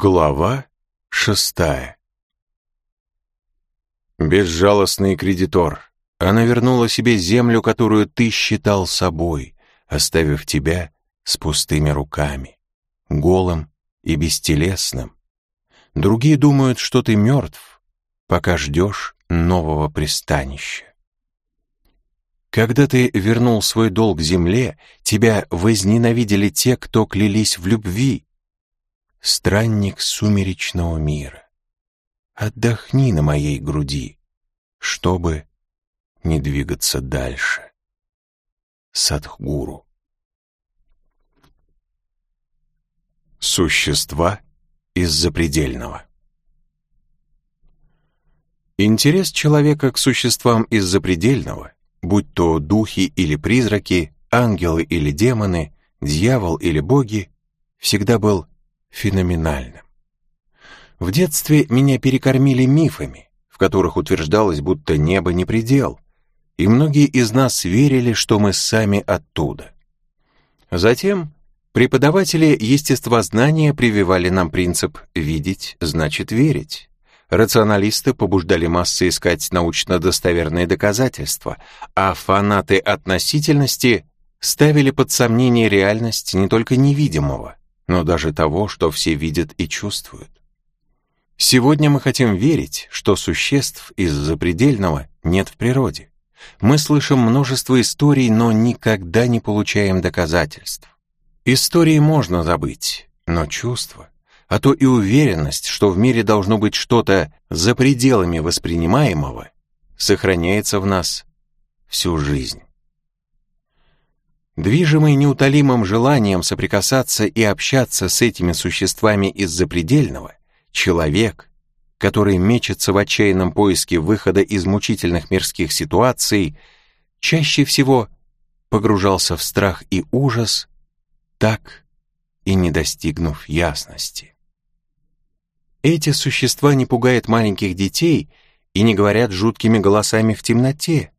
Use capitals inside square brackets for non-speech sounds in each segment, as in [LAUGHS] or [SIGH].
Глава шестая Безжалостный кредитор, она вернула себе землю, которую ты считал собой, оставив тебя с пустыми руками, голым и бестелесным. Другие думают, что ты мертв, пока ждешь нового пристанища. Когда ты вернул свой долг земле, тебя возненавидели те, кто клялись в любви, странник сумеречного мира. Отдохни на моей груди, чтобы не двигаться дальше. Садхгуру. Существа из запредельного. Интерес человека к существам из запредельного, будь то духи или призраки, ангелы или демоны, дьявол или боги, всегда был феноменальным. В детстве меня перекормили мифами, в которых утверждалось, будто небо не предел, и многие из нас верили, что мы сами оттуда. Затем преподаватели естествознания прививали нам принцип «видеть значит верить». Рационалисты побуждали массы искать научно достоверные доказательства, а фанаты относительности ставили под сомнение реальность не только невидимого, но даже того, что все видят и чувствуют. Сегодня мы хотим верить, что существ из запредельного нет в природе. Мы слышим множество историй, но никогда не получаем доказательств. Истории можно забыть, но чувства, а то и уверенность, что в мире должно быть что-то за пределами воспринимаемого, сохраняется в нас всю жизнь. Движимый неутолимым желанием соприкасаться и общаться с этими существами из запредельного, человек, который мечется в отчаянном поиске выхода из мучительных мирских ситуаций, чаще всего погружался в страх и ужас, так и не достигнув ясности. Эти существа не пугают маленьких детей и не говорят жуткими голосами в темноте.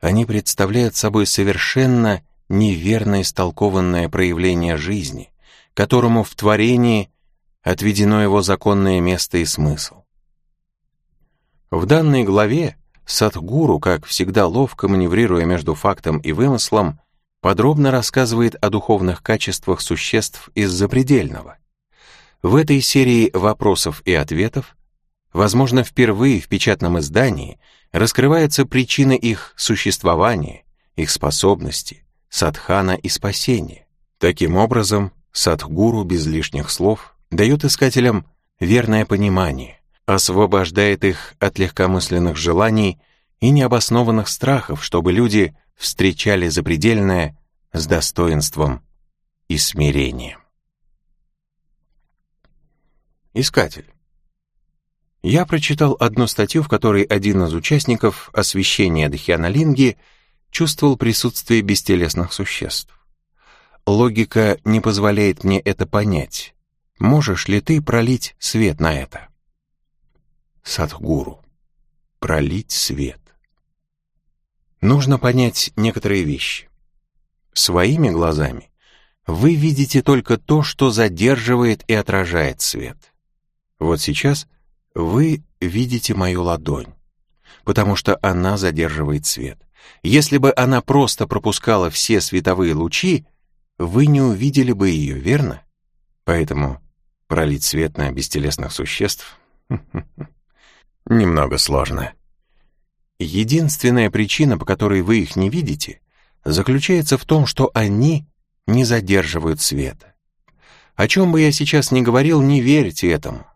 Они представляют собой совершенно неверно истолкованное проявление жизни, которому в творении отведено его законное место и смысл. В данной главе Садхгуру, как всегда ловко маневрируя между фактом и вымыслом, подробно рассказывает о духовных качествах существ из запредельного. В этой серии вопросов и ответов, возможно, впервые в печатном издании раскрывается причина их существования, их способности, садхана и спасение. Таким образом, садхгуру без лишних слов дает искателям верное понимание, освобождает их от легкомысленных желаний и необоснованных страхов, чтобы люди встречали запредельное с достоинством и смирением. Искатель. Я прочитал одну статью, в которой один из участников освещения Дхьяналинги чувствовал присутствие бестелесных существ. Логика не позволяет мне это понять. Можешь ли ты пролить свет на это? Садхгуру. Пролить свет. Нужно понять некоторые вещи. Своими глазами вы видите только то, что задерживает и отражает свет. Вот сейчас вы видите мою ладонь, потому что она задерживает свет. Если бы она просто пропускала все световые лучи, вы не увидели бы ее, верно? Поэтому пролить свет на бестелесных существ [LAUGHS] немного сложно. Единственная причина, по которой вы их не видите, заключается в том, что они не задерживают света. О чем бы я сейчас ни говорил, не верьте этому.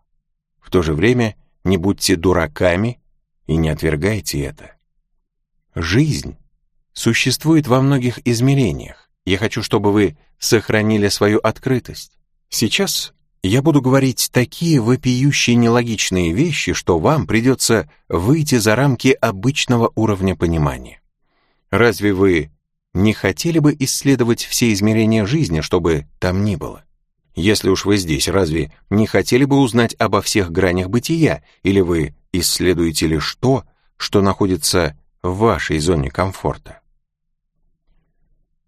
В то же время не будьте дураками и не отвергайте это. Жизнь существует во многих измерениях. Я хочу, чтобы вы сохранили свою открытость. Сейчас я буду говорить такие вопиющие нелогичные вещи, что вам придется выйти за рамки обычного уровня понимания. Разве вы не хотели бы исследовать все измерения жизни, чтобы там ни было? Если уж вы здесь, разве не хотели бы узнать обо всех гранях бытия, или вы исследуете лишь то, что находится в вашей зоне комфорта.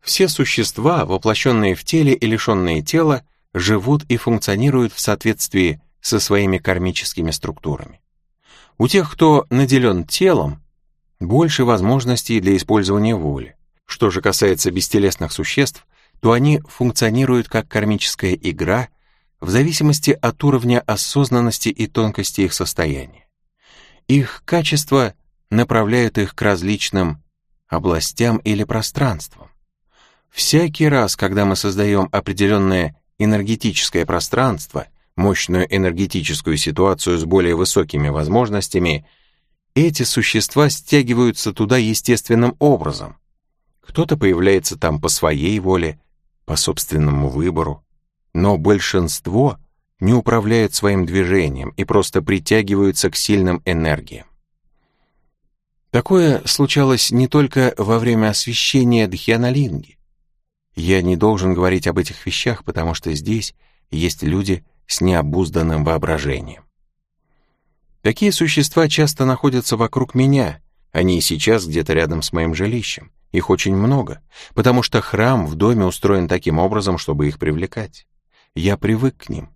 Все существа, воплощенные в теле и лишенные тела, живут и функционируют в соответствии со своими кармическими структурами. У тех, кто наделен телом, больше возможностей для использования воли. Что же касается бестелесных существ, то они функционируют как кармическая игра в зависимости от уровня осознанности и тонкости их состояния. Их качества направляют их к различным областям или пространствам. Всякий раз, когда мы создаем определенное энергетическое пространство, мощную энергетическую ситуацию с более высокими возможностями, эти существа стягиваются туда естественным образом. Кто-то появляется там по своей воле, по собственному выбору, но большинство не управляют своим движением и просто притягиваются к сильным энергиям. Такое случалось не только во время освещения Дхьяналинги. Я не должен говорить об этих вещах, потому что здесь есть люди с необузданным воображением. Такие существа часто находятся вокруг меня, они и сейчас где-то рядом с моим жилищем. Их очень много, потому что храм в доме устроен таким образом, чтобы их привлекать. Я привык к ним.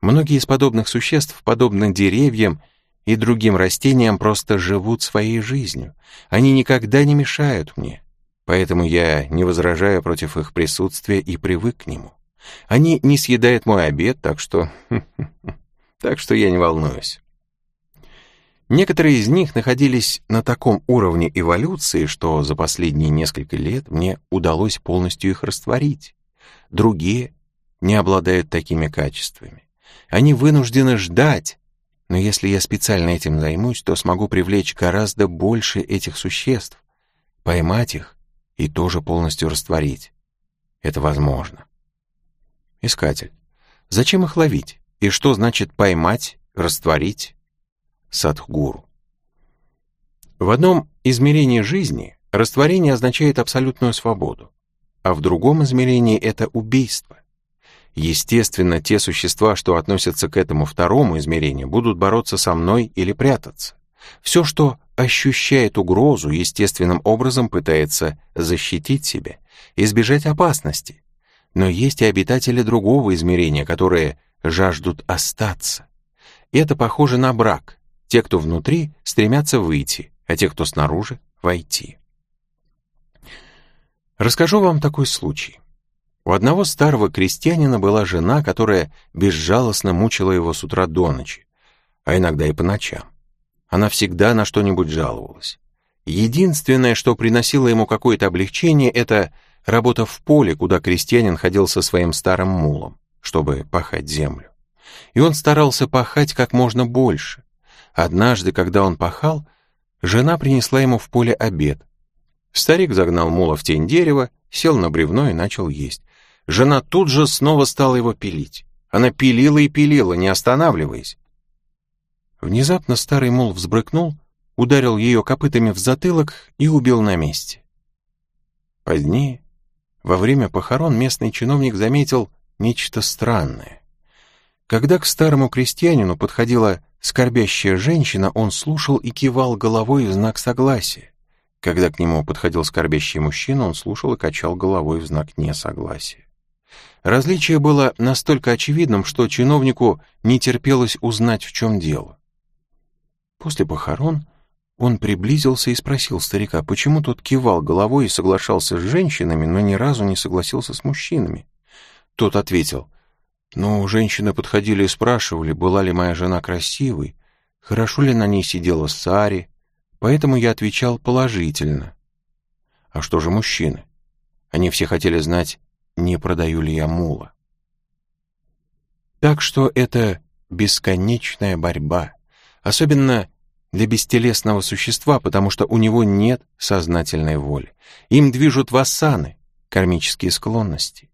Многие из подобных существ, подобно деревьям и другим растениям, просто живут своей жизнью. Они никогда не мешают мне, поэтому я не возражаю против их присутствия и привык к нему. Они не съедают мой обед, так что... [LAUGHS] так что я не волнуюсь. Некоторые из них находились на таком уровне эволюции, что за последние несколько лет мне удалось полностью их растворить. Другие не обладают такими качествами. Они вынуждены ждать, но если я специально этим займусь, то смогу привлечь гораздо больше этих существ, поймать их и тоже полностью растворить. Это возможно. Искатель. Зачем их ловить? И что значит поймать, растворить? Садхгуру. В одном измерении жизни растворение означает абсолютную свободу, а в другом измерении это убийство. Естественно, те существа, что относятся к этому второму измерению, будут бороться со мной или прятаться. Все, что ощущает угрозу, естественным образом пытается защитить себя, избежать опасности, но есть и обитатели другого измерения, которые жаждут остаться. Это похоже на брак. Те, кто внутри, стремятся выйти, а те, кто снаружи, войти. Расскажу вам такой случай. У одного старого крестьянина была жена, которая безжалостно мучила его с утра до ночи, а иногда и по ночам. Она всегда на что-нибудь жаловалась. Единственное, что приносило ему какое-то облегчение, это работа в поле, куда крестьянин ходил со своим старым мулом, чтобы пахать землю. И он старался пахать как можно больше. Однажды, когда он пахал, жена принесла ему в поле обед. Старик загнал мула в тень дерева, сел на бревно и начал есть. Жена тут же снова стала его пилить. Она пилила и пилила, не останавливаясь. Внезапно старый мул взбрыкнул, ударил ее копытами в затылок и убил на месте. Позднее во время похорон местный чиновник заметил нечто странное. Когда к старому крестьянину подходила скорбящая женщина, он слушал и кивал головой в знак согласия. Когда к нему подходил скорбящий мужчина, он слушал и качал головой в знак несогласия. Различие было настолько очевидным, что чиновнику не терпелось узнать, в чем дело. После похорон он приблизился и спросил старика, почему тот кивал головой и соглашался с женщинами, но ни разу не согласился с мужчинами. Тот ответил, «Ну, женщины подходили и спрашивали, была ли моя жена красивой, хорошо ли на ней сидела Сари, поэтому я отвечал положительно. А что же мужчины? Они все хотели знать, не продаю ли я мула. Так что это бесконечная борьба, особенно для бестелесного существа, потому что у него нет сознательной воли. Им движут вассаны, кармические склонности.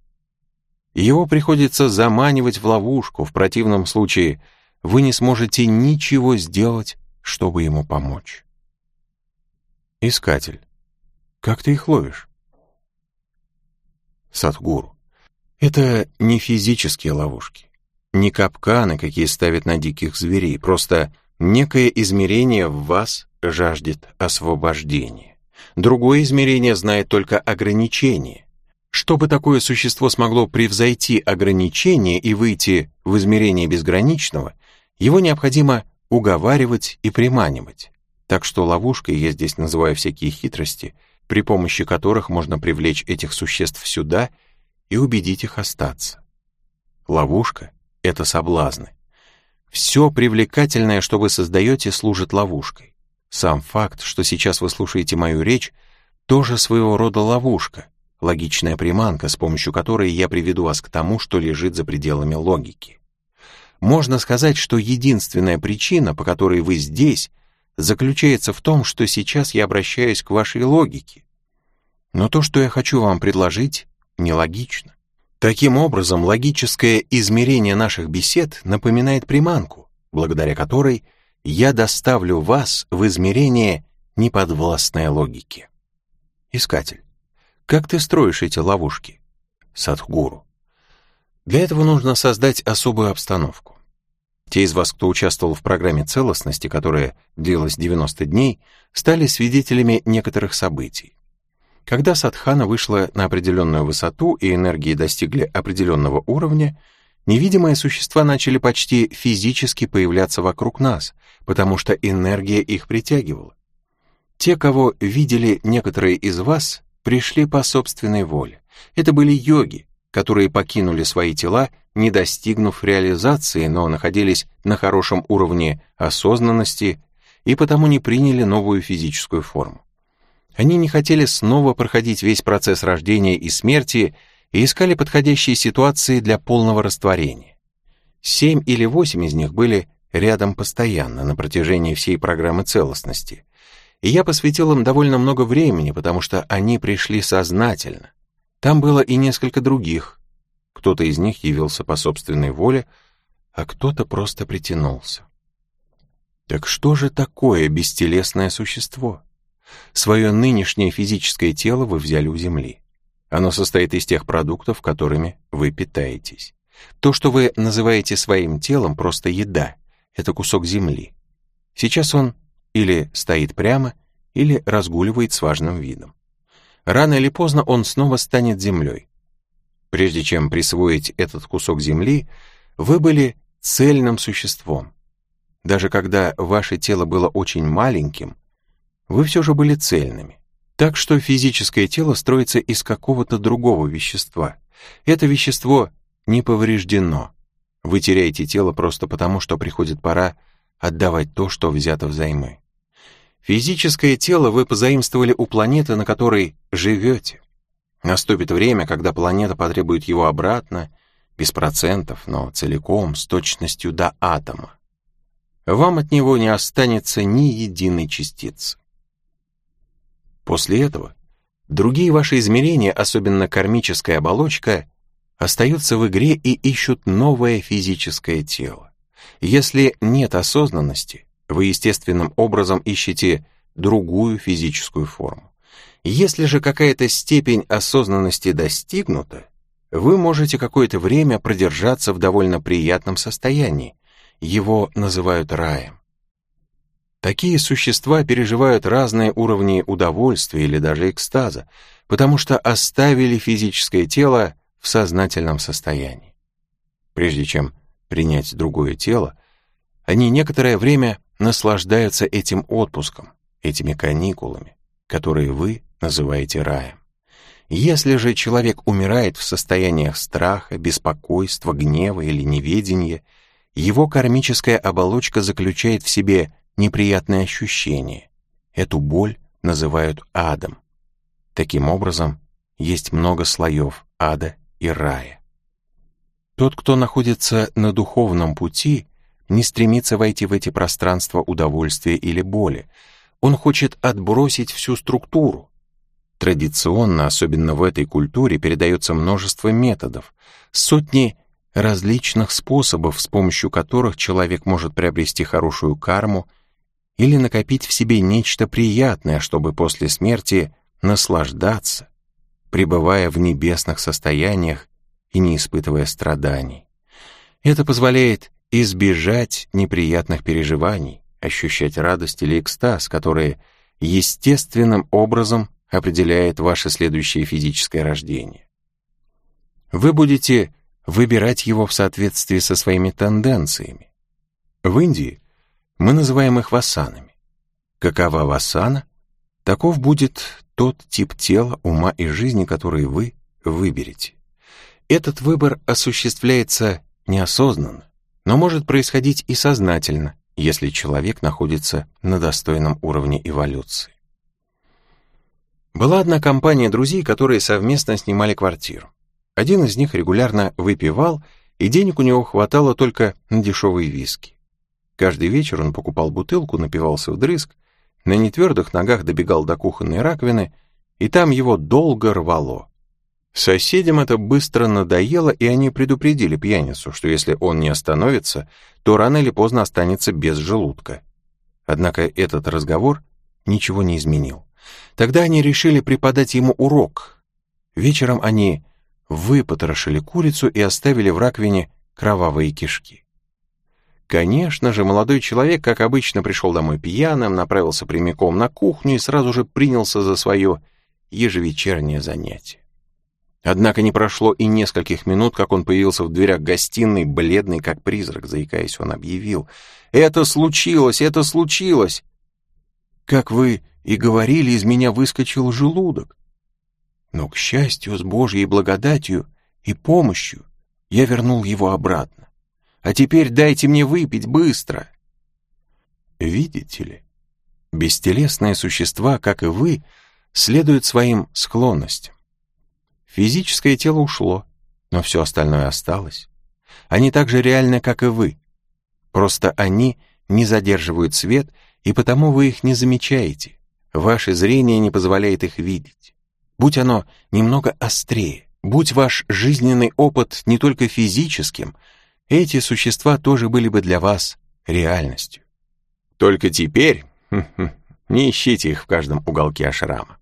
Его приходится заманивать в ловушку, в противном случае вы не сможете ничего сделать, чтобы ему помочь. Искатель. Как ты их ловишь? Садгуру. Это не физические ловушки, не капканы, какие ставят на диких зверей, просто Некое измерение в вас жаждет освобождения. Другое измерение знает только ограничения. Чтобы такое существо смогло превзойти ограничения и выйти в измерение безграничного, его необходимо уговаривать и приманивать. Так что ловушкой я здесь называю всякие хитрости, при помощи которых можно привлечь этих существ сюда и убедить их остаться. Ловушка — это соблазны. Все привлекательное, что вы создаете, служит ловушкой. Сам факт, что сейчас вы слушаете мою речь, тоже своего рода ловушка, логичная приманка, с помощью которой я приведу вас к тому, что лежит за пределами логики. Можно сказать, что единственная причина, по которой вы здесь, заключается в том, что сейчас я обращаюсь к вашей логике. Но то, что я хочу вам предложить, нелогично. Таким образом, логическое измерение наших бесед напоминает приманку, благодаря которой я доставлю вас в измерение неподвластной логике. Искатель. Как ты строишь эти ловушки? Садхгуру. Для этого нужно создать особую обстановку. Те из вас, кто участвовал в программе целостности, которая длилась 90 дней, стали свидетелями некоторых событий. Когда садхана вышла на определенную высоту и энергии достигли определенного уровня, невидимые существа начали почти физически появляться вокруг нас, потому что энергия их притягивала. Те, кого видели некоторые из вас, пришли по собственной воле. Это были йоги, которые покинули свои тела, не достигнув реализации, но находились на хорошем уровне осознанности и потому не приняли новую физическую форму. Они не хотели снова проходить весь процесс рождения и смерти и искали подходящие ситуации для полного растворения. Семь или восемь из них были рядом постоянно на протяжении всей программы целостности. И я посвятил им довольно много времени, потому что они пришли сознательно. Там было и несколько других. Кто-то из них явился по собственной воле, а кто-то просто притянулся. Так что же такое бестелесное существо? Свое нынешнее физическое тело вы взяли у Земли. Оно состоит из тех продуктов, которыми вы питаетесь. То, что вы называете своим телом, просто еда. Это кусок земли. Сейчас он или стоит прямо, или разгуливает с важным видом. Рано или поздно он снова станет землей. Прежде чем присвоить этот кусок земли, вы были цельным существом. Даже когда ваше тело было очень маленьким, вы все же были цельными. Так что физическое тело строится из какого-то другого вещества. Это вещество не повреждено. Вы теряете тело просто потому, что приходит пора отдавать то, что взято взаймы. Физическое тело вы позаимствовали у планеты, на которой живете. Наступит время, когда планета потребует его обратно, без процентов, но целиком, с точностью до атома. Вам от него не останется ни единой частицы. После этого другие ваши измерения, особенно кармическая оболочка, остаются в игре и ищут новое физическое тело. Если нет осознанности, вы естественным образом ищете другую физическую форму. Если же какая-то степень осознанности достигнута, вы можете какое-то время продержаться в довольно приятном состоянии. Его называют раем. Такие существа переживают разные уровни удовольствия или даже экстаза, потому что оставили физическое тело в сознательном состоянии. Прежде чем принять другое тело, они некоторое время наслаждаются этим отпуском, этими каникулами, которые вы называете раем. Если же человек умирает в состояниях страха, беспокойства, гнева или неведения, его кармическая оболочка заключает в себе неприятные ощущения. Эту боль называют адом. Таким образом, есть много слоев ада и рая. Тот, кто находится на духовном пути, не стремится войти в эти пространства удовольствия или боли. Он хочет отбросить всю структуру. Традиционно, особенно в этой культуре, передается множество методов, сотни различных способов, с помощью которых человек может приобрести хорошую карму или накопить в себе нечто приятное, чтобы после смерти наслаждаться, пребывая в небесных состояниях и не испытывая страданий. Это позволяет избежать неприятных переживаний, ощущать радость или экстаз, которые естественным образом определяет ваше следующее физическое рождение. Вы будете выбирать его в соответствии со своими тенденциями. В Индии мы называем их васанами. Какова васана, таков будет тот тип тела, ума и жизни, который вы выберете. Этот выбор осуществляется неосознанно, но может происходить и сознательно, если человек находится на достойном уровне эволюции. Была одна компания друзей, которые совместно снимали квартиру. Один из них регулярно выпивал, и денег у него хватало только на дешевые виски. Каждый вечер он покупал бутылку, напивался вдрызг, на нетвердых ногах добегал до кухонной раковины, и там его долго рвало. Соседям это быстро надоело, и они предупредили пьяницу, что если он не остановится, то рано или поздно останется без желудка. Однако этот разговор ничего не изменил. Тогда они решили преподать ему урок. Вечером они выпотрошили курицу и оставили в раковине кровавые кишки. Конечно же, молодой человек, как обычно, пришел домой пьяным, направился прямиком на кухню и сразу же принялся за свое ежевечернее занятие. Однако не прошло и нескольких минут, как он появился в дверях гостиной, бледный как призрак, заикаясь, он объявил. «Это случилось! Это случилось!» «Как вы и говорили, из меня выскочил желудок. Но, к счастью, с Божьей благодатью и помощью я вернул его обратно. А теперь дайте мне выпить быстро. Видите ли, бестелесные существа, как и вы, следуют своим склонностям. Физическое тело ушло, но все остальное осталось. Они так же реальны, как и вы. Просто они не задерживают свет, и потому вы их не замечаете. Ваше зрение не позволяет их видеть. Будь оно немного острее, будь ваш жизненный опыт не только физическим, эти существа тоже были бы для вас реальностью. Только теперь не ищите их в каждом уголке ашрама.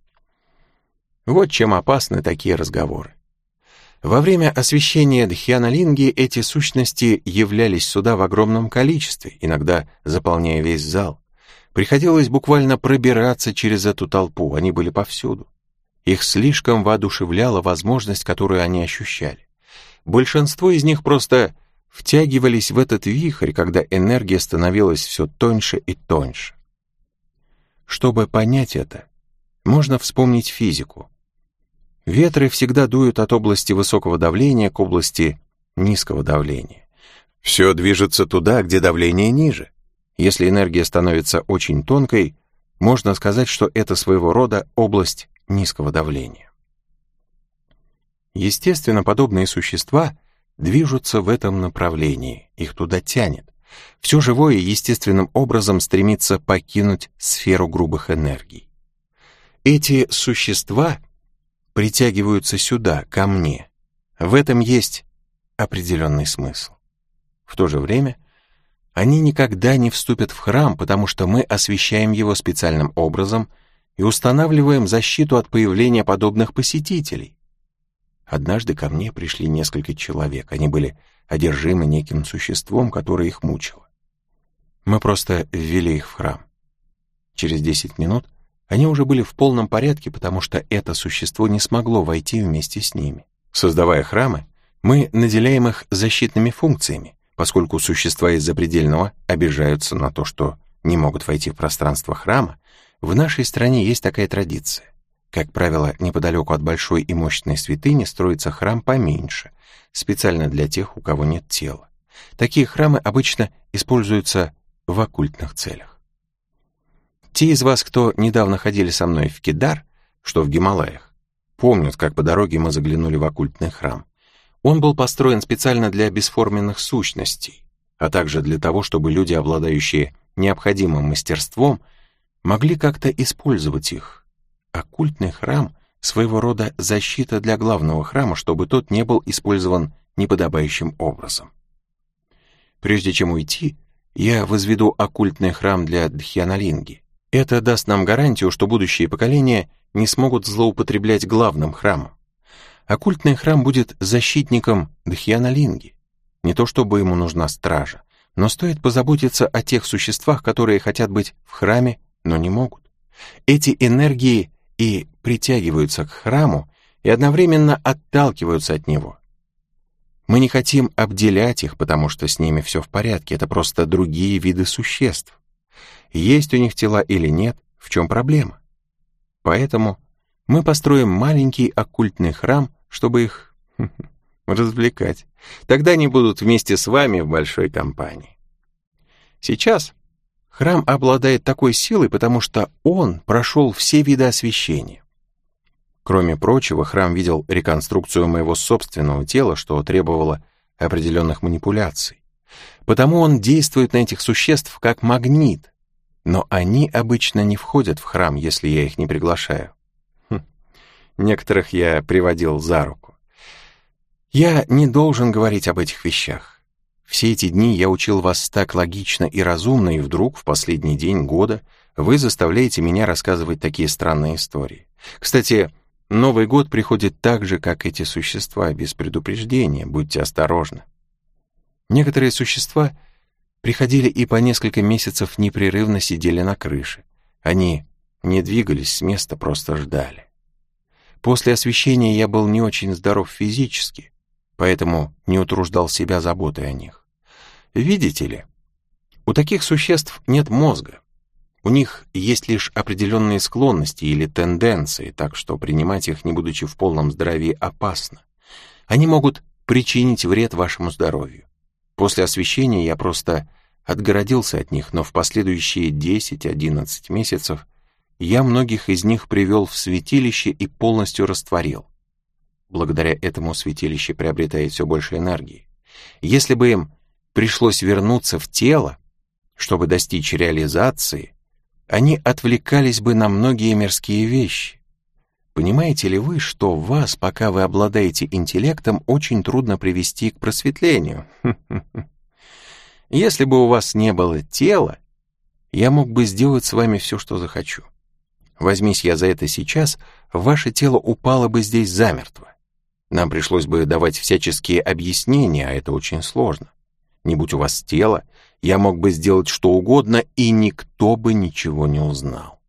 Вот чем опасны такие разговоры. Во время освещения Дхьяналинги эти сущности являлись сюда в огромном количестве, иногда заполняя весь зал. Приходилось буквально пробираться через эту толпу, они были повсюду. Их слишком воодушевляла возможность, которую они ощущали. Большинство из них просто втягивались в этот вихрь, когда энергия становилась все тоньше и тоньше. Чтобы понять это, можно вспомнить физику. Ветры всегда дуют от области высокого давления к области низкого давления. Все движется туда, где давление ниже. Если энергия становится очень тонкой, можно сказать, что это своего рода область низкого давления. Естественно, подобные существа движутся в этом направлении, их туда тянет. Все живое естественным образом стремится покинуть сферу грубых энергий. Эти существа притягиваются сюда, ко мне. В этом есть определенный смысл. В то же время они никогда не вступят в храм, потому что мы освещаем его специальным образом и устанавливаем защиту от появления подобных посетителей. Однажды ко мне пришли несколько человек. Они были одержимы неким существом, которое их мучило. Мы просто ввели их в храм. Через десять минут они уже были в полном порядке, потому что это существо не смогло войти вместе с ними. Создавая храмы, мы наделяем их защитными функциями, поскольку существа из запредельного обижаются на то, что не могут войти в пространство храма, в нашей стране есть такая традиция. Как правило, неподалеку от большой и мощной святыни строится храм поменьше, специально для тех, у кого нет тела. Такие храмы обычно используются в оккультных целях. Те из вас, кто недавно ходили со мной в Кидар, что в Гималаях, помнят, как по дороге мы заглянули в оккультный храм. Он был построен специально для бесформенных сущностей, а также для того, чтобы люди, обладающие необходимым мастерством, могли как-то использовать их. Оккультный храм — своего рода защита для главного храма, чтобы тот не был использован неподобающим образом. Прежде чем уйти, я возведу оккультный храм для Дхьяналинги. Это даст нам гарантию, что будущие поколения не смогут злоупотреблять главным храмом. Оккультный храм будет защитником Дхьяналинги. Не то чтобы ему нужна стража, но стоит позаботиться о тех существах, которые хотят быть в храме, но не могут. Эти энергии и притягиваются к храму, и одновременно отталкиваются от него. Мы не хотим обделять их, потому что с ними все в порядке, это просто другие виды существ. Есть у них тела или нет, в чем проблема? Поэтому мы построим маленький оккультный храм, чтобы их [LAUGHS] развлекать. Тогда они будут вместе с вами в большой компании. Сейчас храм обладает такой силой, потому что он прошел все виды освещения. Кроме прочего, храм видел реконструкцию моего собственного тела, что требовало определенных манипуляций. Потому он действует на этих существ как магнит, но они обычно не входят в храм, если я их не приглашаю. Некоторых я приводил за руку. Я не должен говорить об этих вещах. Все эти дни я учил вас так логично и разумно, и вдруг, в последний день года, вы заставляете меня рассказывать такие странные истории. Кстати, Новый год приходит так же, как эти существа, без предупреждения, будьте осторожны. Некоторые существа приходили и по несколько месяцев непрерывно сидели на крыше. Они не двигались с места, просто ждали. После освещения я был не очень здоров физически, поэтому не утруждал себя заботой о них. Видите ли, у таких существ нет мозга, у них есть лишь определенные склонности или тенденции, так что принимать их, не будучи в полном здравии, опасно. Они могут причинить вред вашему здоровью. После освещения я просто отгородился от них, но в последующие 10-11 месяцев я многих из них привел в святилище и полностью растворил. Благодаря этому святилище приобретает все больше энергии. Если бы им пришлось вернуться в тело, чтобы достичь реализации, они отвлекались бы на многие мирские вещи. Понимаете ли вы, что вас, пока вы обладаете интеллектом, очень трудно привести к просветлению? [LAUGHS] Если бы у вас не было тела, я мог бы сделать с вами все, что захочу. Возьмись я за это сейчас, ваше тело упало бы здесь замертво. Нам пришлось бы давать всяческие объяснения, а это очень сложно. Не будь у вас тела, я мог бы сделать что угодно, и никто бы ничего не узнал.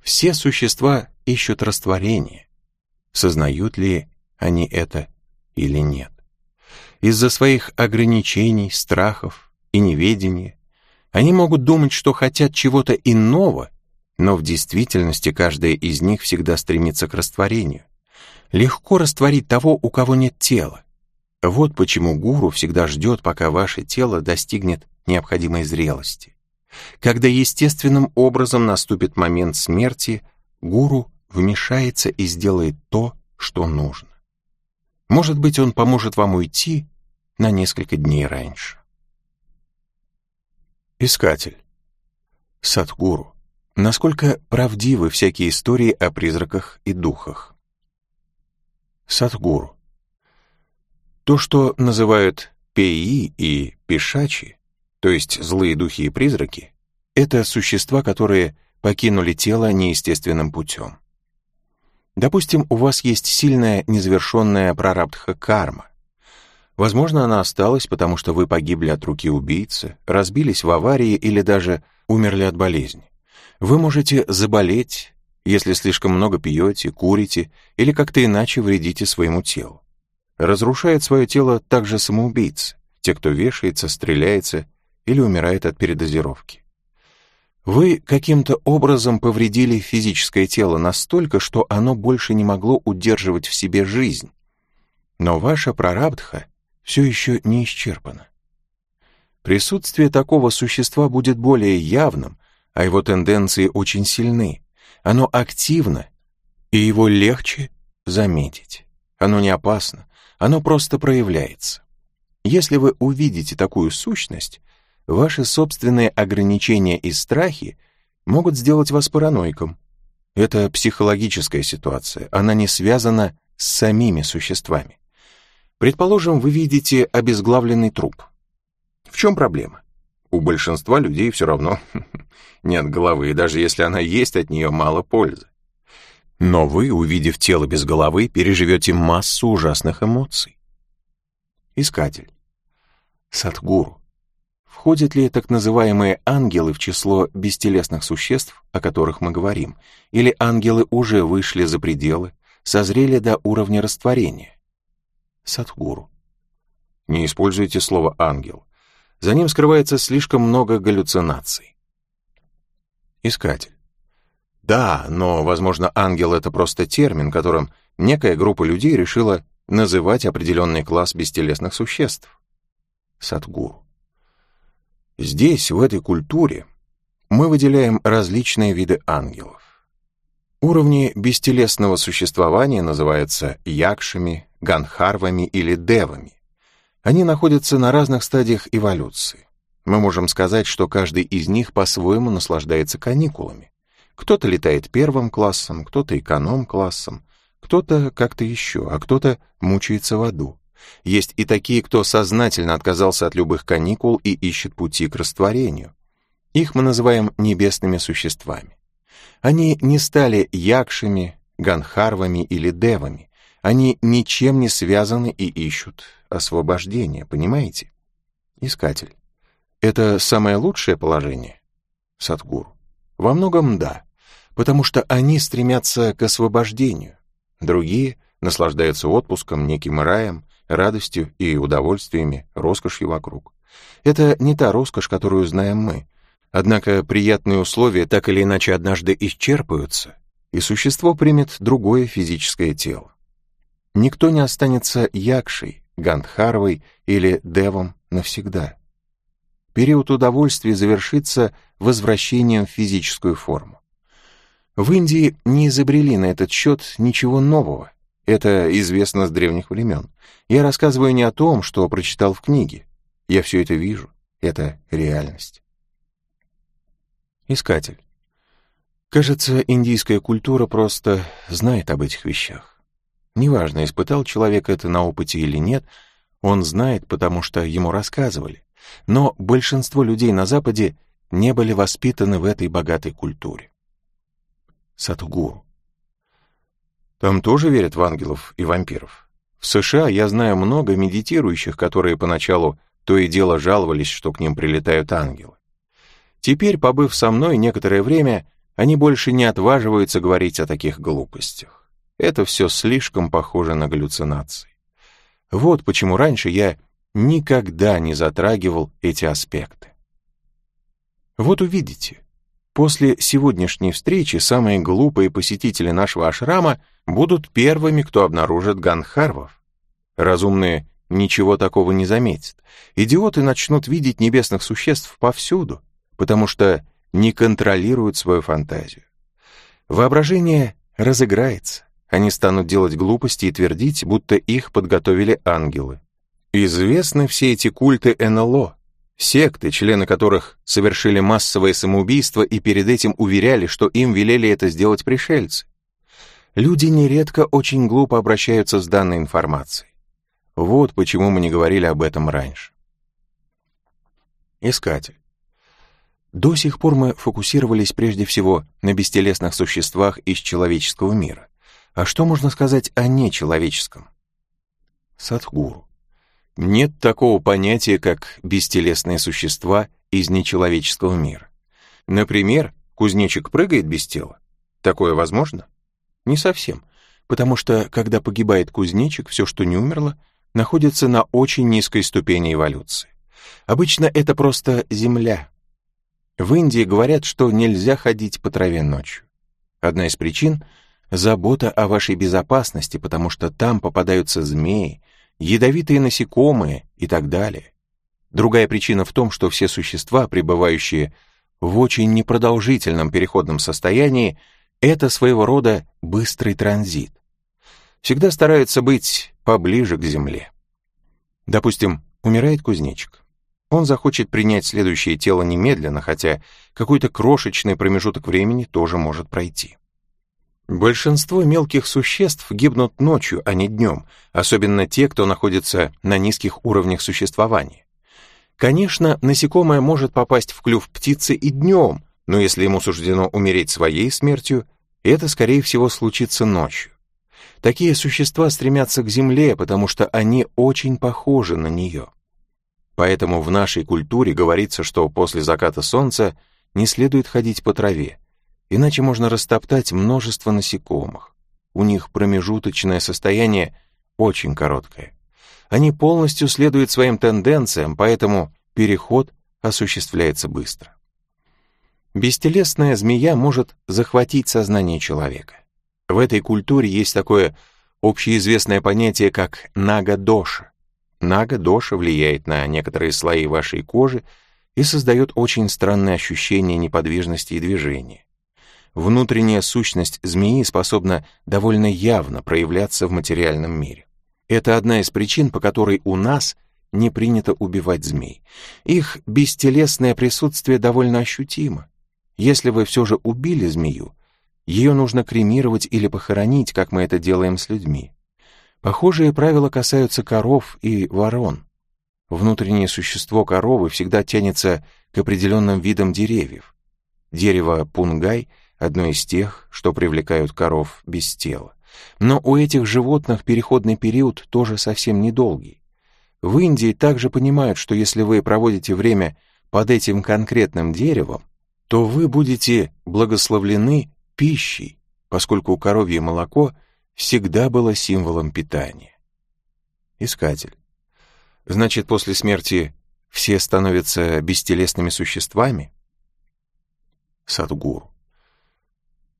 Все существа ищут растворение. Сознают ли они это или нет? Из-за своих ограничений, страхов и неведения они могут думать, что хотят чего-то иного, но в действительности каждая из них всегда стремится к растворению. Легко растворить того, у кого нет тела. Вот почему гуру всегда ждет, пока ваше тело достигнет необходимой зрелости. Когда естественным образом наступит момент смерти, гуру вмешается и сделает то, что нужно. Может быть, он поможет вам уйти на несколько дней раньше. Искатель. Садгуру. Насколько правдивы всякие истории о призраках и духах? Садгуру. То, что называют пеи и пешачи, то есть злые духи и призраки, это существа, которые покинули тело неестественным путем. Допустим, у вас есть сильная незавершенная прарабдха карма. Возможно, она осталась, потому что вы погибли от руки убийцы, разбились в аварии или даже умерли от болезни. Вы можете заболеть, если слишком много пьете, курите или как-то иначе вредите своему телу. Разрушает свое тело также самоубийцы, те, кто вешается, стреляется или умирает от передозировки. Вы каким-то образом повредили физическое тело настолько, что оно больше не могло удерживать в себе жизнь. Но ваша прарабдха все еще не исчерпана. Присутствие такого существа будет более явным, а его тенденции очень сильны. Оно активно, и его легче заметить. Оно не опасно, оно просто проявляется. Если вы увидите такую сущность, ваши собственные ограничения и страхи могут сделать вас параноиком. Это психологическая ситуация, она не связана с самими существами. Предположим, вы видите обезглавленный труп. В чем проблема? У большинства людей все равно [LAUGHS] нет головы, и даже если она есть, от нее мало пользы. Но вы, увидев тело без головы, переживете массу ужасных эмоций. Искатель. Садгуру. Входят ли так называемые ангелы в число бестелесных существ, о которых мы говорим, или ангелы уже вышли за пределы, созрели до уровня растворения? Садхгуру. Не используйте слово «ангел». За ним скрывается слишком много галлюцинаций. Искатель. Да, но, возможно, ангел — это просто термин, которым некая группа людей решила называть определенный класс бестелесных существ. Садгуру. Здесь, в этой культуре, мы выделяем различные виды ангелов. Уровни бестелесного существования называются якшами, ганхарвами или девами. Они находятся на разных стадиях эволюции. Мы можем сказать, что каждый из них по-своему наслаждается каникулами. Кто-то летает первым классом, кто-то эконом-классом, кто-то как-то еще, а кто-то мучается в аду. Есть и такие, кто сознательно отказался от любых каникул и ищет пути к растворению. Их мы называем небесными существами. Они не стали якшами, ганхарвами или девами. Они ничем не связаны и ищут освобождения, понимаете? Искатель. Это самое лучшее положение? Садгуру. Во многом да, потому что они стремятся к освобождению. Другие наслаждаются отпуском, неким раем, радостью и удовольствиями, роскошью вокруг. Это не та роскошь, которую знаем мы, Однако приятные условия так или иначе однажды исчерпаются, и существо примет другое физическое тело. Никто не останется якшей, гандхарвой или девом навсегда. Период удовольствия завершится возвращением в физическую форму. В Индии не изобрели на этот счет ничего нового. Это известно с древних времен. Я рассказываю не о том, что прочитал в книге. Я все это вижу. Это реальность. Искатель. Кажется, индийская культура просто знает об этих вещах. Неважно, испытал человек это на опыте или нет, он знает, потому что ему рассказывали. Но большинство людей на Западе не были воспитаны в этой богатой культуре. Сатугуру. Там тоже верят в ангелов и вампиров. В США я знаю много медитирующих, которые поначалу то и дело жаловались, что к ним прилетают ангелы. Теперь, побыв со мной некоторое время, они больше не отваживаются говорить о таких глупостях. Это все слишком похоже на галлюцинации. Вот почему раньше я никогда не затрагивал эти аспекты. Вот увидите, после сегодняшней встречи самые глупые посетители нашего ашрама будут первыми, кто обнаружит ганхарвов. Разумные ничего такого не заметят. Идиоты начнут видеть небесных существ повсюду потому что не контролируют свою фантазию. Воображение разыграется, они станут делать глупости и твердить, будто их подготовили ангелы. Известны все эти культы НЛО, секты, члены которых совершили массовое самоубийство и перед этим уверяли, что им велели это сделать пришельцы. Люди нередко очень глупо обращаются с данной информацией. Вот почему мы не говорили об этом раньше. Искатель. До сих пор мы фокусировались прежде всего на бестелесных существах из человеческого мира. А что можно сказать о нечеловеческом? Садхгуру. Нет такого понятия, как бестелесные существа из нечеловеческого мира. Например, кузнечик прыгает без тела. Такое возможно? Не совсем, потому что, когда погибает кузнечик, все, что не умерло, находится на очень низкой ступени эволюции. Обычно это просто земля, в Индии говорят, что нельзя ходить по траве ночью. Одна из причин — забота о вашей безопасности, потому что там попадаются змеи, ядовитые насекомые и так далее. Другая причина в том, что все существа, пребывающие в очень непродолжительном переходном состоянии, это своего рода быстрый транзит. Всегда стараются быть поближе к земле. Допустим, умирает кузнечик. Он захочет принять следующее тело немедленно, хотя какой-то крошечный промежуток времени тоже может пройти. Большинство мелких существ гибнут ночью, а не днем, особенно те, кто находится на низких уровнях существования. Конечно, насекомое может попасть в клюв птицы и днем, но если ему суждено умереть своей смертью, это, скорее всего, случится ночью. Такие существа стремятся к земле, потому что они очень похожи на нее. Поэтому в нашей культуре говорится, что после заката солнца не следует ходить по траве, иначе можно растоптать множество насекомых. У них промежуточное состояние очень короткое. Они полностью следуют своим тенденциям, поэтому переход осуществляется быстро. Бестелесная змея может захватить сознание человека. В этой культуре есть такое общеизвестное понятие, как нага-доша. Влияет на некоторые слои вашей кожи и создает очень странное ощущение неподвижности и движения. Внутренняя сущность змеи способна довольно явно проявляться в материальном мире. Это одна из причин, по которой у нас не принято убивать змей. Их бестелесное присутствие довольно ощутимо. Если вы все же убили змею, ее нужно кремировать или похоронить, как мы это делаем с людьми. Похожие правила касаются коров и ворон. Внутреннее существо коровы всегда тянется к определенным видам деревьев. Дерево пунгай — одно из тех, что привлекают коров без тела. Но у этих животных переходный период тоже совсем недолгий. В Индии также понимают, что если вы проводите время под этим конкретным деревом, то вы будете благословлены пищей, поскольку коровье молоко всегда было символом питания. Искатель. Значит, после смерти все становятся бестелесными существами? Садгуру.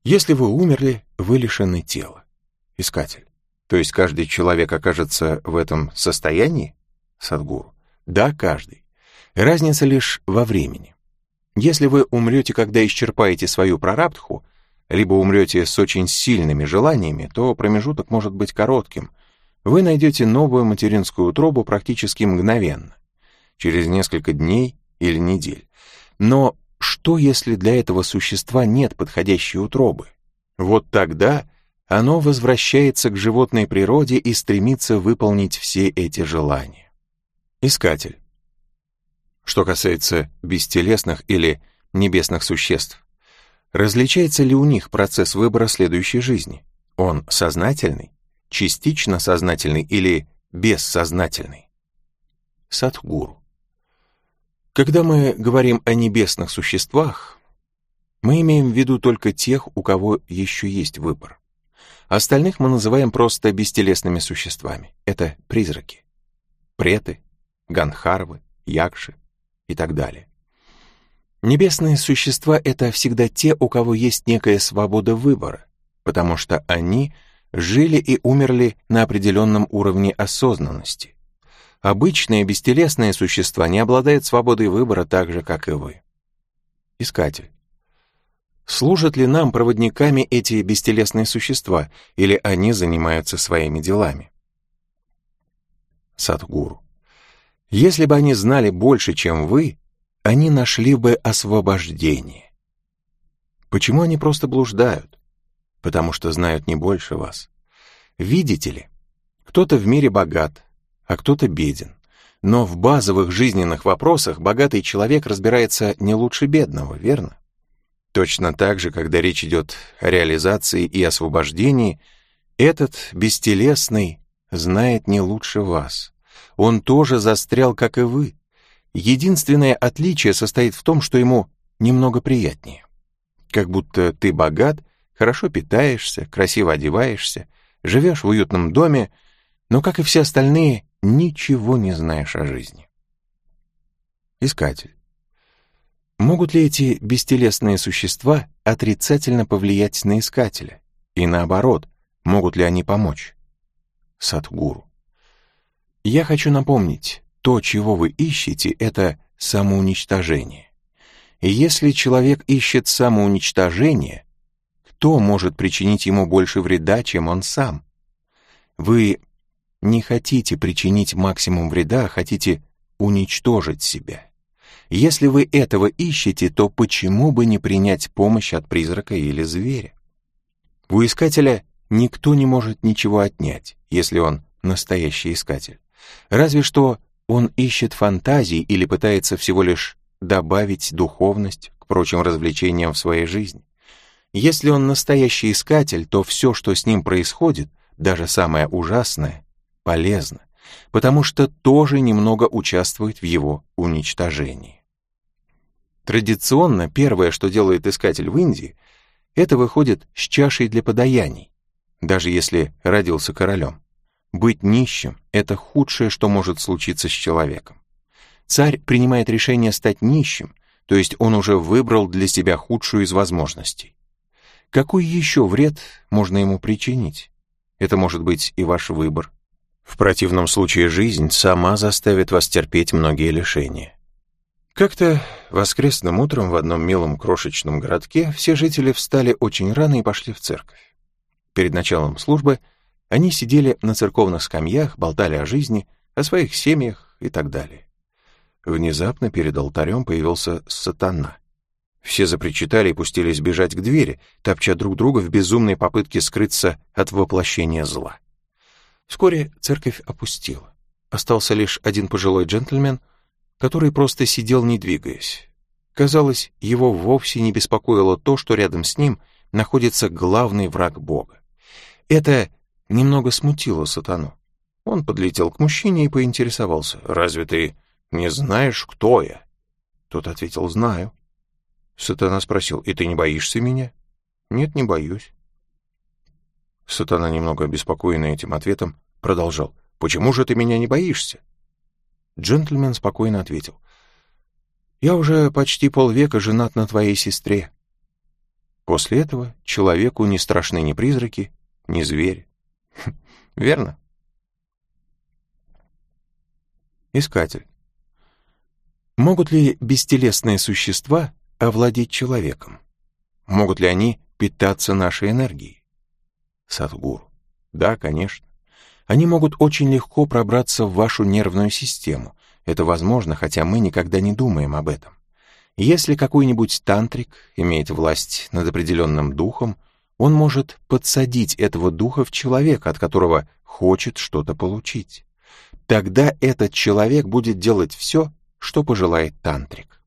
Если вы умерли, вы лишены тела. Искатель. То есть каждый человек окажется в этом состоянии? Садгуру. Да, каждый. Разница лишь во времени. Если вы умрете, когда исчерпаете свою прарабдху, либо умрете с очень сильными желаниями, то промежуток может быть коротким. Вы найдете новую материнскую утробу практически мгновенно, через несколько дней или недель. Но что, если для этого существа нет подходящей утробы? Вот тогда оно возвращается к животной природе и стремится выполнить все эти желания. Искатель. Что касается бестелесных или небесных существ, различается ли у них процесс выбора следующей жизни? Он сознательный, частично сознательный или бессознательный? Садхгуру. Когда мы говорим о небесных существах, мы имеем в виду только тех, у кого еще есть выбор. Остальных мы называем просто бестелесными существами. Это призраки. Преты, ганхарвы, якши, и так далее. Небесные существа — это всегда те, у кого есть некая свобода выбора, потому что они жили и умерли на определенном уровне осознанности. Обычные бестелесные существа не обладают свободой выбора так же, как и вы. Искатель. Служат ли нам проводниками эти бестелесные существа, или они занимаются своими делами? Садхгуру. Если бы они знали больше, чем вы, они нашли бы освобождение. Почему они просто блуждают? Потому что знают не больше вас. Видите ли, кто-то в мире богат, а кто-то беден. Но в базовых жизненных вопросах богатый человек разбирается не лучше бедного, верно? Точно так же, когда речь идет о реализации и освобождении, этот бестелесный знает не лучше вас. Он тоже застрял, как и вы. Единственное отличие состоит в том, что ему немного приятнее. Как будто ты богат, хорошо питаешься, красиво одеваешься, живешь в уютном доме, но, как и все остальные, ничего не знаешь о жизни. Искатель. Могут ли эти бестелесные существа отрицательно повлиять на искателя? И наоборот, могут ли они помочь? Садхгуру. Я хочу напомнить, то, чего вы ищете, это самоуничтожение. И если человек ищет самоуничтожение, кто может причинить ему больше вреда, чем он сам? Вы не хотите причинить максимум вреда, а хотите уничтожить себя. Если вы этого ищете, то почему бы не принять помощь от призрака или зверя? У искателя никто не может ничего отнять, если он настоящий искатель. Разве что он ищет фантазии или пытается всего лишь добавить духовность к прочим развлечениям в своей жизни. Если он настоящий искатель, то все, что с ним происходит, даже самое ужасное, полезно, потому что тоже немного участвует в его уничтожении. Традиционно первое, что делает искатель в Индии, это выходит с чашей для подаяний, даже если родился королем. Быть нищим — это худшее, что может случиться с человеком. Царь принимает решение стать нищим, то есть он уже выбрал для себя худшую из возможностей. Какой еще вред можно ему причинить? Это может быть и ваш выбор. В противном случае жизнь сама заставит вас терпеть многие лишения. Как-то воскресным утром в одном милом крошечном городке все жители встали очень рано и пошли в церковь. Перед началом службы они сидели на церковных скамьях, болтали о жизни, о своих семьях и так далее. Внезапно перед алтарем появился сатана. Все запричитали и пустились бежать к двери, топча друг друга в безумной попытке скрыться от воплощения зла. Вскоре церковь опустила. Остался лишь один пожилой джентльмен, который просто сидел, не двигаясь. Казалось, его вовсе не беспокоило то, что рядом с ним находится главный враг Бога. Это немного смутило сатану. Он подлетел к мужчине и поинтересовался, «Разве ты не знаешь, кто я?» Тот ответил, «Знаю». Сатана спросил, «И ты не боишься меня?» «Нет, не боюсь». Сатана, немного обеспокоенный этим ответом, продолжал, «Почему же ты меня не боишься?» Джентльмен спокойно ответил, «Я уже почти полвека женат на твоей сестре». После этого человеку не страшны ни призраки, ни звери. Верно? Искатель. Могут ли бестелесные существа овладеть человеком? Могут ли они питаться нашей энергией? Садхгуру. Да, конечно. Они могут очень легко пробраться в вашу нервную систему. Это возможно, хотя мы никогда не думаем об этом. Если какой-нибудь тантрик имеет власть над определенным духом, он может подсадить этого духа в человека, от которого хочет что-то получить. Тогда этот человек будет делать все, что пожелает тантрик.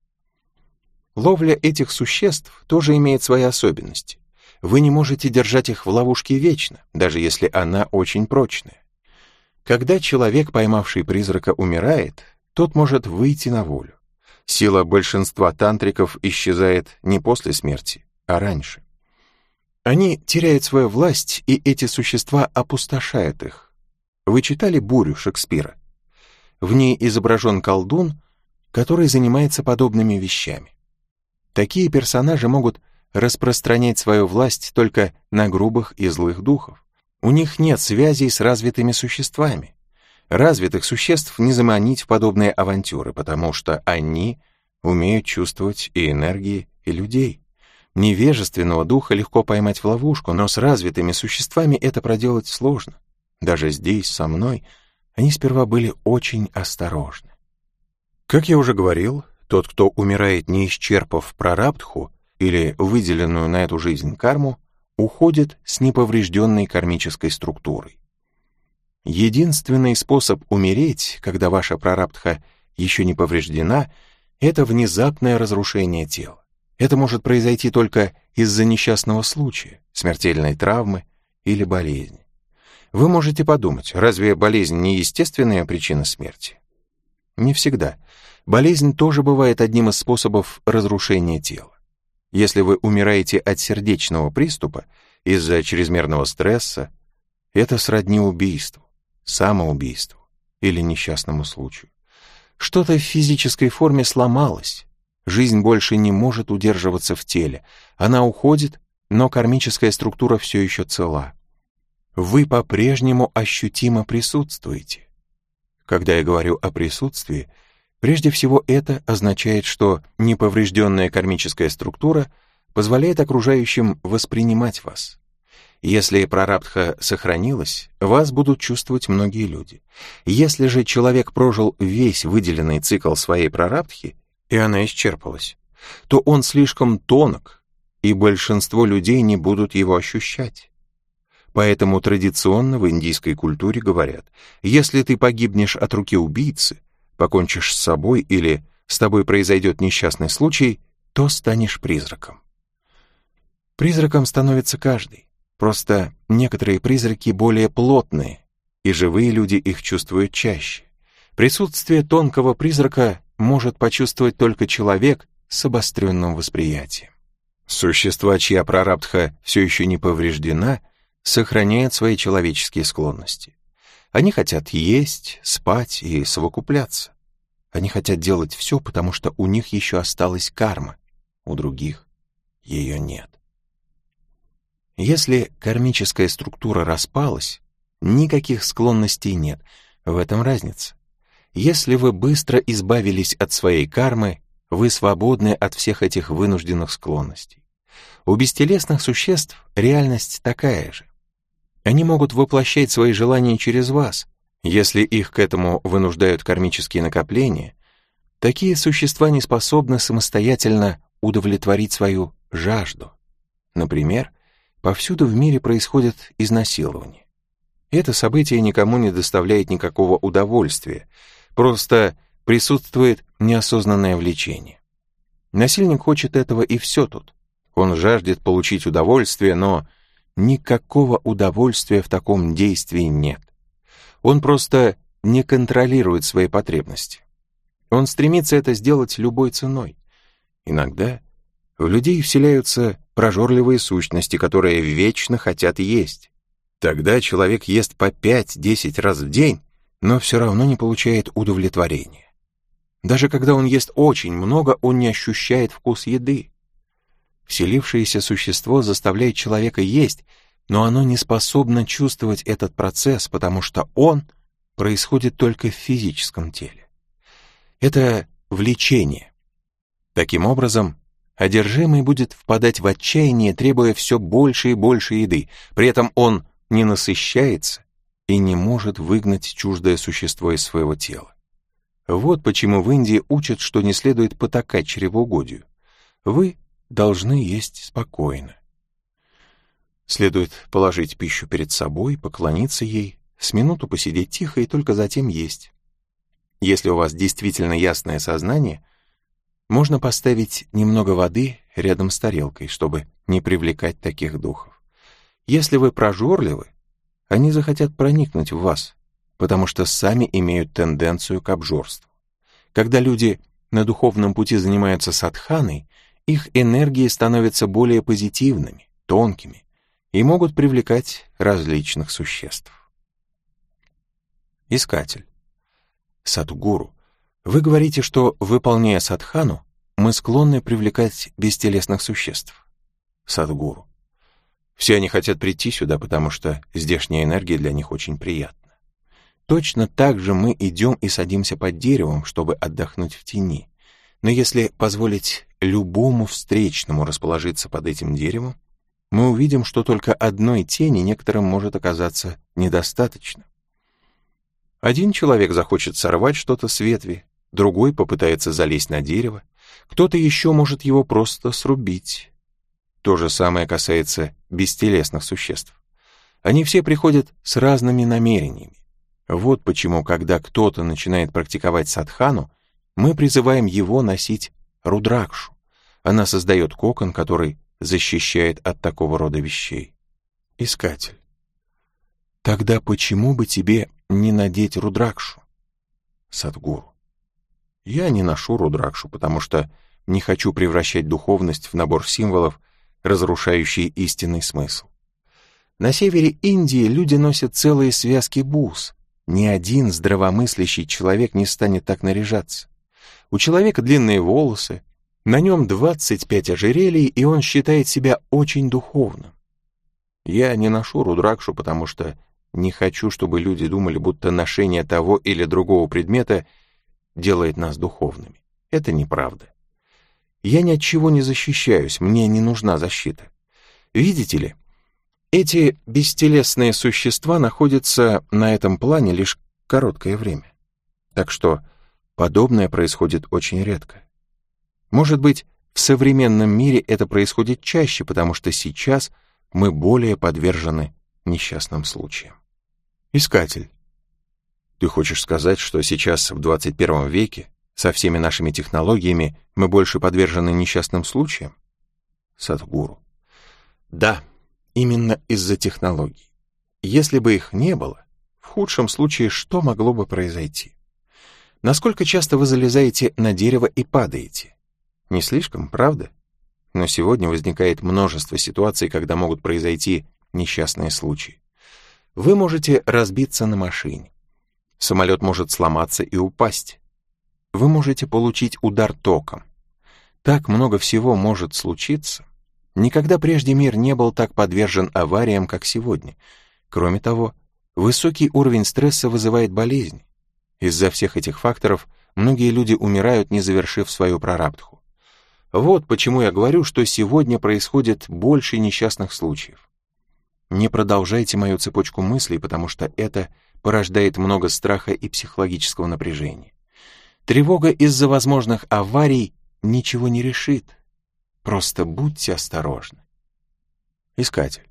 Ловля этих существ тоже имеет свои особенности. Вы не можете держать их в ловушке вечно, даже если она очень прочная. Когда человек, поймавший призрака, умирает, тот может выйти на волю. Сила большинства тантриков исчезает не после смерти, а раньше. Они теряют свою власть, и эти существа опустошают их. Вы читали «Бурю» Шекспира? В ней изображен колдун, который занимается подобными вещами. Такие персонажи могут распространять свою власть только на грубых и злых духов. У них нет связей с развитыми существами. Развитых существ не заманить в подобные авантюры, потому что они умеют чувствовать и энергии, и людей. Невежественного духа легко поймать в ловушку, но с развитыми существами это проделать сложно. Даже здесь, со мной, они сперва были очень осторожны. Как я уже говорил, тот, кто умирает, не исчерпав прарабдху или выделенную на эту жизнь карму, уходит с неповрежденной кармической структурой. Единственный способ умереть, когда ваша прарабдха еще не повреждена, это внезапное разрушение тела. Это может произойти только из-за несчастного случая, смертельной травмы или болезни. Вы можете подумать, разве болезнь не естественная причина смерти? Не всегда. Болезнь тоже бывает одним из способов разрушения тела. Если вы умираете от сердечного приступа из-за чрезмерного стресса, это сродни убийству, самоубийству или несчастному случаю. Что-то в физической форме сломалось, Жизнь больше не может удерживаться в теле. Она уходит, но кармическая структура все еще цела. Вы по-прежнему ощутимо присутствуете. Когда я говорю о присутствии, прежде всего это означает, что неповрежденная кармическая структура позволяет окружающим воспринимать вас. Если прарабдха сохранилась, вас будут чувствовать многие люди. Если же человек прожил весь выделенный цикл своей прарабдхи, и она исчерпалась, то он слишком тонок, и большинство людей не будут его ощущать. Поэтому традиционно в индийской культуре говорят, если ты погибнешь от руки убийцы, покончишь с собой или с тобой произойдет несчастный случай, то станешь призраком. Призраком становится каждый. Просто некоторые призраки более плотные, и живые люди их чувствуют чаще. Присутствие тонкого призрака может почувствовать только человек с обостренным восприятием. Существа, чья прарабдха все еще не повреждена, сохраняют свои человеческие склонности. Они хотят есть, спать и совокупляться. Они хотят делать все, потому что у них еще осталась карма, у других ее нет. Если кармическая структура распалась, никаких склонностей нет, в этом разница. Если вы быстро избавились от своей кармы, вы свободны от всех этих вынужденных склонностей. У бестелесных существ реальность такая же. Они могут воплощать свои желания через вас. Если их к этому вынуждают кармические накопления, такие существа не способны самостоятельно удовлетворить свою жажду. Например, повсюду в мире происходит изнасилование. Это событие никому не доставляет никакого удовольствия, просто присутствует неосознанное влечение. Насильник хочет этого и все тут. Он жаждет получить удовольствие, но никакого удовольствия в таком действии нет. Он просто не контролирует свои потребности. Он стремится это сделать любой ценой. Иногда в людей вселяются прожорливые сущности, которые вечно хотят есть. Тогда человек ест по 5-10 раз в день, но все равно не получает удовлетворения. Даже когда он ест очень много, он не ощущает вкус еды. Вселившееся существо заставляет человека есть, но оно не способно чувствовать этот процесс, потому что он происходит только в физическом теле. Это влечение. Таким образом, одержимый будет впадать в отчаяние, требуя все больше и больше еды, при этом он не насыщается и не может выгнать чуждое существо из своего тела. Вот почему в Индии учат, что не следует потакать чревоугодию. Вы должны есть спокойно. Следует положить пищу перед собой, поклониться ей, с минуту посидеть тихо и только затем есть. Если у вас действительно ясное сознание, можно поставить немного воды рядом с тарелкой, чтобы не привлекать таких духов. Если вы прожорливы, они захотят проникнуть в вас, потому что сами имеют тенденцию к обжорству. Когда люди на духовном пути занимаются садханой, их энергии становятся более позитивными, тонкими и могут привлекать различных существ. Искатель. Садгуру, вы говорите, что, выполняя садхану, мы склонны привлекать бестелесных существ. Садгуру. Все они хотят прийти сюда, потому что здешняя энергия для них очень приятна. Точно так же мы идем и садимся под деревом, чтобы отдохнуть в тени. Но если позволить любому встречному расположиться под этим деревом, мы увидим, что только одной тени некоторым может оказаться недостаточно. Один человек захочет сорвать что-то с ветви, другой попытается залезть на дерево, кто-то еще может его просто срубить. То же самое касается бестелесных существ. Они все приходят с разными намерениями. Вот почему, когда кто-то начинает практиковать садхану, мы призываем его носить рудракшу. Она создает кокон, который защищает от такого рода вещей. Искатель. Тогда почему бы тебе не надеть рудракшу? Садгуру. Я не ношу рудракшу, потому что не хочу превращать духовность в набор символов, разрушающий истинный смысл. На севере Индии люди носят целые связки бус. Ни один здравомыслящий человек не станет так наряжаться. У человека длинные волосы, на нем 25 ожерелий, и он считает себя очень духовным. Я не ношу рудракшу, потому что не хочу, чтобы люди думали, будто ношение того или другого предмета делает нас духовными. Это неправда. Я ни от чего не защищаюсь, мне не нужна защита. Видите ли, эти бестелесные существа находятся на этом плане лишь короткое время. Так что подобное происходит очень редко. Может быть, в современном мире это происходит чаще, потому что сейчас мы более подвержены несчастным случаям. Искатель. Ты хочешь сказать, что сейчас, в 21 веке, со всеми нашими технологиями мы больше подвержены несчастным случаям? Садхгуру. Да, именно из-за технологий. Если бы их не было, в худшем случае что могло бы произойти? Насколько часто вы залезаете на дерево и падаете? Не слишком, правда? Но сегодня возникает множество ситуаций, когда могут произойти несчастные случаи. Вы можете разбиться на машине. Самолет может сломаться и упасть. Вы можете получить удар током. Так много всего может случиться. Никогда прежде мир не был так подвержен авариям, как сегодня. Кроме того, высокий уровень стресса вызывает болезни. Из-за всех этих факторов многие люди умирают, не завершив свою прарабдху. Вот почему я говорю, что сегодня происходит больше несчастных случаев. Не продолжайте мою цепочку мыслей, потому что это порождает много страха и психологического напряжения. Тревога из-за возможных аварий ничего не решит. Просто будьте осторожны. Искатель.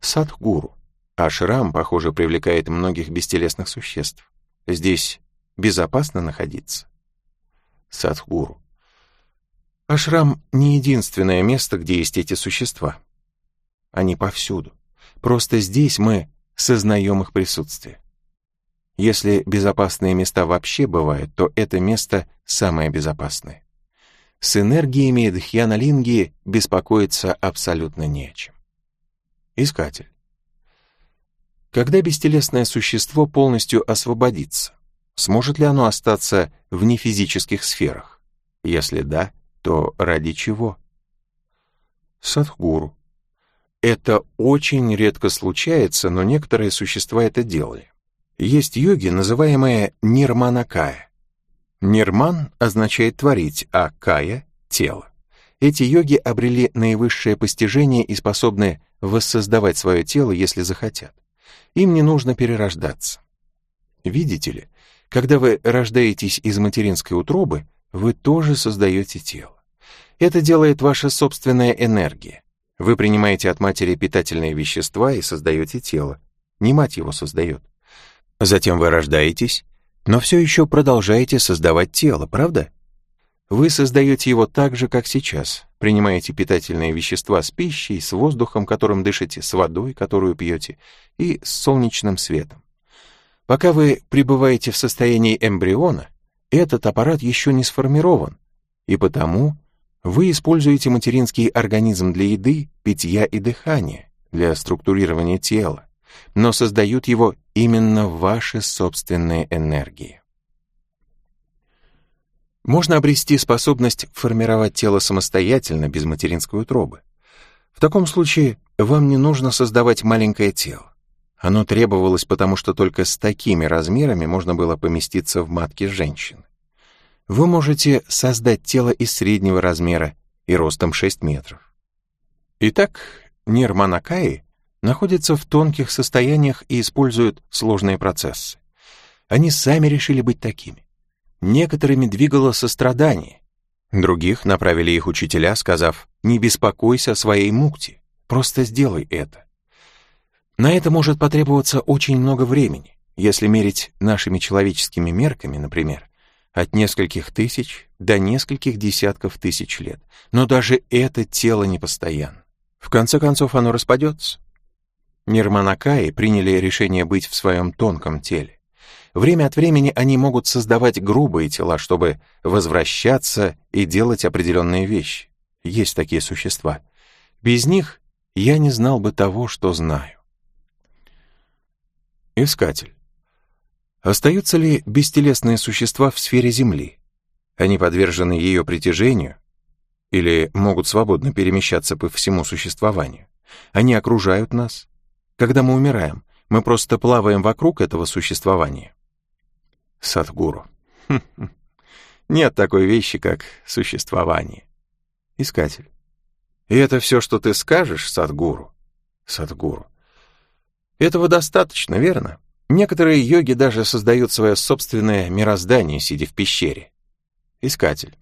Садхгуру. Ашрам, похоже, привлекает многих бестелесных существ. Здесь безопасно находиться. Садхгуру. Ашрам — не единственное место, где есть эти существа. Они повсюду. Просто здесь мы сознаем их присутствие. Если безопасные места вообще бывают, то это место самое безопасное. С энергиями Дхьяналинги беспокоиться абсолютно не о чем. Искатель. Когда бестелесное существо полностью освободится, сможет ли оно остаться в нефизических сферах? Если да, то ради чего? Садхгуру. Это очень редко случается, но некоторые существа это делали. Есть йоги, называемые нирманакая. Нирман означает творить, а кая — тело. Эти йоги обрели наивысшее постижение и способны воссоздавать свое тело, если захотят. Им не нужно перерождаться. Видите ли, когда вы рождаетесь из материнской утробы, вы тоже создаете тело. Это делает ваша собственная энергия. Вы принимаете от матери питательные вещества и создаете тело. Не мать его создает. Затем вы рождаетесь, но все еще продолжаете создавать тело, правда? Вы создаете его так же, как сейчас. Принимаете питательные вещества с пищей, с воздухом, которым дышите, с водой, которую пьете, и с солнечным светом. Пока вы пребываете в состоянии эмбриона, этот аппарат еще не сформирован, и потому вы используете материнский организм для еды, питья и дыхания, для структурирования тела, но создают его именно ваши собственные энергии. Можно обрести способность формировать тело самостоятельно, без материнской утробы. В таком случае вам не нужно создавать маленькое тело. Оно требовалось, потому что только с такими размерами можно было поместиться в матке женщины. Вы можете создать тело из среднего размера и ростом 6 метров. Итак, нирманакаи находятся в тонких состояниях и используют сложные процессы. Они сами решили быть такими. Некоторыми двигало сострадание, других направили их учителя, сказав «не беспокойся о своей мукте, просто сделай это». На это может потребоваться очень много времени, если мерить нашими человеческими мерками, например, от нескольких тысяч до нескольких десятков тысяч лет. Но даже это тело не постоянно. В конце концов оно распадется. Нирманакаи приняли решение быть в своем тонком теле. Время от времени они могут создавать грубые тела, чтобы возвращаться и делать определенные вещи. Есть такие существа. Без них я не знал бы того, что знаю. Искатель. Остаются ли бестелесные существа в сфере Земли? Они подвержены ее притяжению или могут свободно перемещаться по всему существованию? Они окружают нас? Когда мы умираем, мы просто плаваем вокруг этого существования? Садгуру. [LAUGHS] Нет такой вещи, как существование. Искатель. И это все, что ты скажешь, Садгуру? Садгуру. Этого достаточно, верно? Некоторые йоги даже создают свое собственное мироздание, сидя в пещере. Искатель.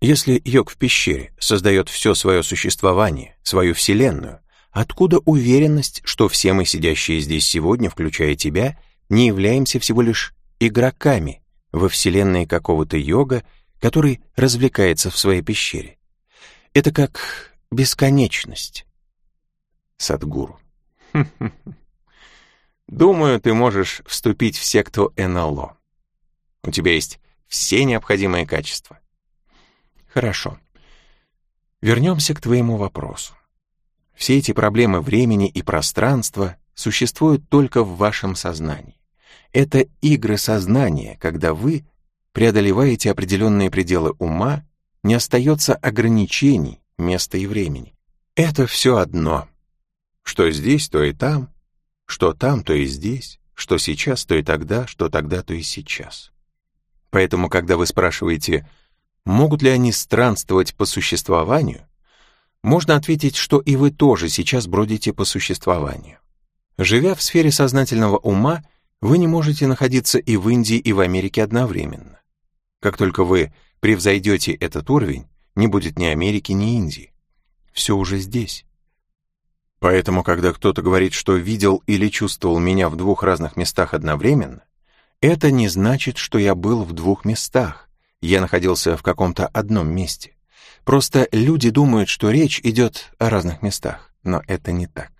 Если йог в пещере создает все свое существование, свою вселенную, откуда уверенность, что все мы, сидящие здесь сегодня, включая тебя, не являемся всего лишь игроками во вселенной какого-то йога, который развлекается в своей пещере? Это как бесконечность. Садгуру. [LAUGHS] Думаю, ты можешь вступить в секту НЛО. У тебя есть все необходимые качества. Хорошо. Вернемся к твоему вопросу. Все эти проблемы времени и пространства существуют только в вашем сознании. Это игры сознания, когда вы преодолеваете определенные пределы ума, не остается ограничений, места и времени. Это все одно. Что здесь, то и там, что там, то и здесь, что сейчас, то и тогда, что тогда, то и сейчас. Поэтому, когда вы спрашиваете, могут ли они странствовать по существованию, можно ответить, что и вы тоже сейчас бродите по существованию. Живя в сфере сознательного ума, вы не можете находиться и в Индии, и в Америке одновременно. Как только вы превзойдете этот уровень, не будет ни Америки, ни Индии. Все уже здесь. Поэтому, когда кто-то говорит, что видел или чувствовал меня в двух разных местах одновременно, это не значит, что я был в двух местах. Я находился в каком-то одном месте. Просто люди думают, что речь идет о разных местах, но это не так.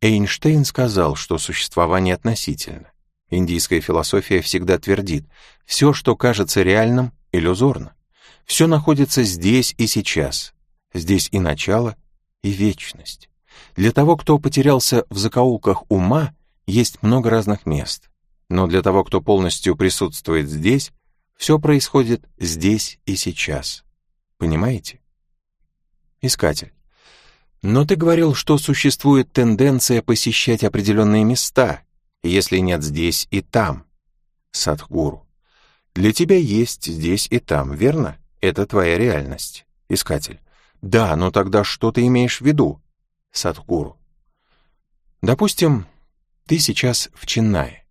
Эйнштейн сказал, что существование относительно. Индийская философия всегда твердит, все, что кажется реальным, иллюзорно. Все находится здесь и сейчас. Здесь и начало, и вечность. Для того, кто потерялся в закоулках ума, есть много разных мест. Но для того, кто полностью присутствует здесь, все происходит здесь и сейчас. Понимаете? Искатель. Но ты говорил, что существует тенденция посещать определенные места, если нет здесь и там. Садхгуру. Для тебя есть здесь и там, верно? Это твоя реальность. Искатель. Да, но тогда что ты имеешь в виду? Садхгуру. Допустим, ты сейчас в Чиннае.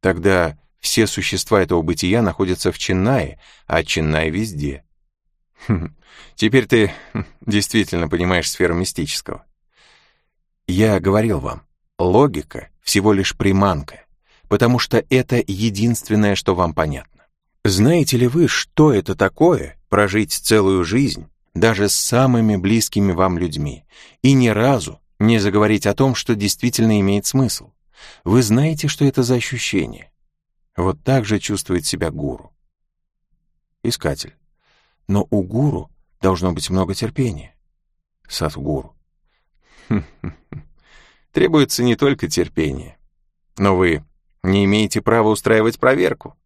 Тогда все существа этого бытия находятся в Чиннае, а Чиннай везде. Теперь ты действительно понимаешь сферу мистического. Я говорил вам, логика всего лишь приманка, потому что это единственное, что вам понятно. Знаете ли вы, что это такое прожить целую жизнь, даже с самыми близкими вам людьми, и ни разу не заговорить о том, что действительно имеет смысл. Вы знаете, что это за ощущение. Вот так же чувствует себя гуру. Искатель. Но у гуру должно быть много терпения. Садхгуру. [LAUGHS] Требуется не только терпение. Но вы не имеете права устраивать проверку.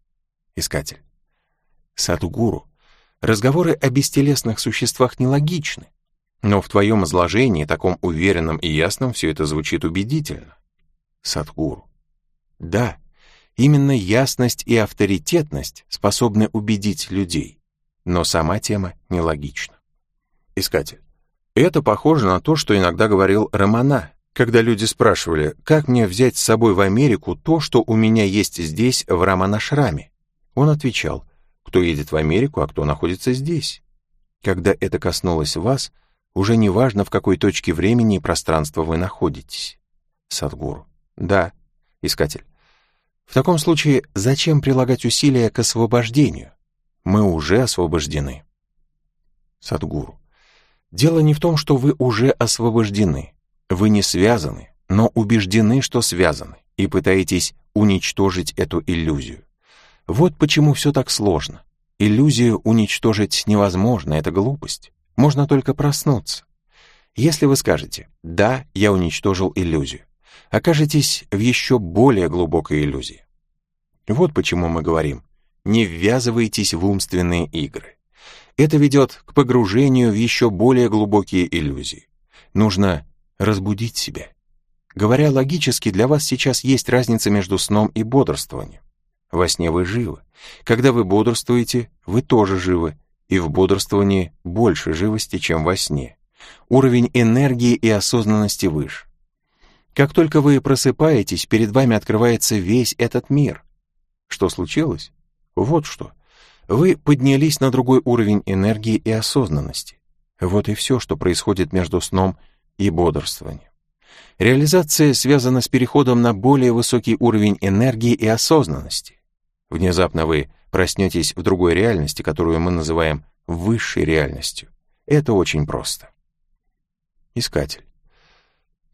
Искатель. Садхгуру Разговоры о бестелесных существах нелогичны, но в твоем изложении, таком уверенном и ясном, все это звучит убедительно. Садхгуру. Да, именно ясность и авторитетность способны убедить людей, но сама тема нелогична. Искатель. Это похоже на то, что иногда говорил Романа, когда люди спрашивали, как мне взять с собой в Америку то, что у меня есть здесь, в Раманашраме. Он отвечал, кто едет в Америку, а кто находится здесь. Когда это коснулось вас, уже не важно, в какой точке времени и пространства вы находитесь. Садгуру. Да, искатель. В таком случае, зачем прилагать усилия к освобождению? Мы уже освобождены. Садгуру. Дело не в том, что вы уже освобождены. Вы не связаны, но убеждены, что связаны, и пытаетесь уничтожить эту иллюзию. Вот почему все так сложно. Иллюзию уничтожить невозможно, это глупость. Можно только проснуться. Если вы скажете «да, я уничтожил иллюзию», окажетесь в еще более глубокой иллюзии. Вот почему мы говорим «не ввязывайтесь в умственные игры». Это ведет к погружению в еще более глубокие иллюзии. Нужно разбудить себя. Говоря логически, для вас сейчас есть разница между сном и бодрствованием. Во сне вы живы. Когда вы бодрствуете, вы тоже живы, и в бодрствовании больше живости, чем во сне. Уровень энергии и осознанности выше. Как только вы просыпаетесь, перед вами открывается весь этот мир. Что случилось? Вот что. Вы поднялись на другой уровень энергии и осознанности. Вот и все, что происходит между сном и бодрствованием. Реализация связана с переходом на более высокий уровень энергии и осознанности. Внезапно вы проснетесь в другой реальности, которую мы называем высшей реальностью. Это очень просто. Искатель.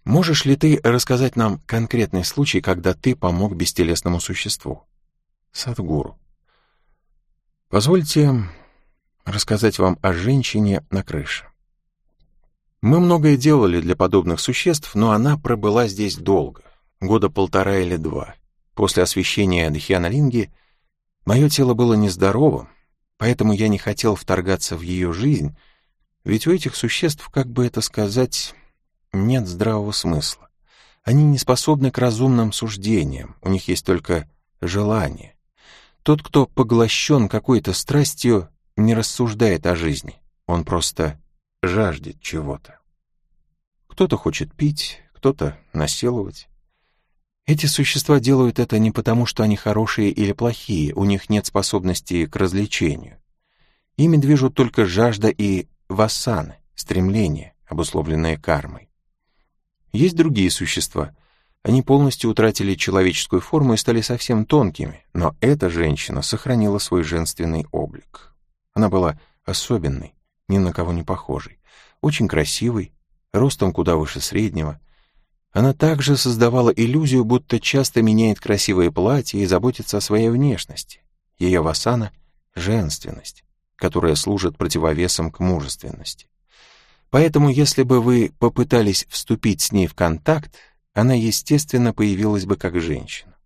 Можешь ли ты рассказать нам конкретный случай, когда ты помог бестелесному существу? Садгуру. Позвольте рассказать вам о женщине на крыше. Мы многое делали для подобных существ, но она пробыла здесь долго, года полтора или два. После освещения Дхьянолинги мое тело было нездоровым, поэтому я не хотел вторгаться в ее жизнь, ведь у этих существ, как бы это сказать, нет здравого смысла. Они не способны к разумным суждениям, у них есть только желание. Тот, кто поглощен какой-то страстью, не рассуждает о жизни, он просто жаждет чего-то. Кто-то хочет пить, кто-то насиловать. Эти существа делают это не потому, что они хорошие или плохие, у них нет способности к развлечению. Ими движут только жажда и вассаны, стремления, обусловленные кармой. Есть другие существа. Они полностью утратили человеческую форму и стали совсем тонкими, но эта женщина сохранила свой женственный облик. Она была особенной, ни на кого не похожей, очень красивой, ростом куда выше среднего. Она также создавала иллюзию, будто часто меняет красивое платье и заботится о своей внешности. Ее васана — женственность, которая служит противовесом к мужественности. Поэтому, если бы вы попытались вступить с ней в контакт, она, естественно, появилась бы как женщина.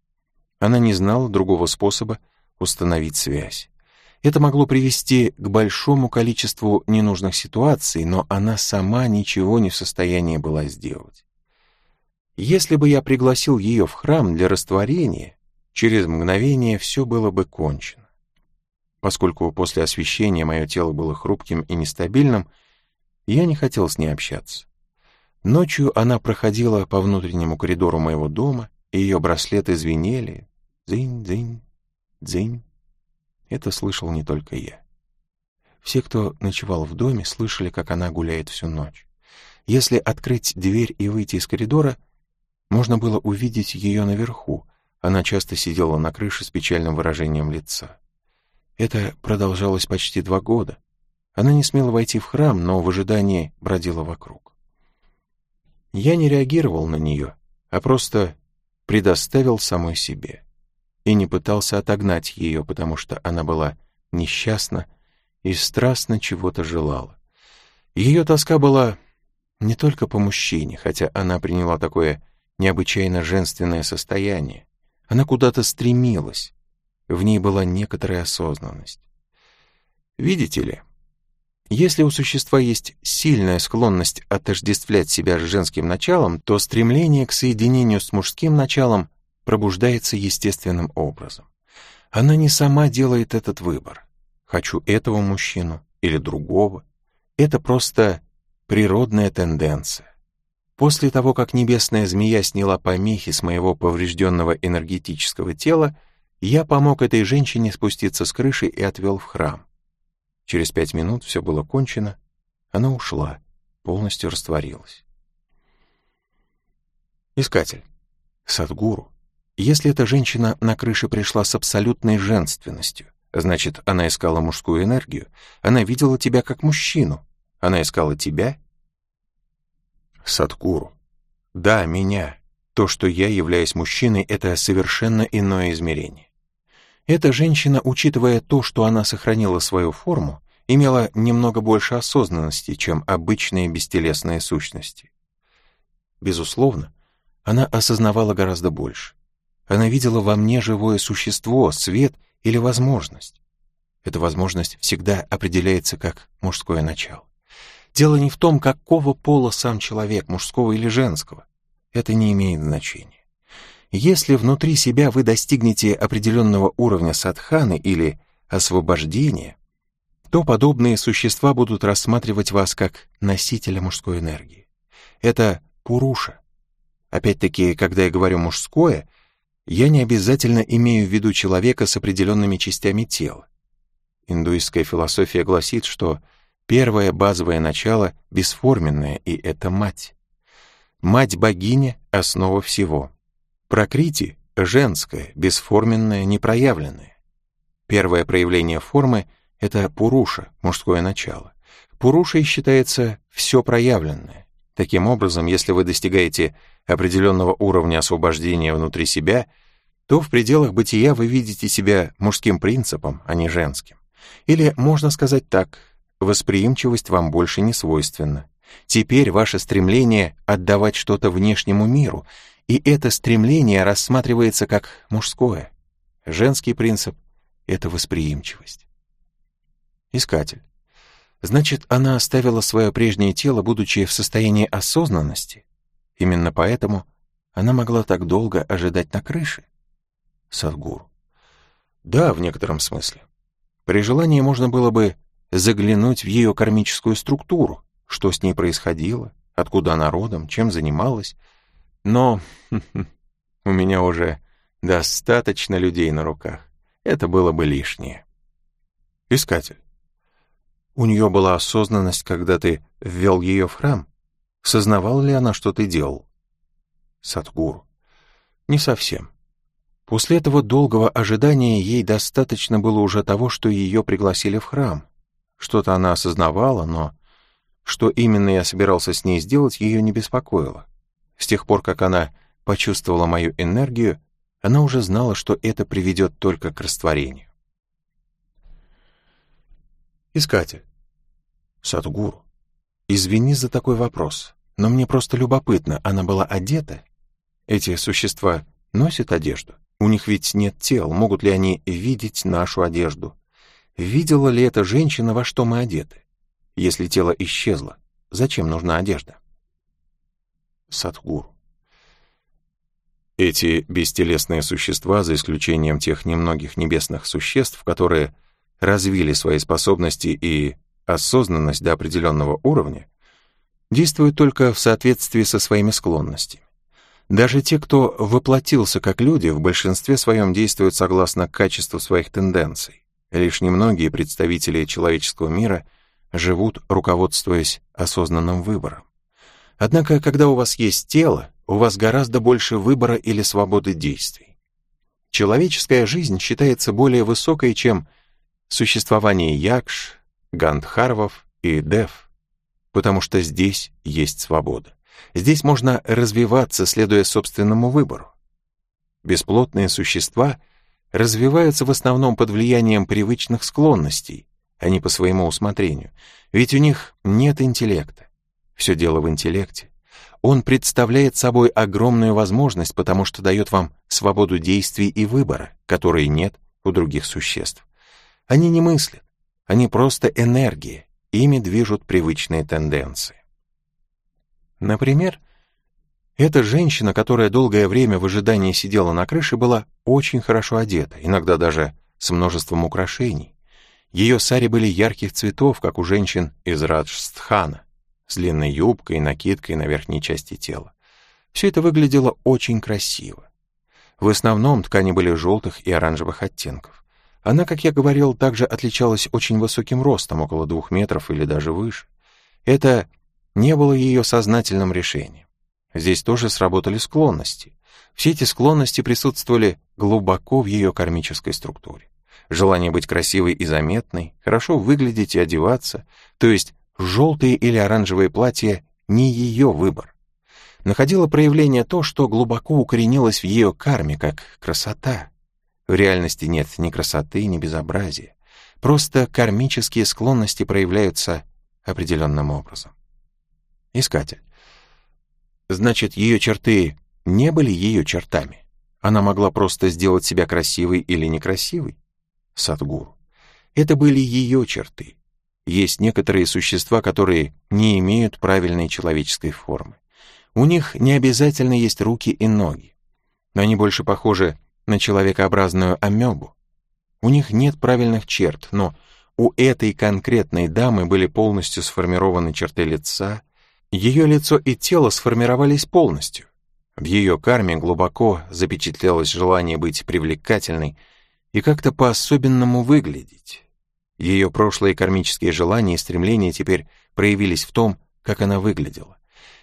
Она не знала другого способа установить связь. Это могло привести к большому количеству ненужных ситуаций, но она сама ничего не в состоянии была сделать. Если бы я пригласил ее в храм для растворения, через мгновение все было бы кончено. Поскольку после освещения мое тело было хрупким и нестабильным, я не хотел с ней общаться. Ночью она проходила по внутреннему коридору моего дома, и ее браслеты звенели. Дзынь-дзынь, дзынь. Это слышал не только я. Все, кто ночевал в доме, слышали, как она гуляет всю ночь. Если открыть дверь и выйти из коридора, можно было увидеть ее наверху. Она часто сидела на крыше с печальным выражением лица. Это продолжалось почти два года. Она не смела войти в храм, но в ожидании бродила вокруг. Я не реагировал на нее, а просто предоставил самой себе и не пытался отогнать ее, потому что она была несчастна и страстно чего-то желала. Ее тоска была не только по мужчине, хотя она приняла такое необычайно женственное состояние. Она куда-то стремилась, в ней была некоторая осознанность. Видите ли, если у существа есть сильная склонность отождествлять себя с женским началом, то стремление к соединению с мужским началом пробуждается естественным образом. Она не сама делает этот выбор. Хочу этого мужчину или другого. Это просто природная тенденция. После того, как небесная змея сняла помехи с моего поврежденного энергетического тела, я помог этой женщине спуститься с крыши и отвел в храм. Через пять минут все было кончено, она ушла, полностью растворилась. Искатель. Садгуру. Если эта женщина на крыше пришла с абсолютной женственностью, значит, она искала мужскую энергию, она видела тебя как мужчину, она искала тебя? Садгуру. Да, меня. То, что я являюсь мужчиной, это совершенно иное измерение. Эта женщина, учитывая то, что она сохранила свою форму, имела немного больше осознанности, чем обычные бестелесные сущности. Безусловно, она осознавала гораздо больше. Она видела во мне живое существо, свет или возможность. Эта возможность всегда определяется как мужское начало. Дело не в том, какого пола сам человек, мужского или женского. Это не имеет значения. Если внутри себя вы достигнете определенного уровня садханы или освобождения, то подобные существа будут рассматривать вас как носителя мужской энергии. Это пуруша. Опять-таки, когда я говорю «мужское», я не обязательно имею в виду человека с определенными частями тела. Индуистская философия гласит, что первое базовое начало бесформенное, и это мать. Мать-богиня — основа всего. Прокрити — женское, бесформенное, непроявленное. Первое проявление формы — это пуруша, мужское начало. Пурушей считается все проявленное. Таким образом, если вы достигаете определенного уровня освобождения внутри себя, то в пределах бытия вы видите себя мужским принципом, а не женским. Или, можно сказать так, восприимчивость вам больше не свойственна. Теперь ваше стремление отдавать что-то внешнему миру и это стремление рассматривается как мужское. Женский принцип — это восприимчивость. Искатель. Значит, она оставила свое прежнее тело, будучи в состоянии осознанности. Именно поэтому она могла так долго ожидать на крыше. Садгуру. Да, в некотором смысле. При желании можно было бы заглянуть в ее кармическую структуру, что с ней происходило, откуда она родом, чем занималась. Но [LAUGHS] у меня уже достаточно людей на руках. Это было бы лишнее. Искатель. У нее была осознанность, когда ты ввел ее в храм. Сознавала ли она, что ты делал? Садгуру. Не совсем. После этого долгого ожидания ей достаточно было уже того, что ее пригласили в храм. Что-то она осознавала, но что именно я собирался с ней сделать, ее не беспокоило. С тех пор, как она почувствовала мою энергию, она уже знала, что это приведет только к растворению. Искатель. Садгуру. Извини за такой вопрос, но мне просто любопытно, она была одета? Эти существа носят одежду? У них ведь нет тел, могут ли они видеть нашу одежду? Видела ли эта женщина, во что мы одеты? Если тело исчезло, зачем нужна одежда? Садгуру. Эти бестелесные существа, за исключением тех немногих небесных существ, которые развили свои способности и осознанность до определенного уровня, действуют только в соответствии со своими склонностями. Даже те, кто воплотился как люди, в большинстве своем действуют согласно качеству своих тенденций. Лишь немногие представители человеческого мира живут, руководствуясь осознанным выбором. Однако, когда у вас есть тело, у вас гораздо больше выбора или свободы действий. Человеческая жизнь считается более высокой, чем существование якш, гандхарвов и дев, потому что здесь есть свобода. Здесь можно развиваться, следуя собственному выбору. Бесплотные существа развиваются в основном под влиянием привычных склонностей, а не по своему усмотрению, ведь у них нет интеллекта. Все дело в интеллекте. Он представляет собой огромную возможность, потому что дает вам свободу действий и выбора, которой нет у других существ. Они не мыслят, они просто энергия, ими движут привычные тенденции. Например, эта женщина, которая долгое время в ожидании сидела на крыше, была очень хорошо одета, иногда даже с множеством украшений. Ее сари были ярких цветов, как у женщин из Раджстхана, с длинной юбкой и накидкой на верхней части тела. Все это выглядело очень красиво. В основном ткани были желтых и оранжевых оттенков. Она, как я говорил, также отличалась очень высоким ростом, около двух метров или даже выше. Это не было ее сознательным решением. Здесь тоже сработали склонности. Все эти склонности присутствовали глубоко в ее кармической структуре. Желание быть красивой и заметной, хорошо выглядеть и одеваться, то есть желтые или оранжевые платья — не ее выбор. Находило проявление то, что глубоко укоренилось в ее карме, как красота. В реальности нет ни красоты, ни безобразия. Просто кармические склонности проявляются определенным образом. Искатель. Значит, ее черты не были ее чертами. Она могла просто сделать себя красивой или некрасивой. Садгуру. Это были ее черты. Есть некоторые существа, которые не имеют правильной человеческой формы. У них не обязательно есть руки и ноги. Но они больше похожи на человекообразную амебу. У них нет правильных черт, но у этой конкретной дамы были полностью сформированы черты лица, ее лицо и тело сформировались полностью. В ее карме глубоко запечатлелось желание быть привлекательной и как-то по-особенному выглядеть. Ее прошлые кармические желания и стремления теперь проявились в том, как она выглядела.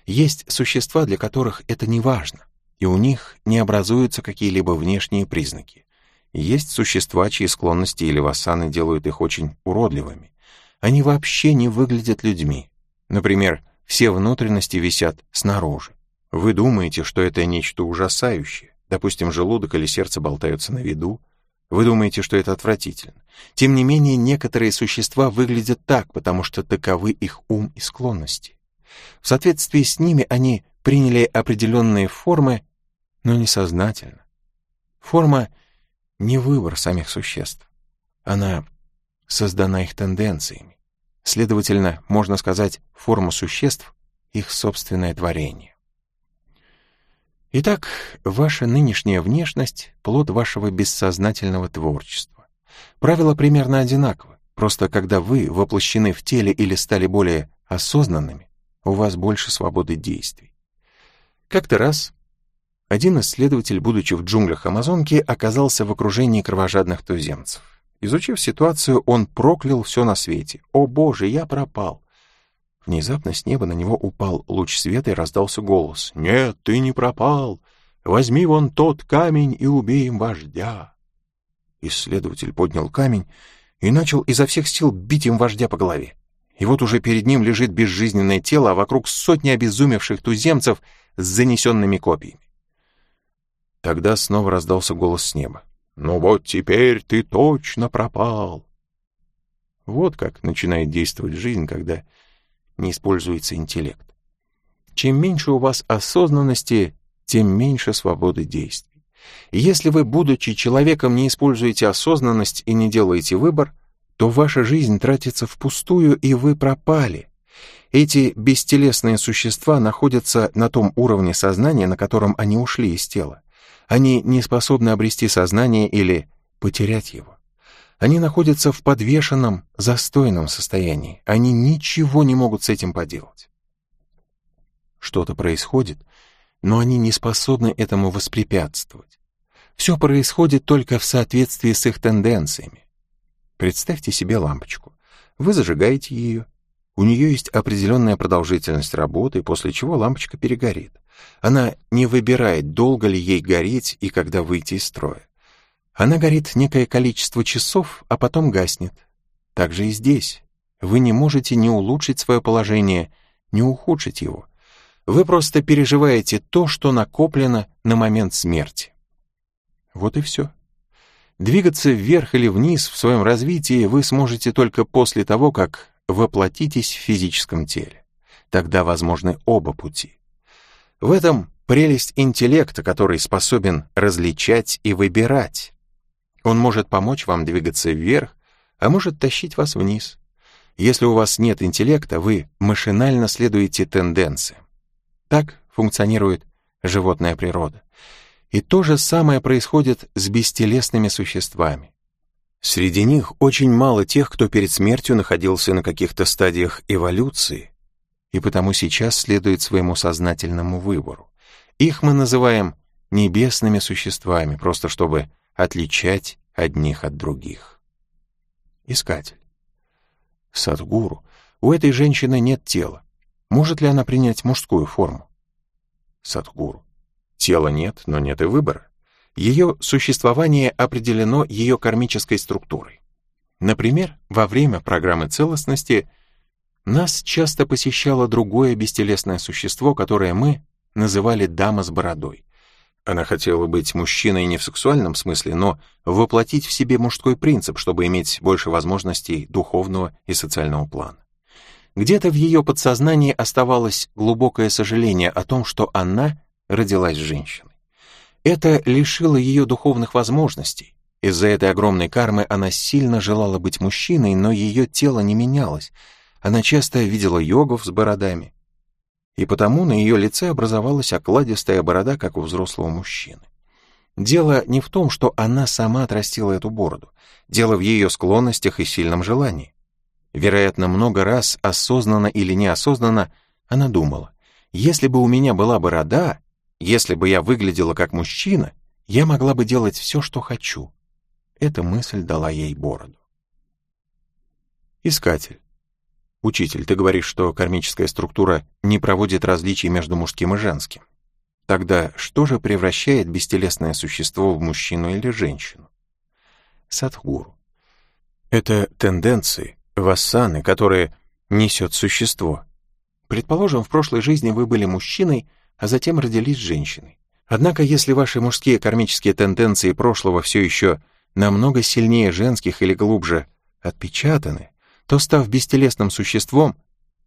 Есть существа, для которых это не важно, и у них не образуются какие-либо внешние признаки. Есть существа, чьи склонности или вассаны делают их очень уродливыми. Они вообще не выглядят людьми. Например, все внутренности висят снаружи. Вы думаете, что это нечто ужасающее. Допустим, желудок или сердце болтаются на виду. Вы думаете, что это отвратительно. Тем не менее, некоторые существа выглядят так, потому что таковы их ум и склонности. В соответствии с ними они приняли определенные формы но несознательно. Форма — не выбор самих существ. Она создана их тенденциями. Следовательно, можно сказать, форма существ — их собственное творение. Итак, ваша нынешняя внешность — плод вашего бессознательного творчества. Правила примерно одинаковы, просто когда вы воплощены в теле или стали более осознанными, у вас больше свободы действий. Как-то раз один исследователь, будучи в джунглях Амазонки, оказался в окружении кровожадных туземцев. Изучив ситуацию, он проклял все на свете. «О боже, я пропал!» Внезапно с неба на него упал луч света и раздался голос. «Нет, ты не пропал! Возьми вон тот камень и убей им вождя!» Исследователь поднял камень и начал изо всех сил бить им вождя по голове. И вот уже перед ним лежит безжизненное тело, а вокруг сотни обезумевших туземцев с занесенными копьями. Тогда снова раздался голос с неба. «Ну вот теперь ты точно пропал!» Вот как начинает действовать жизнь, когда не используется интеллект. Чем меньше у вас осознанности, тем меньше свободы действий. И если вы, будучи человеком, не используете осознанность и не делаете выбор, то ваша жизнь тратится впустую, и вы пропали. Эти бестелесные существа находятся на том уровне сознания, на котором они ушли из тела. Они не способны обрести сознание или потерять его. Они находятся в подвешенном, застойном состоянии. Они ничего не могут с этим поделать. Что-то происходит, но они не способны этому воспрепятствовать. Все происходит только в соответствии с их тенденциями. Представьте себе лампочку. Вы зажигаете ее. У нее есть определенная продолжительность работы, после чего лампочка перегорит. Она не выбирает, долго ли ей гореть и когда выйти из строя. Она горит некое количество часов, а потом гаснет. Так же и здесь. Вы не можете ни улучшить свое положение, ни ухудшить его. Вы просто переживаете то, что накоплено на момент смерти. Вот и все. Двигаться вверх или вниз в своем развитии вы сможете только после того, как воплотитесь в физическом теле. Тогда возможны оба пути. В этом прелесть интеллекта, который способен различать и выбирать. Он может помочь вам двигаться вверх, а может тащить вас вниз. Если у вас нет интеллекта, вы машинально следуете тенденциям. Так функционирует животная природа. И то же самое происходит с бестелесными существами. Среди них очень мало тех, кто перед смертью находился на каких-то стадиях эволюции, и потому сейчас следует своему сознательному выбору. Их мы называем небесными существами, просто чтобы отличать одних от других. Искатель. Садгуру, у этой женщины нет тела. Может ли она принять мужскую форму? Садгуру. Тела нет, но нет и выбора. Ее существование определено ее кармической структурой. Например, во время программы целостности – нас часто посещало другое бестелесное существо, которое мы называли «дама с бородой». Она хотела быть мужчиной не в сексуальном смысле, но воплотить в себе мужской принцип, чтобы иметь больше возможностей духовного и социального плана. Где-то в ее подсознании оставалось глубокое сожаление о том, что она родилась женщиной. Это лишило ее духовных возможностей. Из-за этой огромной кармы она сильно желала быть мужчиной, но ее тело не менялось, она часто видела йогов с бородами, и потому на ее лице образовалась окладистая борода, как у взрослого мужчины. Дело не в том, что она сама отрастила эту бороду. Дело в ее склонностях и сильном желании. Вероятно, много раз, осознанно или неосознанно, она думала, если бы у меня была борода, если бы я выглядела как мужчина, я могла бы делать все, что хочу. Эта мысль дала ей бороду. Искатель. Учитель, ты говоришь, что кармическая структура не проводит различий между мужским и женским. Тогда что же превращает бестелесное существо в мужчину или женщину? Садхгуру. Это тенденции, вассаны, которые несет существо. Предположим, в прошлой жизни вы были мужчиной, а затем родились женщиной. Однако, если ваши мужские кармические тенденции прошлого все еще намного сильнее женских или глубже отпечатаны, то, став бестелесным существом,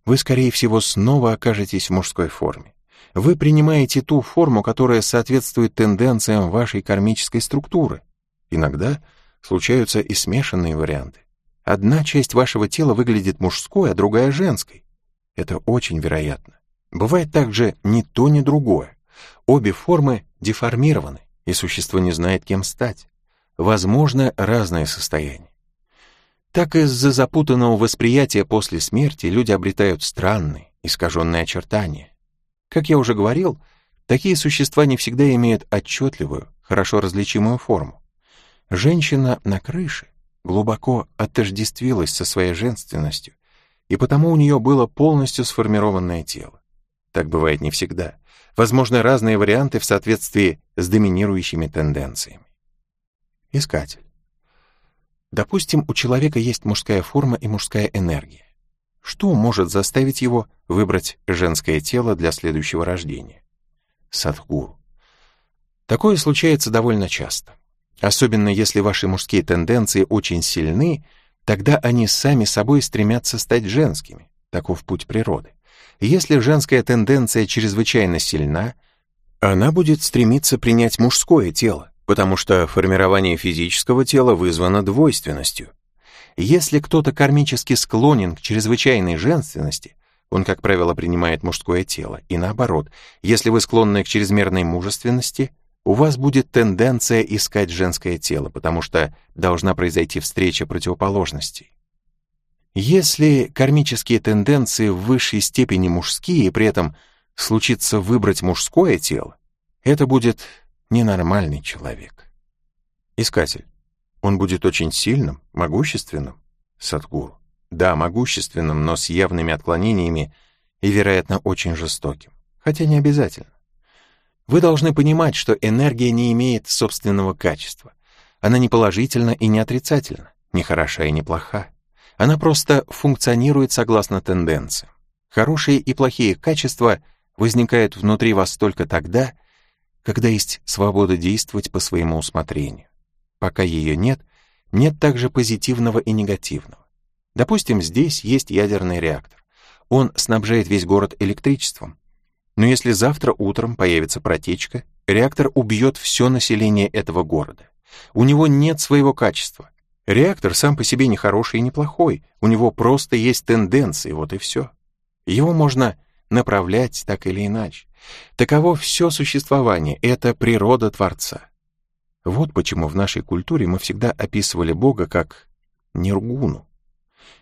вы, скорее всего, снова окажетесь в мужской форме. Вы принимаете ту форму, которая соответствует тенденциям вашей кармической структуры. Иногда случаются и смешанные варианты. Одна часть вашего тела выглядит мужской, а другая женской. Это очень вероятно. Бывает также ни то, ни другое. Обе формы деформированы, и существо не знает, кем стать. Возможно, разное состояние. Так из-за запутанного восприятия после смерти люди обретают странные, искаженные очертания. Как я уже говорил, такие существа не всегда имеют отчетливую, хорошо различимую форму. Женщина на крыше глубоко отождествилась со своей женственностью, и потому у нее было полностью сформированное тело. Так бывает не всегда. Возможны разные варианты в соответствии с доминирующими тенденциями. Искатель. Допустим, у человека есть мужская форма и мужская энергия. Что может заставить его выбрать женское тело для следующего рождения? Садхгуру. Такое случается довольно часто. Особенно если ваши мужские тенденции очень сильны, тогда они сами собой стремятся стать женскими. Таков путь природы. Если женская тенденция чрезвычайно сильна, она будет стремиться принять мужское тело, потому что формирование физического тела вызвано двойственностью. Если кто-то кармически склонен к чрезвычайной женственности, он, как правило, принимает мужское тело, и наоборот, если вы склонны к чрезмерной мужественности, у вас будет тенденция искать женское тело, потому что должна произойти встреча противоположностей. Если кармические тенденции в высшей степени мужские, при этом случится выбрать мужское тело, это будет ненормальный человек. Искатель. Он будет очень сильным, могущественным? Садгуру. Да, могущественным, но с явными отклонениями и, вероятно, очень жестоким. Хотя не обязательно. Вы должны понимать, что энергия не имеет собственного качества. Она не положительна и не отрицательна, не хороша и не плоха. Она просто функционирует согласно тенденциям. Хорошие и плохие качества возникают внутри вас только тогда, когда есть свобода действовать по своему усмотрению. Пока ее нет, нет также позитивного и негативного. Допустим, здесь есть ядерный реактор. Он снабжает весь город электричеством. Но если завтра утром появится протечка, реактор убьет все население этого города. У него нет своего качества. Реактор сам по себе не хороший и не плохой, у него просто есть тенденции, вот и все. Его можно направлять так или иначе. Таково все существование, это природа Творца. Вот почему в нашей культуре мы всегда описывали Бога как Ниргуну.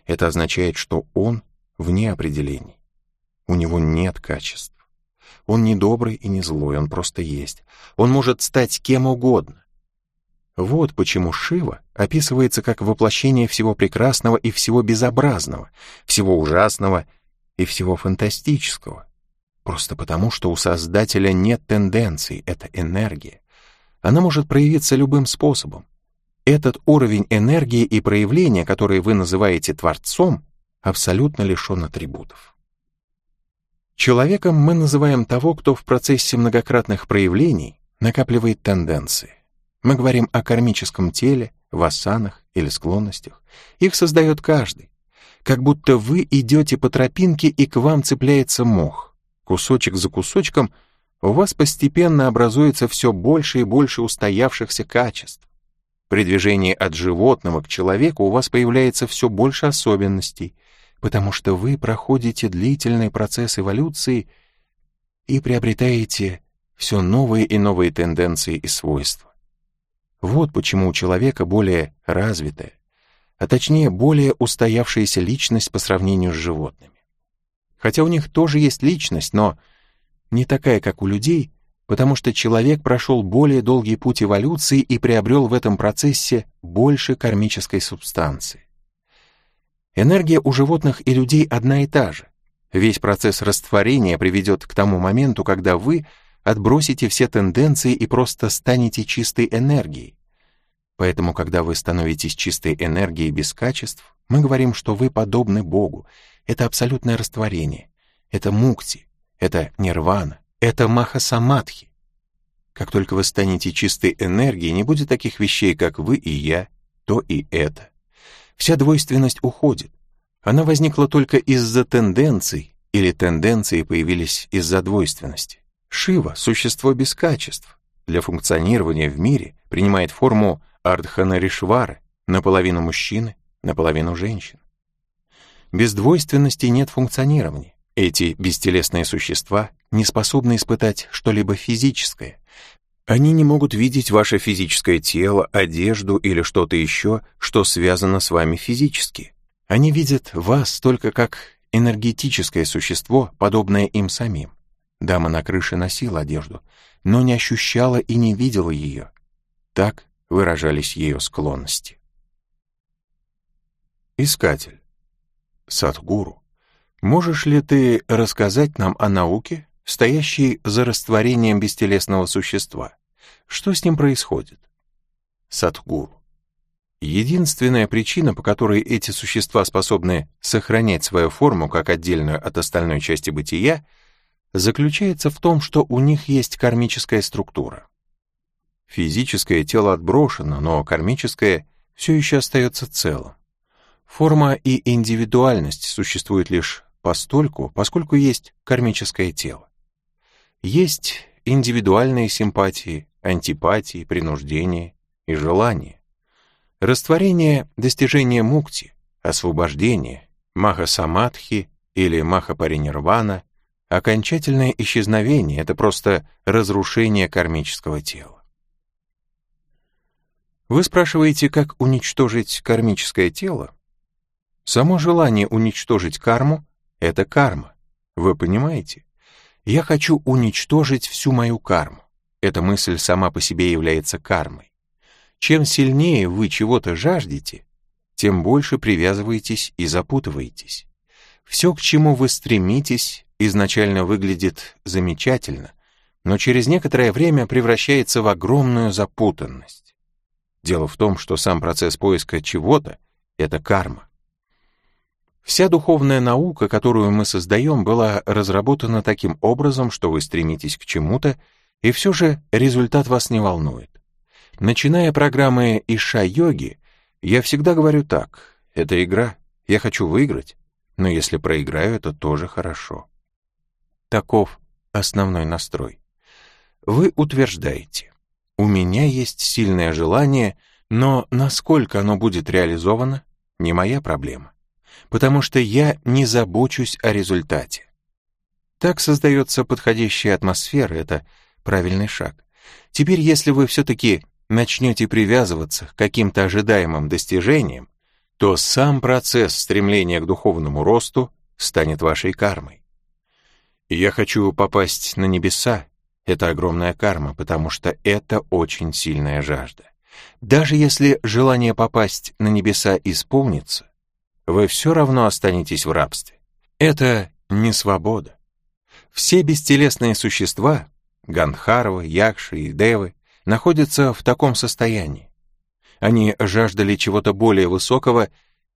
Это означает, что Он вне определений. У Него нет качеств. Он не добрый и не злой, он просто есть. Он может стать кем угодно. Вот почему Шива описывается как воплощение всего прекрасного и всего безобразного, всего ужасного и всего фантастического. Просто потому, что у Создателя нет тенденций, это энергия. Она может проявиться любым способом. Этот уровень энергии и проявления, которые вы называете Творцом, абсолютно лишен атрибутов. Человеком мы называем того, кто в процессе многократных проявлений накапливает тенденции. Мы говорим о кармическом теле, вассанах или склонностях. Их создает каждый. Как будто вы идете по тропинке, и к вам цепляется мох. Кусочек за кусочком у вас постепенно образуется все больше и больше устоявшихся качеств. При движении от животного к человеку у вас появляется все больше особенностей — потому что вы проходите длительный процесс эволюции и приобретаете все новые и новые тенденции и свойства. Вот почему у человека более развитая, а точнее более устоявшаяся личность по сравнению с животными. Хотя у них тоже есть личность, но не такая, как у людей, потому что человек прошел более долгий путь эволюции и приобрел в этом процессе больше кармической субстанции. Энергия у животных и людей одна и та же. Весь процесс растворения приведет к тому моменту, когда вы отбросите все тенденции и просто станете чистой энергией. Поэтому, когда вы становитесь чистой энергией без качеств, мы говорим, что вы подобны Богу. Это абсолютное растворение. Это мукти. Это нирвана. Это маха-самадхи. Как только вы станете чистой энергией, не будет таких вещей, как вы и я, то и это. Вся двойственность уходит. Она возникла только из-за тенденций или тенденции появились из-за двойственности. Шива — существо без качеств. Для функционирования в мире принимает форму Ардханаришвары, наполовину мужчины, наполовину женщин. Без двойственности нет функционирования. Эти бестелесные существа не способны испытать что-либо физическое. Они не могут видеть ваше физическое тело, одежду или что-то еще, что связано с вами физически. Они видят вас только как энергетическое существо, подобное им самим. Дама на крыше носила одежду, но не ощущала и не видела ее. Так выражались ее склонности. Искатель. Садгуру. Можешь ли ты рассказать нам о науке, стоящей за растворением бестелесного существа? Что с ним происходит? Садгуру. Единственная причина, по которой эти существа способны сохранять свою форму как отдельную от остальной части бытия, заключается в том, что у них есть кармическая структура. Физическое тело отброшено, но кармическое все еще остается целым. Форма и индивидуальность существуют лишь постольку, поскольку есть кармическое тело. Есть индивидуальные симпатии, антипатии, принуждение и желание. Растворение — достижение мукти, освобождение, маха-самадхи или маха-паринирвана, окончательное исчезновение — это просто разрушение кармического тела. Вы спрашиваете, как уничтожить кармическое тело? Само желание уничтожить карму — это карма. Вы понимаете? Я хочу уничтожить всю мою карму. Эта мысль сама по себе является кармой. Чем сильнее вы чего-то жаждете, тем больше привязываетесь и запутываетесь. Все, к чему вы стремитесь, изначально выглядит замечательно, но через некоторое время превращается в огромную запутанность. Дело в том, что сам процесс поиска чего-то — это карма. Вся духовная наука, которую мы создаем, была разработана таким образом, что вы стремитесь к чему-то, и все же результат вас не волнует. Начиная программы Иша-йоги, я всегда говорю так, это игра, я хочу выиграть, но если проиграю, это тоже хорошо. Таков основной настрой. Вы утверждаете, у меня есть сильное желание, но насколько оно будет реализовано, не моя проблема потому что я не забочусь о результате. Так создается подходящая атмосфера, это правильный шаг. Теперь, если вы все-таки начнете привязываться к каким-то ожидаемым достижениям, то сам процесс стремления к духовному росту станет вашей кармой. Я хочу попасть на небеса, это огромная карма, потому что это очень сильная жажда. Даже если желание попасть на небеса исполнится, вы все равно останетесь в рабстве. Это не свобода. Все бестелесные существа, Гандхаровы, Якши и Девы, находятся в таком состоянии. Они жаждали чего-то более высокого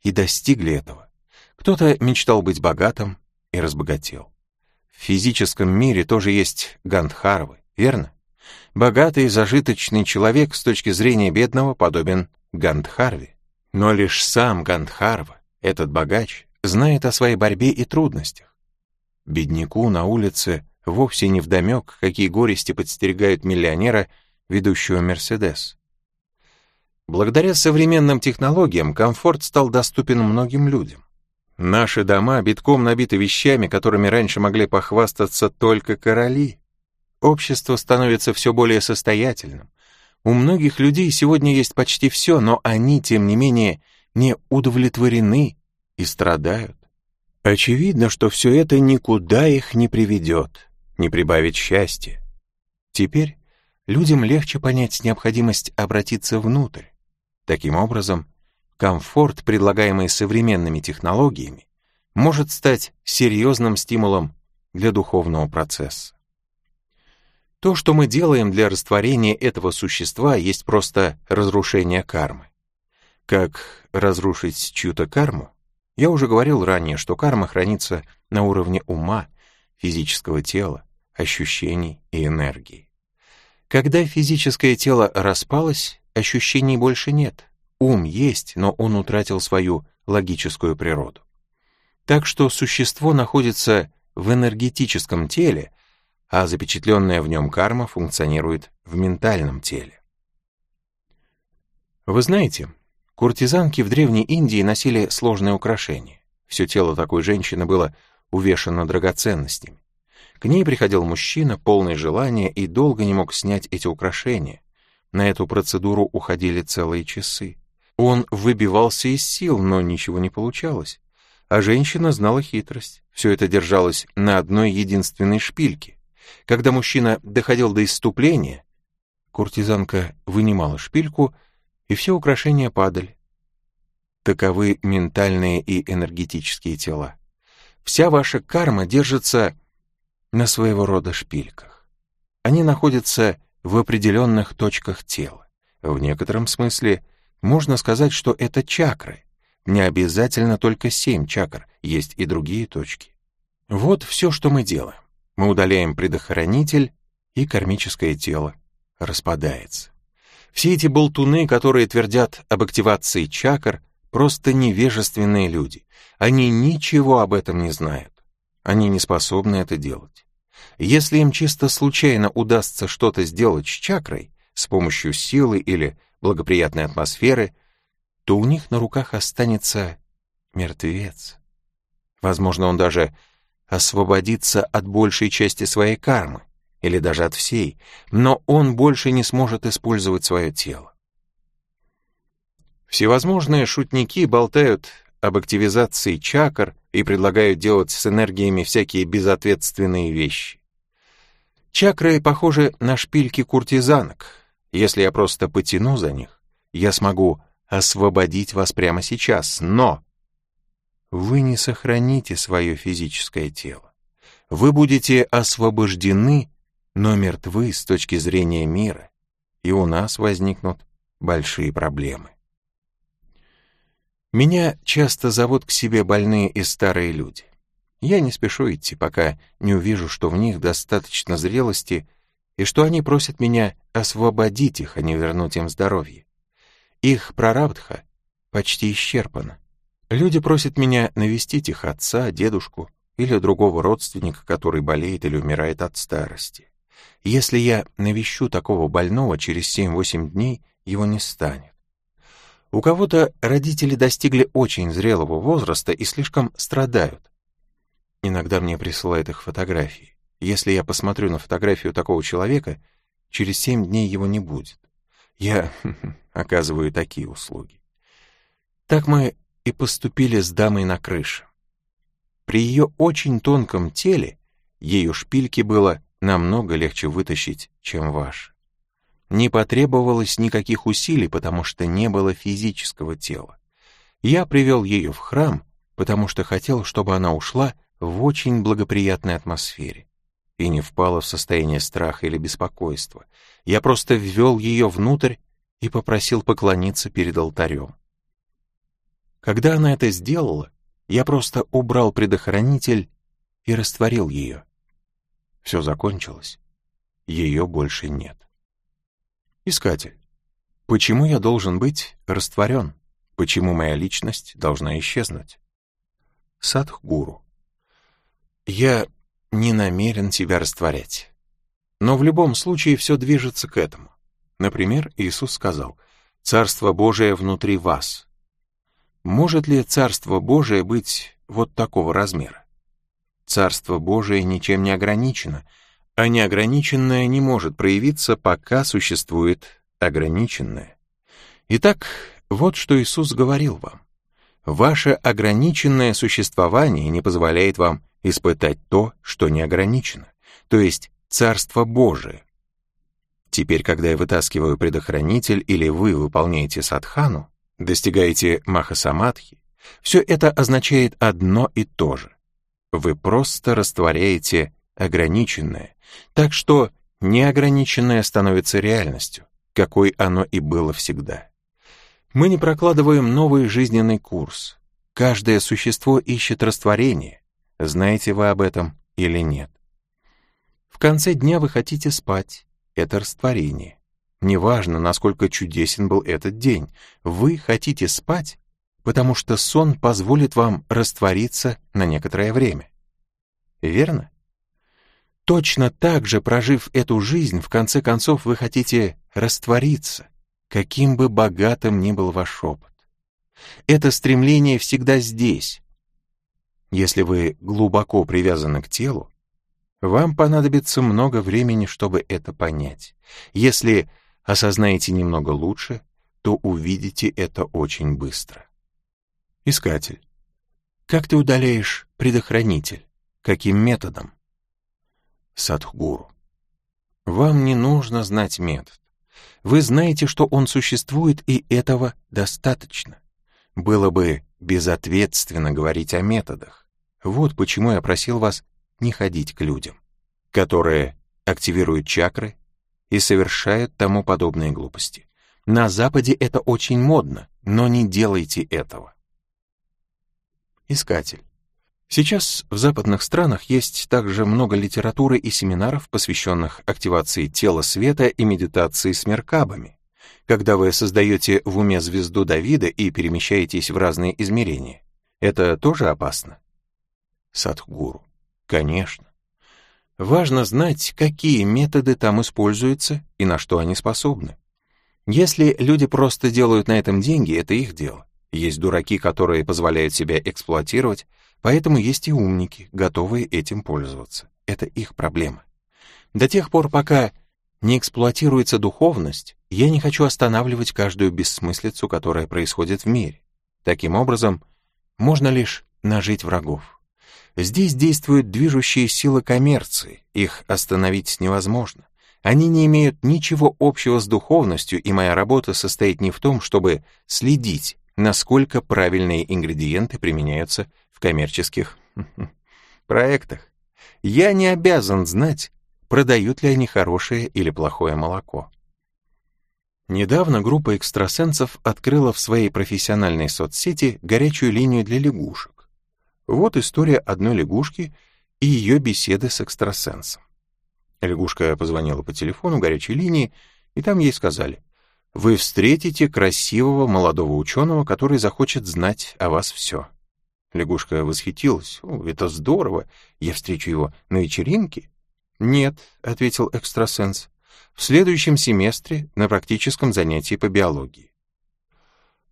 и достигли этого. Кто-то мечтал быть богатым и разбогател. В физическом мире тоже есть Гандхаровы, верно? Богатый и зажиточный человек с точки зрения бедного подобен Гандхарве. Но лишь сам Гандхарва этот богач знает о своей борьбе и трудностях. Бедняку на улице вовсе не вдомек, какие горести подстерегают миллионера, ведущего «Мерседес». Благодаря современным технологиям комфорт стал доступен многим людям. Наши дома битком набиты вещами, которыми раньше могли похвастаться только короли. Общество становится все более состоятельным. У многих людей сегодня есть почти все, но они, тем не менее, не удовлетворены и страдают. Очевидно, что все это никуда их не приведет, не прибавит счастья. Теперь людям легче понять необходимость обратиться внутрь. Таким образом, комфорт, предлагаемый современными технологиями, может стать серьезным стимулом для духовного процесса. То, что мы делаем для растворения этого существа, есть просто разрушение кармы. Как разрушить чью-то карму? Я уже говорил ранее, что карма хранится на уровне ума, физического тела, ощущений и энергии. Когда физическое тело распалось, ощущений больше нет. Ум есть, но он утратил свою логическую природу. Так что существо находится в энергетическом теле, а запечатленная в нем карма функционирует в ментальном теле. Вы знаете, куртизанки в Древней Индии носили сложные украшения. Все тело такой женщины было увешано драгоценностями. К ней приходил мужчина, полный желания, и долго не мог снять эти украшения. На эту процедуру уходили целые часы. Он выбивался из сил, но ничего не получалось. А женщина знала хитрость. Все это держалось на одной единственной шпильке. Когда мужчина доходил до исступления, куртизанка вынимала шпильку, и все украшения падали. Таковы ментальные и энергетические тела. Вся ваша карма держится на своего рода шпильках. Они находятся в определенных точках тела. В некотором смысле можно сказать, что это чакры. Не обязательно только семь чакр, есть и другие точки. Вот все, что мы делаем. Мы удаляем предохранитель, и кармическое тело распадается. Все эти болтуны, которые твердят об активации чакр, просто невежественные люди. Они ничего об этом не знают. Они не способны это делать. Если им чисто случайно удастся что-то сделать с чакрой, с помощью силы или благоприятной атмосферы, то у них на руках останется мертвец. Возможно, он даже освободиться от большей части своей кармы, или даже от всей, но он больше не сможет использовать свое тело. Всевозможные шутники болтают об активизации чакр и предлагают делать с энергиями всякие безответственные вещи. Чакры похожи на шпильки куртизанок. Если я просто потяну за них, я смогу освободить вас прямо сейчас, но вы не сохраните свое физическое тело. Вы будете освобождены, но мертвы с точки зрения мира, и у нас возникнут большие проблемы. Меня часто зовут к себе больные и старые люди. Я не спешу идти, пока не увижу, что в них достаточно зрелости и что они просят меня освободить их, а не вернуть им здоровье. Их прарабдха почти исчерпана. Люди просят меня навестить их отца, дедушку или другого родственника, который болеет или умирает от старости. Если я навещу такого больного через 7-8 дней, его не станет. У кого-то родители достигли очень зрелого возраста и слишком страдают. Иногда мне присылают их фотографии. Если я посмотрю на фотографию такого человека, через 7 дней его не будет. Я [LAUGHS] оказываю такие услуги. Так мы и поступили с дамой на крыше. При ее очень тонком теле ее шпильки было намного легче вытащить, чем ваш. Не потребовалось никаких усилий, потому что не было физического тела. Я привел ее в храм, потому что хотел, чтобы она ушла в очень благоприятной атмосфере и не впала в состояние страха или беспокойства. Я просто ввел ее внутрь и попросил поклониться перед алтарем. Когда она это сделала, я просто убрал предохранитель и растворил ее. Все закончилось. Ее больше нет. Искатель. Почему я должен быть растворен? Почему моя личность должна исчезнуть? Садхгуру. Я не намерен тебя растворять. Но в любом случае все движется к этому. Например, Иисус сказал, «Царство Божие внутри вас, может ли Царство Божие быть вот такого размера? Царство Божие ничем не ограничено, а неограниченное не может проявиться, пока существует ограниченное. Итак, вот что Иисус говорил вам. Ваше ограниченное существование не позволяет вам испытать то, что не ограничено, то есть Царство Божие. Теперь, когда я вытаскиваю предохранитель или вы выполняете садхану, достигаете махасамадхи, все это означает одно и то же. Вы просто растворяете ограниченное, так что неограниченное становится реальностью, какой оно и было всегда. Мы не прокладываем новый жизненный курс. Каждое существо ищет растворение. Знаете вы об этом или нет? В конце дня вы хотите спать. Это растворение. Неважно, насколько чудесен был этот день, вы хотите спать, потому что сон позволит вам раствориться на некоторое время. верно? Точно так же, прожив эту жизнь, в конце концов вы хотите раствориться, каким бы богатым ни был ваш опыт. Это стремление всегда здесь. Если вы глубоко привязаны к телу, вам понадобится много времени, чтобы это понять. Если осознаете немного лучше, то увидите это очень быстро. Искатель. Как ты удаляешь предохранитель? Каким методом? Садхгуру. Вам не нужно знать метод. Вы знаете, что он существует, и этого достаточно. Было бы безответственно говорить о методах. Вот почему я просил вас не ходить к людям, которые активируют чакры и совершают тому подобные глупости. На Западе это очень модно, но не делайте этого. Искатель. Сейчас в западных странах есть также много литературы и семинаров, посвященных активации тела света и медитации с меркабами, когда вы создаете в уме звезду Давида и перемещаетесь в разные измерения. Это тоже опасно? Садхгуру. Конечно. Важно знать, какие методы там используются и на что они способны. Если люди просто делают на этом деньги, это их дело. Есть дураки, которые позволяют себя эксплуатировать, поэтому есть и умники, готовые этим пользоваться. Это их проблема. До тех пор, пока не эксплуатируется духовность, я не хочу останавливать каждую бессмыслицу, которая происходит в мире. Таким образом, можно лишь нажить врагов. Здесь действуют движущие силы коммерции, их остановить невозможно. Они не имеют ничего общего с духовностью, и моя работа состоит не в том, чтобы следить, насколько правильные ингредиенты применяются в коммерческих [LAUGHS] проектах. Я не обязан знать, продают ли они хорошее или плохое молоко. Недавно группа экстрасенсов открыла в своей профессиональной соцсети горячую линию для лягушек. Вот история одной лягушки и ее беседы с экстрасенсом. Лягушка позвонила по телефону горячей линии, и там ей сказали, «Вы встретите красивого молодого ученого, который захочет знать о вас все». Лягушка восхитилась. «О, это здорово! Я встречу его на вечеринке?» «Нет», — ответил экстрасенс, в следующем семестре на практическом занятии по биологии.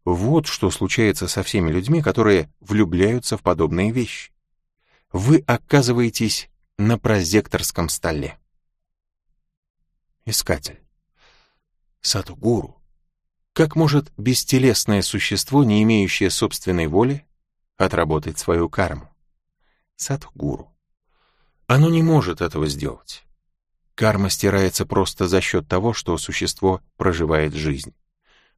Вот что случается со всеми людьми, которые влюбляются в подобные вещи. Вы оказываетесь на прозекторском столе. Искатель. Сатугуру. Как может бестелесное существо, не имеющее собственной воли, отработать свою карму? Сатугуру. Оно не может этого сделать. Карма стирается просто за счет того, что существо проживает жизнь.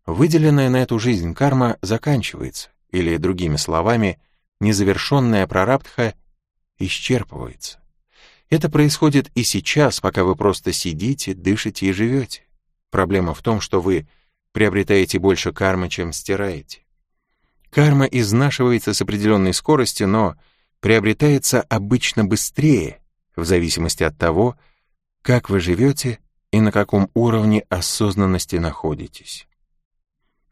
Выделенная на эту жизнь карма заканчивается, или, другими словами, незавершенная прарабдха исчерпывается. Это происходит и сейчас, пока вы просто сидите, дышите и живете. Проблема в том, что вы приобретаете больше кармы, чем стираете. Карма изнашивается с определенной скоростью, но приобретается обычно быстрее, в зависимости от того, как вы живете и на каком уровне осознанности находитесь.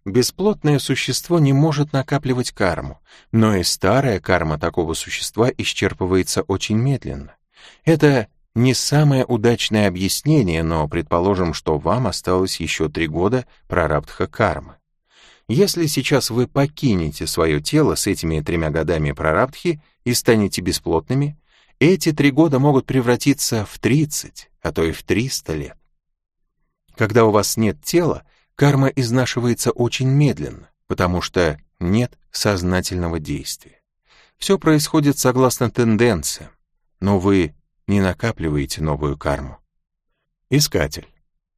Бесплотное существо не может накапливать карму, но и старая карма такого существа исчерпывается очень медленно. Это не самое удачное объяснение, но предположим, что вам осталось еще три года прарабдха кармы. Если сейчас вы покинете свое тело с этими тремя годами прарабдхи и станете бесплотными, эти три года могут превратиться в 30, а то и в 300 лет. Когда у вас нет тела, карма изнашивается очень медленно, потому что нет сознательного действия. Все происходит согласно тенденциям, но вы не накапливаете новую карму. Искатель.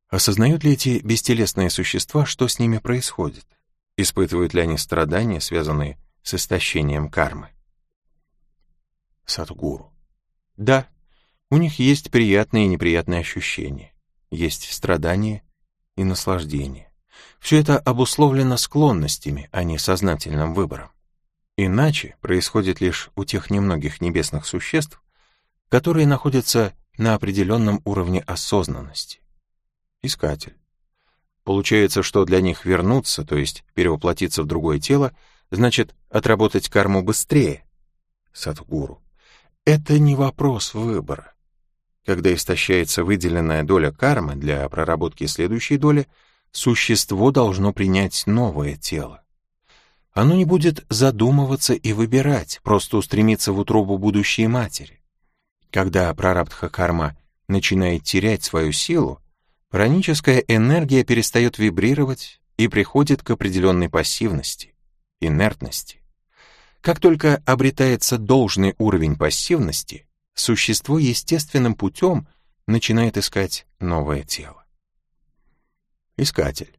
Осознают ли эти бестелесные существа, что с ними происходит? Испытывают ли они страдания, связанные с истощением кармы? Садгуру. Да, у них есть приятные и неприятные ощущения, есть страдания и наслаждение. Все это обусловлено склонностями, а не сознательным выбором. Иначе происходит лишь у тех немногих небесных существ, которые находятся на определенном уровне осознанности. Искатель. Получается, что для них вернуться, то есть перевоплотиться в другое тело, значит отработать карму быстрее. Садхгуру. Это не вопрос выбора. Когда истощается выделенная доля кармы для проработки следующей доли, существо должно принять новое тело. Оно не будет задумываться и выбирать, просто устремиться в утробу будущей матери. Когда прарабдха карма начинает терять свою силу, праническая энергия перестает вибрировать и приходит к определенной пассивности, инертности. Как только обретается должный уровень пассивности, существо естественным путем начинает искать новое тело. Искатель.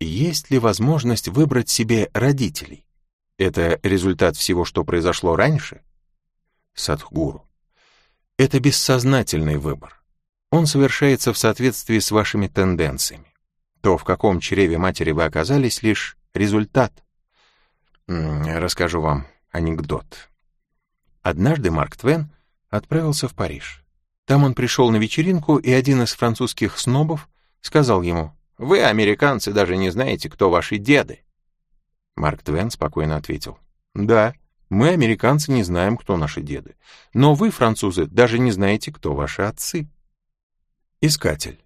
Есть ли возможность выбрать себе родителей? Это результат всего, что произошло раньше? Садхгуру. Это бессознательный выбор. Он совершается в соответствии с вашими тенденциями. То, в каком чреве матери вы оказались, лишь результат. Расскажу вам анекдот. Однажды Марк Твен отправился в Париж. Там он пришел на вечеринку, и один из французских снобов сказал ему, «Вы, американцы, даже не знаете, кто ваши деды». Марк Твен спокойно ответил, «Да, мы, американцы, не знаем, кто наши деды. Но вы, французы, даже не знаете, кто ваши отцы. Искатель.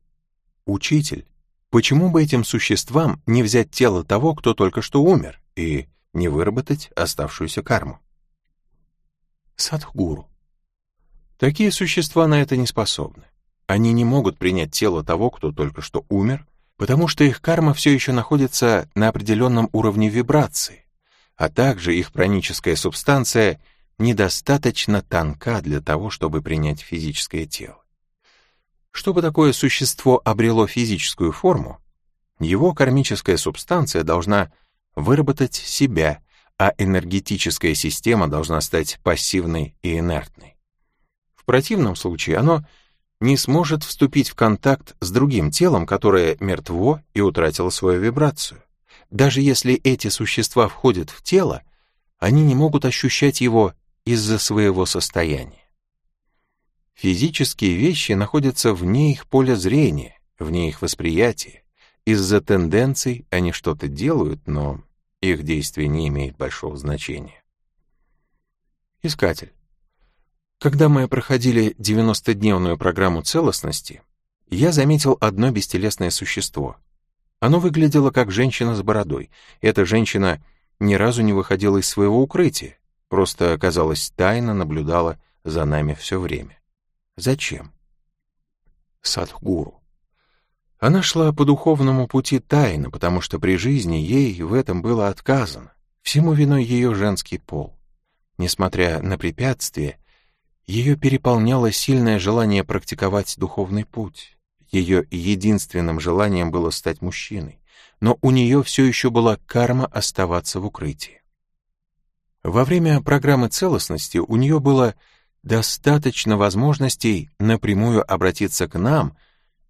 Учитель. Почему бы этим существам не взять тело того, кто только что умер, и не выработать оставшуюся карму? Садхгуру. Такие существа на это не способны. Они не могут принять тело того, кто только что умер, потому что их карма все еще находится на определенном уровне вибрации, а также их праническая субстанция недостаточно тонка для того, чтобы принять физическое тело. Чтобы такое существо обрело физическую форму, его кармическая субстанция должна выработать себя, а энергетическая система должна стать пассивной и инертной. В противном случае оно не сможет вступить в контакт с другим телом, которое мертво и утратило свою вибрацию. Даже если эти существа входят в тело, они не могут ощущать его из-за своего состояния. Физические вещи находятся вне их поля зрения, вне их восприятия. Из-за тенденций они что-то делают, но их действие не имеет большого значения. Искатель. Когда мы проходили 90-дневную программу целостности, я заметил одно бестелесное существо — оно выглядело как женщина с бородой. Эта женщина ни разу не выходила из своего укрытия, просто, казалось, тайно наблюдала за нами все время. Зачем? Садхгуру. Она шла по духовному пути тайно, потому что при жизни ей в этом было отказано. Всему виной ее женский пол. Несмотря на препятствия, ее переполняло сильное желание практиковать духовный путь. Ее единственным желанием было стать мужчиной, но у нее все еще была карма оставаться в укрытии. Во время программы целостности у нее было достаточно возможностей напрямую обратиться к нам,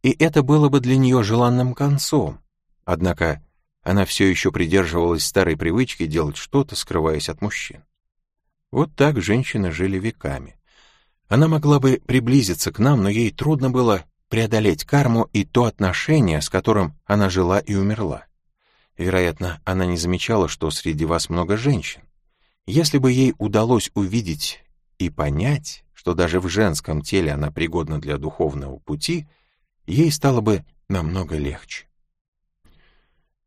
и это было бы для нее желанным концом. Однако она все еще придерживалась старой привычки делать что-то, скрываясь от мужчин. Вот так женщины жили веками. Она могла бы приблизиться к нам, но ей трудно было преодолеть карму и то отношение, с которым она жила и умерла. Вероятно, она не замечала, что среди вас много женщин. Если бы ей удалось увидеть и понять, что даже в женском теле она пригодна для духовного пути, ей стало бы намного легче.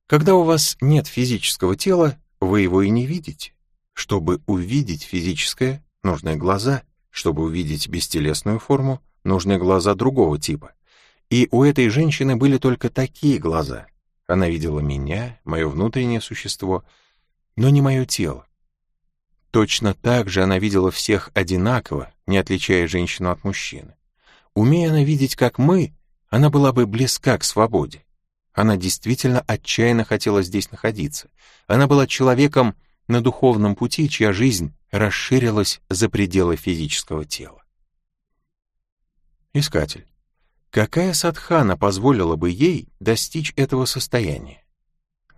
Когда у вас нет физического тела, вы его и не видите. Чтобы увидеть физическое, нужны глаза. Чтобы увидеть бестелесную форму, нужны глаза другого типа. И у этой женщины были только такие глаза. Она видела меня, мое внутреннее существо, но не мое тело. Точно так же она видела всех одинаково, не отличая женщину от мужчины. Умея она видеть, как мы, она была бы близка к свободе. Она действительно отчаянно хотела здесь находиться. Она была человеком на духовном пути, чья жизнь расширилась за пределы физического тела. Искатель. Какая садхана позволила бы ей достичь этого состояния?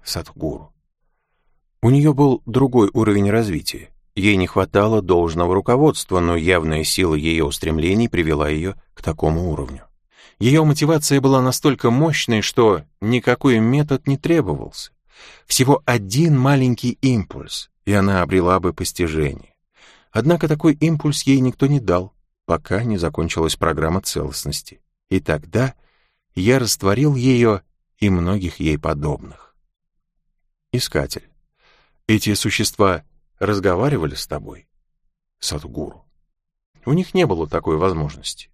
Садхгуру. У нее был другой уровень развития. Ей не хватало должного руководства, но явная сила ее устремлений привела ее к такому уровню. Ее мотивация была настолько мощной, что никакой метод не требовался. Всего один маленький импульс, и она обрела бы постижение. Однако такой импульс ей никто не дал, пока не закончилась программа целостности. И тогда я растворил ее и многих ей подобных. Искатель. Эти существа разговаривали с тобой? Садгуру. У них не было такой возможности.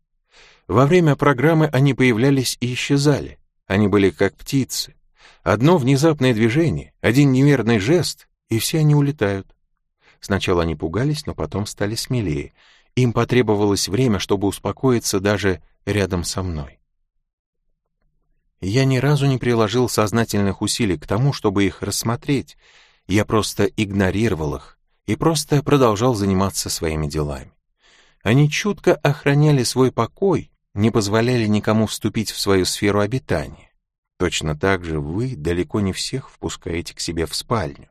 Во время программы они появлялись и исчезали. Они были как птицы. Одно внезапное движение, один неверный жест, и все они улетают. Сначала они пугались, но потом стали смелее. Им потребовалось время, чтобы успокоиться даже рядом со мной. Я ни разу не приложил сознательных усилий к тому, чтобы их рассмотреть. Я просто игнорировал их и просто продолжал заниматься своими делами. Они чутко охраняли свой покой, не позволяли никому вступить в свою сферу обитания. Точно так же вы далеко не всех впускаете к себе в спальню.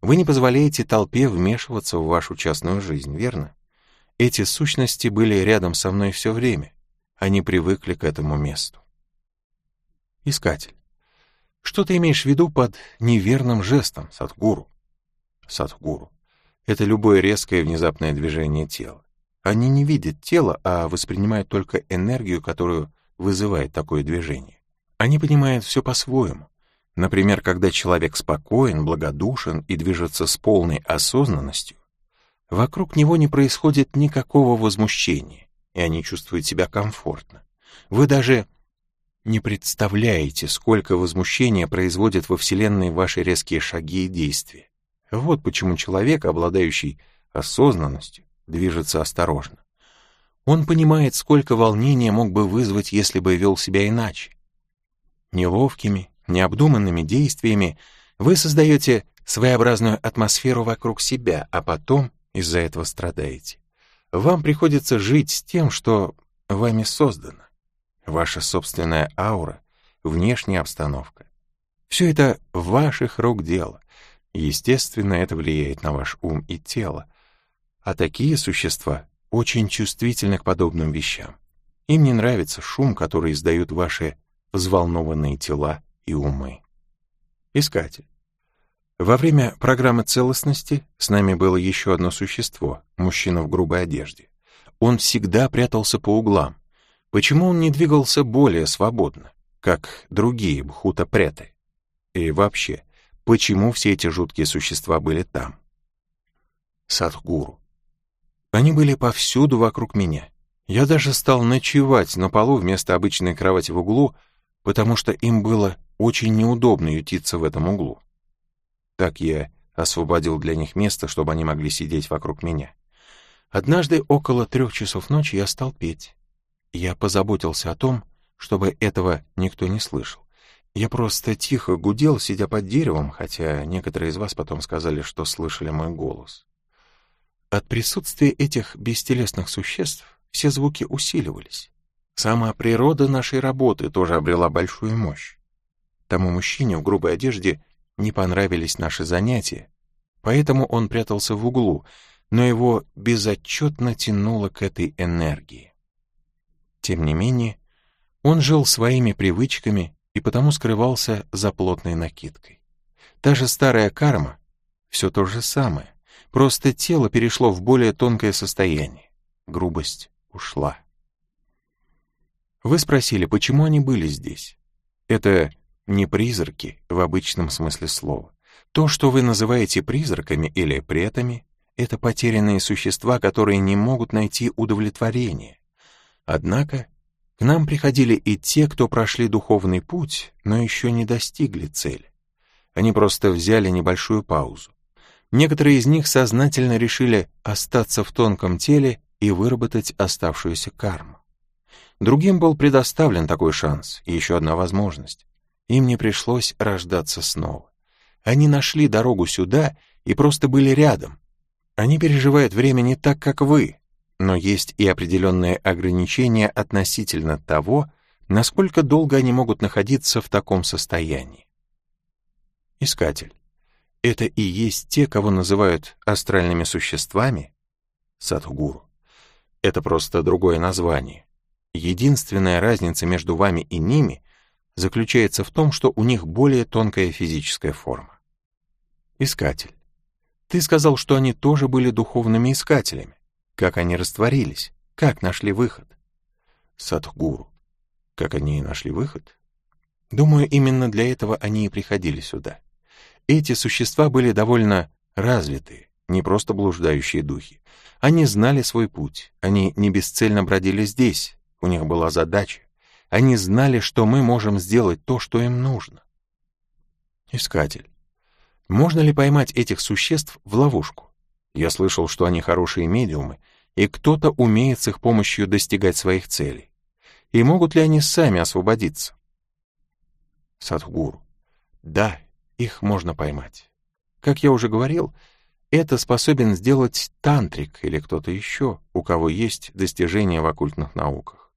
Вы не позволяете толпе вмешиваться в вашу частную жизнь, верно? Эти сущности были рядом со мной все время. Они привыкли к этому месту. Искатель. Что ты имеешь в виду под неверным жестом, Садхгуру? Садхгуру. Это любое резкое внезапное движение тела. Они не видят тело, а воспринимают только энергию, которую вызывает такое движение. Они понимают все по-своему. Например, когда человек спокоен, благодушен и движется с полной осознанностью, вокруг него не происходит никакого возмущения, и они чувствуют себя комфортно. Вы даже не представляете, сколько возмущения производят во Вселенной ваши резкие шаги и действия. Вот почему человек, обладающий осознанностью, движется осторожно. Он понимает, сколько волнения мог бы вызвать, если бы вел себя иначе. Неловкими, необдуманными действиями вы создаете своеобразную атмосферу вокруг себя, а потом из-за этого страдаете. Вам приходится жить с тем, что вами создано ваша собственная аура, внешняя обстановка. Все это ваших рук дело. Естественно, это влияет на ваш ум и тело. А такие существа очень чувствительны к подобным вещам. Им не нравится шум, который издают ваши взволнованные тела и умы. Искатель. Во время программы целостности с нами было еще одно существо, мужчина в грубой одежде. Он всегда прятался по углам, Почему он не двигался более свободно, как другие бхута-преты? И вообще, почему все эти жуткие существа были там? Садхгуру. Они были повсюду вокруг меня. Я даже стал ночевать на полу вместо обычной кровати в углу, потому что им было очень неудобно ютиться в этом углу. Так я освободил для них место, чтобы они могли сидеть вокруг меня. Однажды около трех часов ночи я стал петь. Я позаботился о том, чтобы этого никто не слышал. Я просто тихо гудел, сидя под деревом, хотя некоторые из вас потом сказали, что слышали мой голос. От присутствия этих бестелесных существ все звуки усиливались. Сама природа нашей работы тоже обрела большую мощь. Тому мужчине в грубой одежде не понравились наши занятия, поэтому он прятался в углу, но его безотчетно тянуло к этой энергии. Тем не менее, он жил своими привычками и потому скрывался за плотной накидкой. Та же старая карма — все то же самое, просто тело перешло в более тонкое состояние, грубость ушла. Вы спросили, почему они были здесь? Это не призраки в обычном смысле слова. То, что вы называете призраками или претами, это потерянные существа, которые не могут найти удовлетворение, Однако к нам приходили и те, кто прошли духовный путь, но еще не достигли цели. Они просто взяли небольшую паузу. Некоторые из них сознательно решили остаться в тонком теле и выработать оставшуюся карму. Другим был предоставлен такой шанс еще одна возможность. Им не пришлось рождаться снова. Они нашли дорогу сюда и просто были рядом. Они переживают время не так, как вы, но есть и определенные ограничения относительно того, насколько долго они могут находиться в таком состоянии. Искатель. Это и есть те, кого называют астральными существами? Садхгуру. Это просто другое название. Единственная разница между вами и ними заключается в том, что у них более тонкая физическая форма. Искатель. Ты сказал, что они тоже были духовными искателями. Как они растворились? Как нашли выход? Садхгуру. Как они нашли выход? Думаю, именно для этого они и приходили сюда. Эти существа были довольно развитые, не просто блуждающие духи. Они знали свой путь, они не бесцельно бродили здесь, у них была задача. Они знали, что мы можем сделать то, что им нужно. Искатель. Можно ли поймать этих существ в ловушку? Я слышал, что они хорошие медиумы, и кто-то умеет с их помощью достигать своих целей. И могут ли они сами освободиться? Садхгуру. Да, их можно поймать. Как я уже говорил, это способен сделать тантрик или кто-то еще, у кого есть достижения в оккультных науках.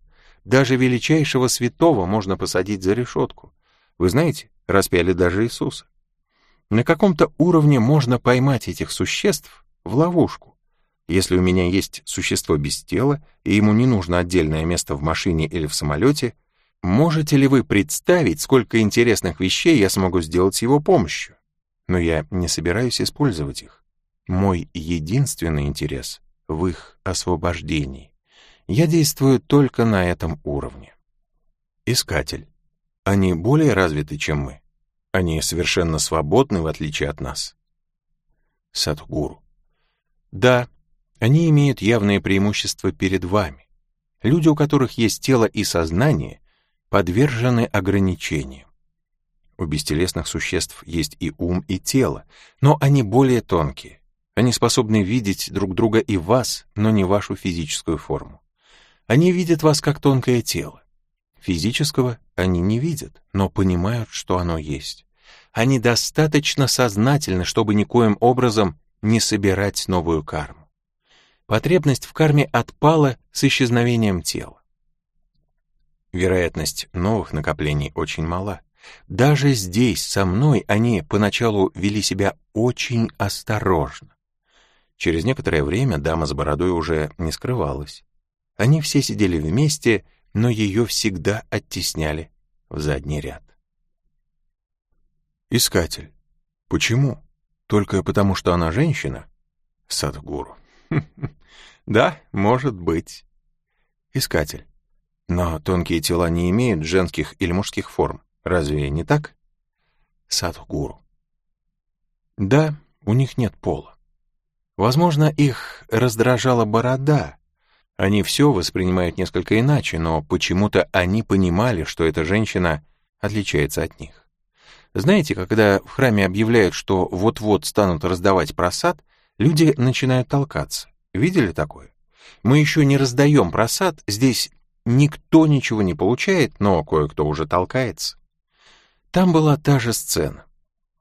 Даже величайшего святого можно посадить за решетку. Вы знаете, распяли даже Иисуса. На каком-то уровне можно поймать этих существ в ловушку. Если у меня есть существо без тела, и ему не нужно отдельное место в машине или в самолете, можете ли вы представить, сколько интересных вещей я смогу сделать с его помощью? Но я не собираюсь использовать их. Мой единственный интерес в их освобождении. Я действую только на этом уровне. Искатель. Они более развиты, чем мы. Они совершенно свободны, в отличие от нас. Садхгуру. Да, они имеют явные преимущества перед вами. Люди, у которых есть тело и сознание, подвержены ограничениям. У бестелесных существ есть и ум, и тело, но они более тонкие. Они способны видеть друг друга и вас, но не вашу физическую форму. Они видят вас как тонкое тело. Физического они не видят, но понимают, что оно есть. Они достаточно сознательны, чтобы никоим образом не собирать новую карму. Потребность в карме отпала с исчезновением тела. Вероятность новых накоплений очень мала. Даже здесь, со мной, они поначалу вели себя очень осторожно. Через некоторое время дама с бородой уже не скрывалась. Они все сидели вместе, но ее всегда оттесняли в задний ряд. Искатель. Почему? Только потому, что она женщина? Садгуру. [LAUGHS] Да, может быть. Искатель. Но тонкие тела не имеют женских или мужских форм. Разве не так? Садхгуру. Да, у них нет пола. Возможно, их раздражала борода. Они все воспринимают несколько иначе, но почему-то они понимали, что эта женщина отличается от них. Знаете, когда в храме объявляют, что вот-вот станут раздавать просад, люди начинают толкаться. Видели такое? Мы еще не раздаем просад, здесь никто ничего не получает, но кое-кто уже толкается. Там была та же сцена.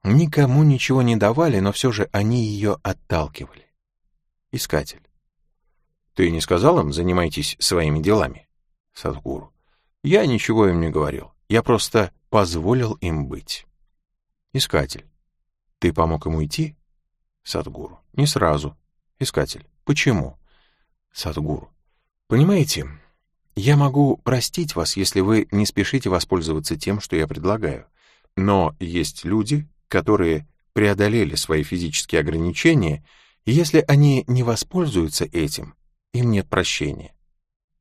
Никому ничего не давали, но все же они ее отталкивали. Искатель. Ты не сказал им, занимайтесь своими делами? Садхгуру. Я ничего им не говорил. Я просто позволил им быть. Искатель. Ты помог им уйти? Садхгуру. Не сразу. Искатель. Почему? Садгуру. Понимаете, я могу простить вас, если вы не спешите воспользоваться тем, что я предлагаю. Но есть люди, которые преодолели свои физические ограничения, и если они не воспользуются этим, им нет прощения.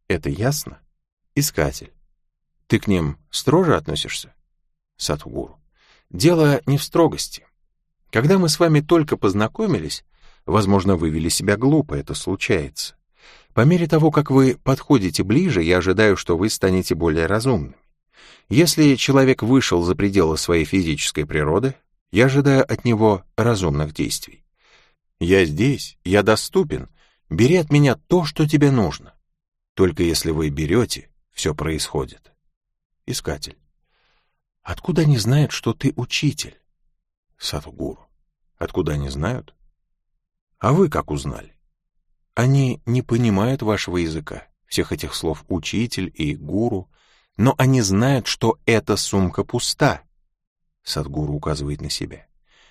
Это ясно? Искатель. Ты к ним строже относишься? Садхгуру. Дело не в строгости. Когда мы с вами только познакомились, Возможно, вы вели себя глупо, это случается. По мере того, как вы подходите ближе, я ожидаю, что вы станете более разумными. Если человек вышел за пределы своей физической природы, я ожидаю от него разумных действий. Я здесь, я доступен, бери от меня то, что тебе нужно. Только если вы берете, все происходит. Искатель. Откуда они знают, что ты учитель? Садхгуру. Откуда они знают? А вы как узнали? Они не понимают вашего языка, всех этих слов «учитель» и «гуру», но они знают, что эта сумка пуста. Садгуру указывает на себя.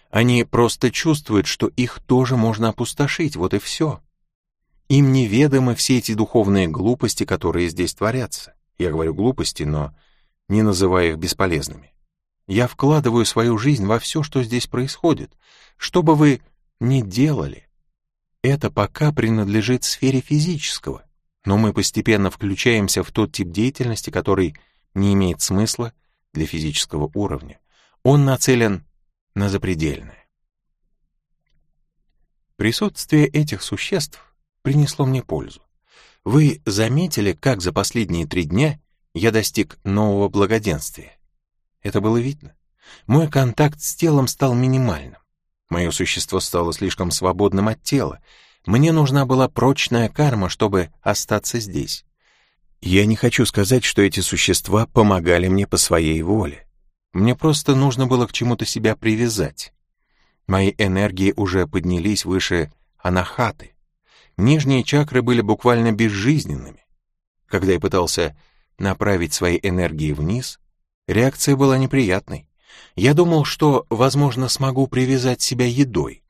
Они просто чувствуют, что их тоже можно опустошить, вот и все. Им неведомы все эти духовные глупости, которые здесь творятся. Я говорю глупости, но не называя их бесполезными. Я вкладываю свою жизнь во все, что здесь происходит, чтобы вы не делали. Это пока принадлежит сфере физического, но мы постепенно включаемся в тот тип деятельности, который не имеет смысла для физического уровня. Он нацелен на запредельное. Присутствие этих существ принесло мне пользу. Вы заметили, как за последние три дня я достиг нового благоденствия? Это было видно. Мой контакт с телом стал минимальным. Мое существо стало слишком свободным от тела. Мне нужна была прочная карма, чтобы остаться здесь. Я не хочу сказать, что эти существа помогали мне по своей воле. Мне просто нужно было к чему-то себя привязать. Мои энергии уже поднялись выше анахаты. Нижние чакры были буквально безжизненными. Когда я пытался направить свои энергии вниз, реакция была неприятной. Я думал, что, возможно, смогу привязать себя едой.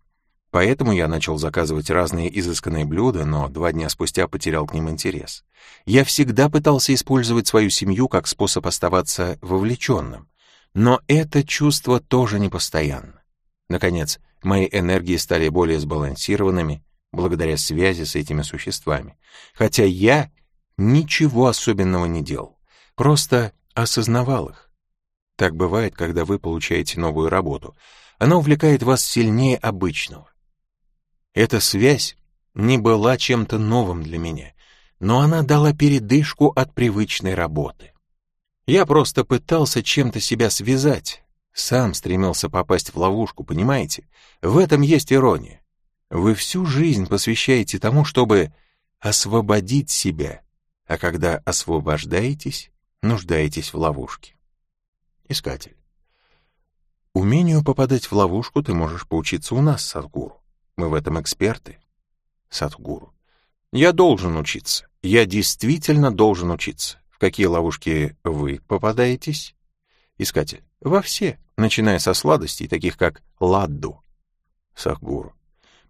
Поэтому я начал заказывать разные изысканные блюда, но два дня спустя потерял к ним интерес. Я всегда пытался использовать свою семью как способ оставаться вовлеченным. Но это чувство тоже непостоянно. Наконец, мои энергии стали более сбалансированными благодаря связи с этими существами. Хотя я ничего особенного не делал, просто осознавал их. Так бывает, когда вы получаете новую работу. Она увлекает вас сильнее обычного. Эта связь не была чем-то новым для меня, но она дала передышку от привычной работы. Я просто пытался чем-то себя связать, сам стремился попасть в ловушку, понимаете? В этом есть ирония. Вы всю жизнь посвящаете тому, чтобы освободить себя, а когда освобождаетесь, нуждаетесь в ловушке. Искатель. Умению попадать в ловушку ты можешь поучиться у нас, Садгуру. Мы в этом эксперты. Садгуру. Я должен учиться. Я действительно должен учиться. В какие ловушки вы попадаетесь? Искатель. Во все, начиная со сладостей, таких как ладду. Садгуру.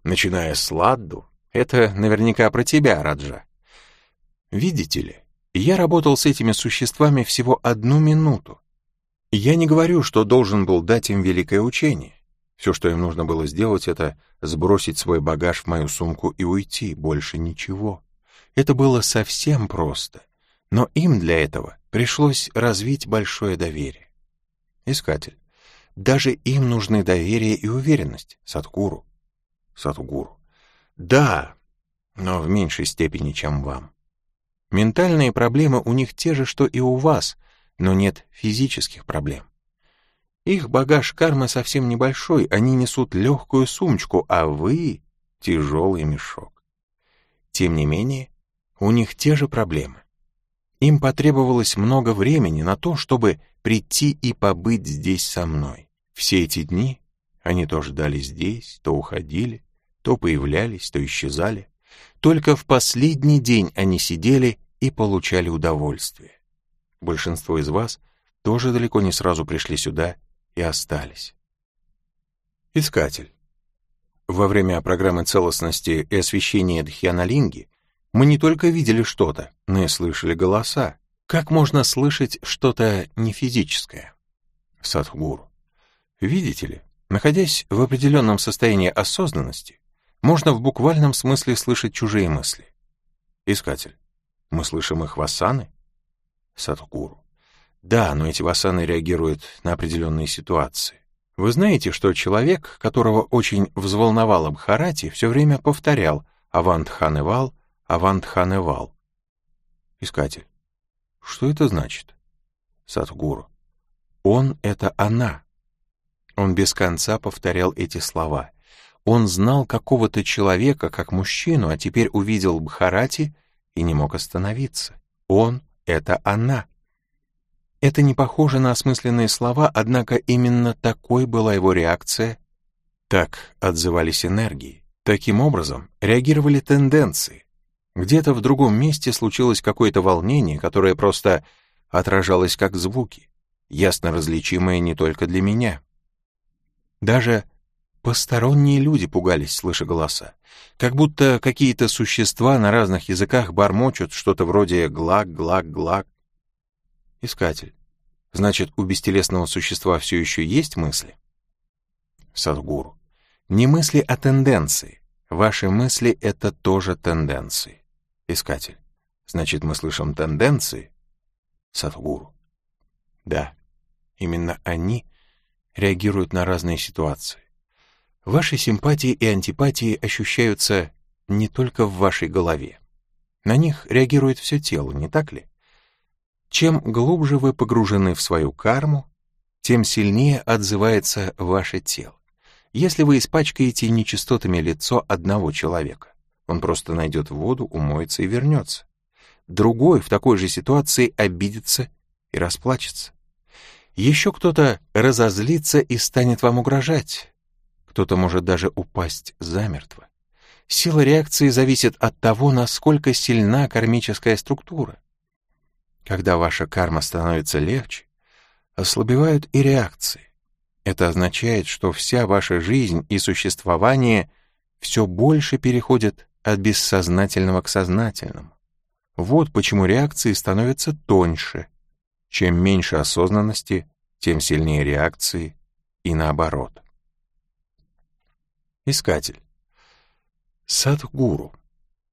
Начиная с ладду, это наверняка про тебя, Раджа. Видите ли, я работал с этими существами всего одну минуту, я не говорю, что должен был дать им великое учение. Все, что им нужно было сделать, это сбросить свой багаж в мою сумку и уйти, больше ничего. Это было совсем просто, но им для этого пришлось развить большое доверие. Искатель. Даже им нужны доверие и уверенность, Садхгуру. Садхгуру. Да, но в меньшей степени, чем вам. Ментальные проблемы у них те же, что и у вас — но нет физических проблем. Их багаж кармы совсем небольшой, они несут легкую сумочку, а вы — тяжелый мешок. Тем не менее, у них те же проблемы. Им потребовалось много времени на то, чтобы прийти и побыть здесь со мной. Все эти дни они то ждали здесь, то уходили, то появлялись, то исчезали. Только в последний день они сидели и получали удовольствие. Большинство из вас тоже далеко не сразу пришли сюда и остались. Искатель. Во время программы целостности и освещения Дхьяналинги мы не только видели что-то, но и слышали голоса. Как можно слышать что-то нефизическое? Садхгуру. Видите ли, находясь в определенном состоянии осознанности, можно в буквальном смысле слышать чужие мысли. Искатель. Мы слышим их васаны? Садхгуру. Да, но эти васаны реагируют на определенные ситуации. Вы знаете, что человек, которого очень взволновал Бхарати, все время повторял «Авант Ханевал, Авант Ханевал». Искатель. Что это значит? Садхгуру. Он — это она. Он без конца повторял эти слова. Он знал какого-то человека как мужчину, а теперь увидел Бхарати и не мог остановиться. Он это она. Это не похоже на осмысленные слова, однако именно такой была его реакция. Так отзывались энергии. Таким образом реагировали тенденции. Где-то в другом месте случилось какое-то волнение, которое просто отражалось как звуки, ясно различимые не только для меня. Даже посторонние люди пугались, слыша голоса, как будто какие-то существа на разных языках бормочут что-то вроде «глак, глак, глак». Искатель. Значит, у бестелесного существа все еще есть мысли? Садгуру. Не мысли, а тенденции. Ваши мысли — это тоже тенденции. Искатель. Значит, мы слышим тенденции? Садхгуру. Да, именно они реагируют на разные ситуации. Ваши симпатии и антипатии ощущаются не только в вашей голове. На них реагирует все тело, не так ли? Чем глубже вы погружены в свою карму, тем сильнее отзывается ваше тело. Если вы испачкаете нечистотами лицо одного человека, он просто найдет воду, умоется и вернется. Другой в такой же ситуации обидится и расплачется. Еще кто-то разозлится и станет вам угрожать. Кто-то может даже упасть замертво. Сила реакции зависит от того, насколько сильна кармическая структура. Когда ваша карма становится легче, ослабевают и реакции. Это означает, что вся ваша жизнь и существование все больше переходят от бессознательного к сознательному. Вот почему реакции становятся тоньше. Чем меньше осознанности, тем сильнее реакции и наоборот. Искатель. Садхгуру.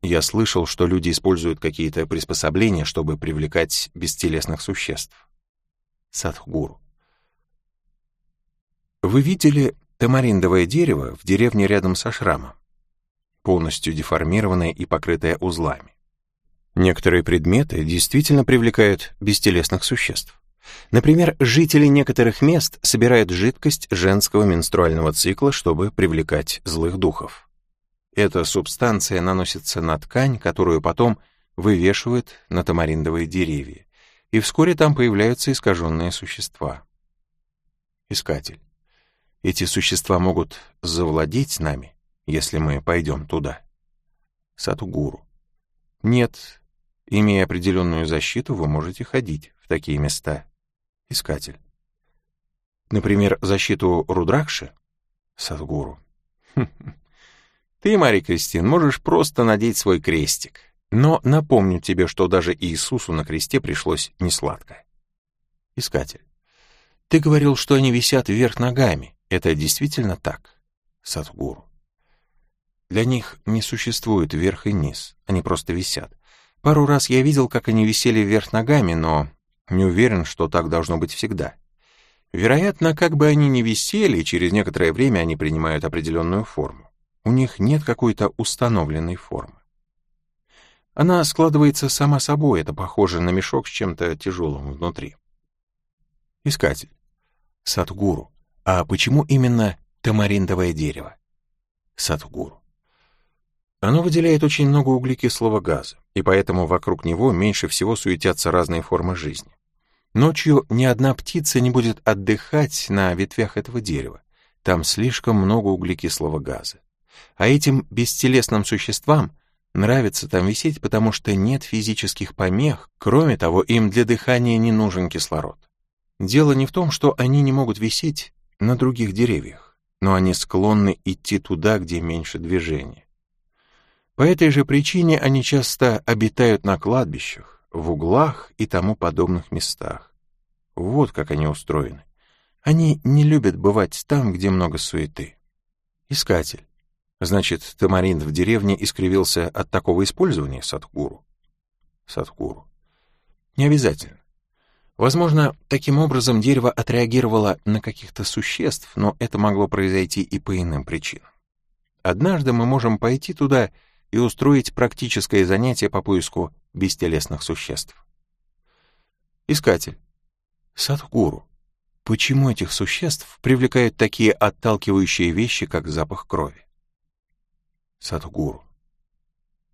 Я слышал, что люди используют какие-то приспособления, чтобы привлекать бестелесных существ. Садхгуру. Вы видели тамариндовое дерево в деревне рядом со шрамом, полностью деформированное и покрытое узлами. Некоторые предметы действительно привлекают бестелесных существ. Например, жители некоторых мест собирают жидкость женского менструального цикла, чтобы привлекать злых духов. Эта субстанция наносится на ткань, которую потом вывешивают на тамариндовые деревья, и вскоре там появляются искаженные существа. Искатель. Эти существа могут завладеть нами, если мы пойдем туда. Сатугуру. Нет, имея определенную защиту, вы можете ходить в такие места. Искатель. Например, защиту Рудракши? Садгуру. [LAUGHS] Ты, Мария Кристин, можешь просто надеть свой крестик. Но напомню тебе, что даже Иисусу на кресте пришлось несладко. Искатель. Ты говорил, что они висят вверх ногами. Это действительно так, Садхгуру? Для них не существует верх и низ, они просто висят. Пару раз я видел, как они висели вверх ногами, но не уверен, что так должно быть всегда. Вероятно, как бы они ни висели, через некоторое время они принимают определенную форму. У них нет какой-то установленной формы. Она складывается сама собой, это похоже на мешок с чем-то тяжелым внутри. Искатель. Садгуру. А почему именно тамариндовое дерево? Садхгуру. Оно выделяет очень много углекислого газа, и поэтому вокруг него меньше всего суетятся разные формы жизни. Ночью ни одна птица не будет отдыхать на ветвях этого дерева. Там слишком много углекислого газа. А этим бестелесным существам нравится там висеть, потому что нет физических помех. Кроме того, им для дыхания не нужен кислород. Дело не в том, что они не могут висеть на других деревьях, но они склонны идти туда, где меньше движения. По этой же причине они часто обитают на кладбищах, в углах и тому подобных местах. Вот как они устроены. Они не любят бывать там, где много суеты. Искатель. Значит, тамарин в деревне искривился от такого использования Садхгуру? Садхгуру. Не обязательно. Возможно, таким образом дерево отреагировало на каких-то существ, но это могло произойти и по иным причинам. Однажды мы можем пойти туда и устроить практическое занятие по поиску бестелесных существ. Искатель. Садхгуру. Почему этих существ привлекают такие отталкивающие вещи, как запах крови? Садхгуру.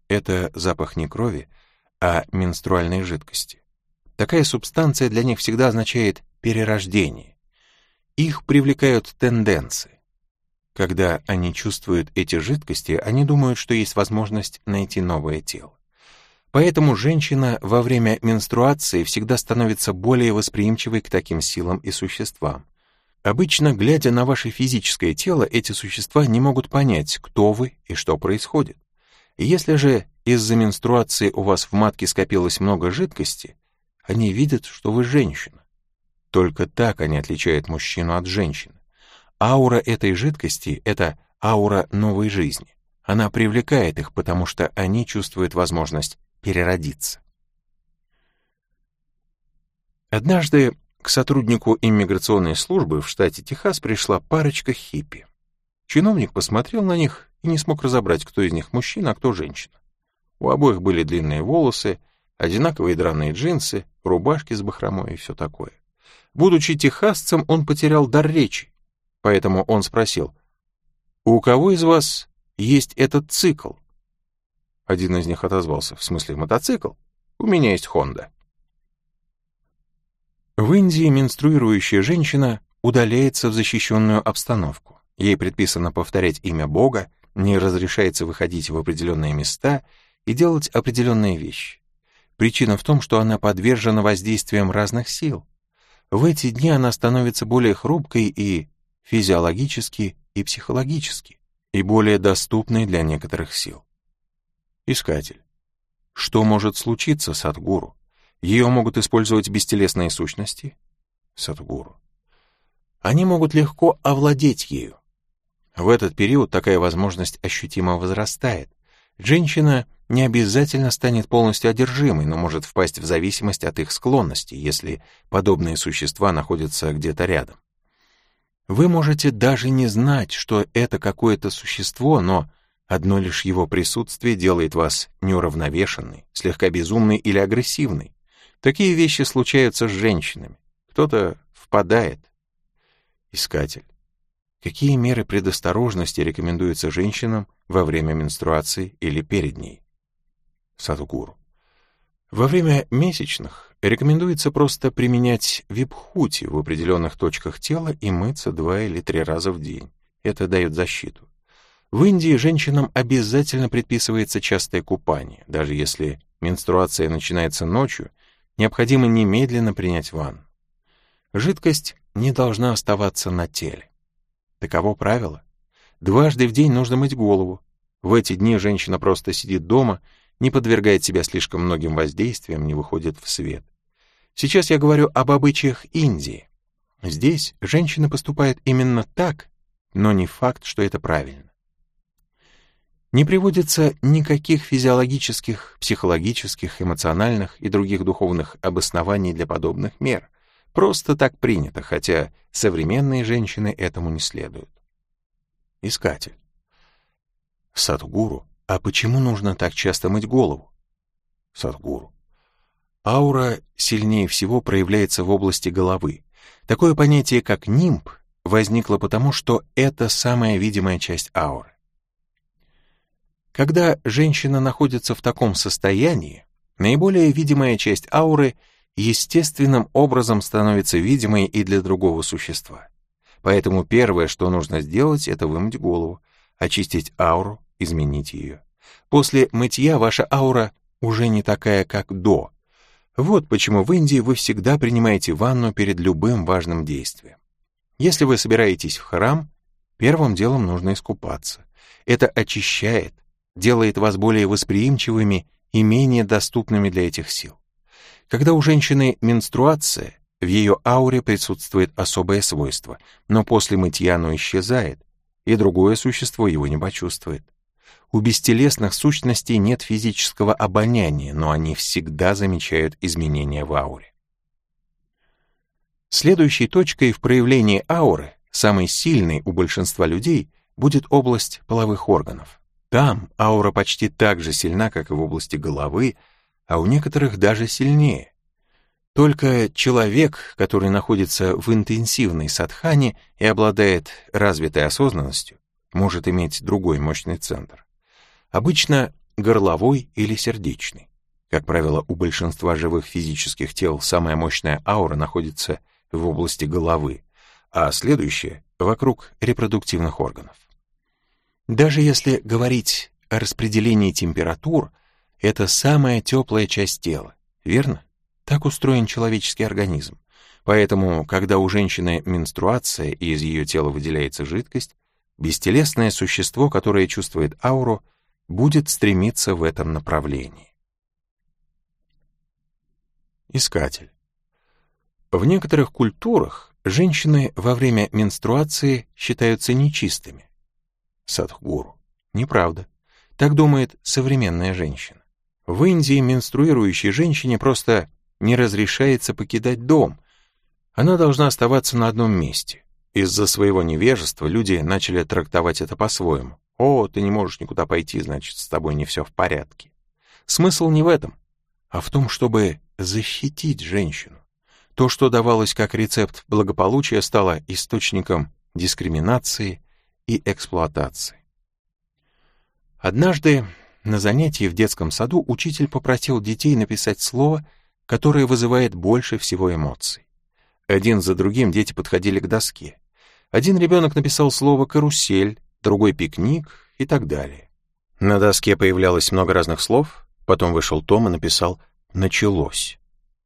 Это запах не крови, а менструальной жидкости. Такая субстанция для них всегда означает перерождение. Их привлекают тенденции. Когда они чувствуют эти жидкости, они думают, что есть возможность найти новое тело. Поэтому женщина во время менструации всегда становится более восприимчивой к таким силам и существам. Обычно, глядя на ваше физическое тело, эти существа не могут понять, кто вы и что происходит. Если же из-за менструации у вас в матке скопилось много жидкости, они видят, что вы женщина. Только так они отличают мужчину от женщины. Аура этой жидкости — это аура новой жизни. Она привлекает их, потому что они чувствуют возможность переродиться. Однажды к сотруднику иммиграционной службы в штате Техас пришла парочка хиппи. Чиновник посмотрел на них и не смог разобрать, кто из них мужчина, а кто женщина. У обоих были длинные волосы, одинаковые драные джинсы, рубашки с бахромой и все такое. Будучи техасцем, он потерял дар речи, поэтому он спросил, «У кого из вас есть этот цикл?» Один из них отозвался, «В смысле мотоцикл? У меня есть Хонда». В Индии менструирующая женщина удаляется в защищенную обстановку. Ей предписано повторять имя Бога, не разрешается выходить в определенные места и делать определенные вещи. Причина в том, что она подвержена воздействиям разных сил. В эти дни она становится более хрупкой и физиологически, и психологически, и более доступной для некоторых сил. Искатель. Что может случиться с Адгуру? Ее могут использовать бестелесные сущности? Садгуру. Они могут легко овладеть ею. В этот период такая возможность ощутимо возрастает. Женщина не обязательно станет полностью одержимой, но может впасть в зависимость от их склонностей, если подобные существа находятся где-то рядом. Вы можете даже не знать, что это какое-то существо, но одно лишь его присутствие делает вас неуравновешенной, слегка безумной или агрессивной. Такие вещи случаются с женщинами. Кто-то впадает. Искатель. Какие меры предосторожности рекомендуются женщинам во время менструации или перед ней? Садхгуру. Во время месячных рекомендуется просто применять випхути в определенных точках тела и мыться два или три раза в день. Это дает защиту. В Индии женщинам обязательно предписывается частое купание, даже если менструация начинается ночью необходимо немедленно принять ванну. Жидкость не должна оставаться на теле. Таково правило. Дважды в день нужно мыть голову. В эти дни женщина просто сидит дома, не подвергает себя слишком многим воздействиям, не выходит в свет. Сейчас я говорю об обычаях Индии. Здесь женщина поступает именно так, но не факт, что это правильно. Не приводится никаких физиологических, психологических, эмоциональных и других духовных обоснований для подобных мер. Просто так принято, хотя современные женщины этому не следуют. Искатель. Садгуру, а почему нужно так часто мыть голову? Садгуру. Аура сильнее всего проявляется в области головы. Такое понятие, как нимб, возникло потому, что это самая видимая часть ауры. Когда женщина находится в таком состоянии, наиболее видимая часть ауры естественным образом становится видимой и для другого существа. Поэтому первое, что нужно сделать, это вымыть голову, очистить ауру, изменить ее. После мытья ваша аура уже не такая, как до. Вот почему в Индии вы всегда принимаете ванну перед любым важным действием. Если вы собираетесь в храм, первым делом нужно искупаться. Это очищает, делает вас более восприимчивыми и менее доступными для этих сил. Когда у женщины менструация, в ее ауре присутствует особое свойство, но после мытья оно исчезает, и другое существо его не почувствует. У бестелесных сущностей нет физического обоняния, но они всегда замечают изменения в ауре. Следующей точкой в проявлении ауры, самой сильной у большинства людей, будет область половых органов. Там аура почти так же сильна, как и в области головы, а у некоторых даже сильнее. Только человек, который находится в интенсивной садхане и обладает развитой осознанностью, может иметь другой мощный центр. Обычно горловой или сердечный. Как правило, у большинства живых физических тел самая мощная аура находится в области головы, а следующая — вокруг репродуктивных органов. Даже если говорить о распределении температур, это самая теплая часть тела, верно? Так устроен человеческий организм. Поэтому, когда у женщины менструация и из ее тела выделяется жидкость, бестелесное существо, которое чувствует ауру, будет стремиться в этом направлении. Искатель. В некоторых культурах женщины во время менструации считаются нечистыми. Садхгуру. Неправда. Так думает современная женщина. В Индии менструирующей женщине просто не разрешается покидать дом. Она должна оставаться на одном месте. Из-за своего невежества люди начали трактовать это по-своему. «О, ты не можешь никуда пойти, значит, с тобой не все в порядке». Смысл не в этом, а в том, чтобы защитить женщину. То, что давалось как рецепт благополучия, стало источником дискриминации и эксплуатации. Однажды на занятии в детском саду учитель попросил детей написать слово, которое вызывает больше всего эмоций. Один за другим дети подходили к доске. Один ребенок написал слово «карусель», другой «пикник» и так далее. На доске появлялось много разных слов, потом вышел Том и написал «началось».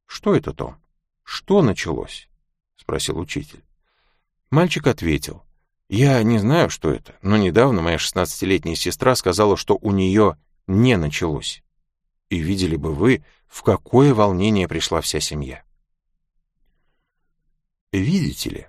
«Что это, Том? Что началось?» — спросил учитель. Мальчик ответил «Я не знаю, что это, но недавно моя шестнадцатилетняя сестра сказала, что у нее не началось. И видели бы вы, в какое волнение пришла вся семья. Видите ли,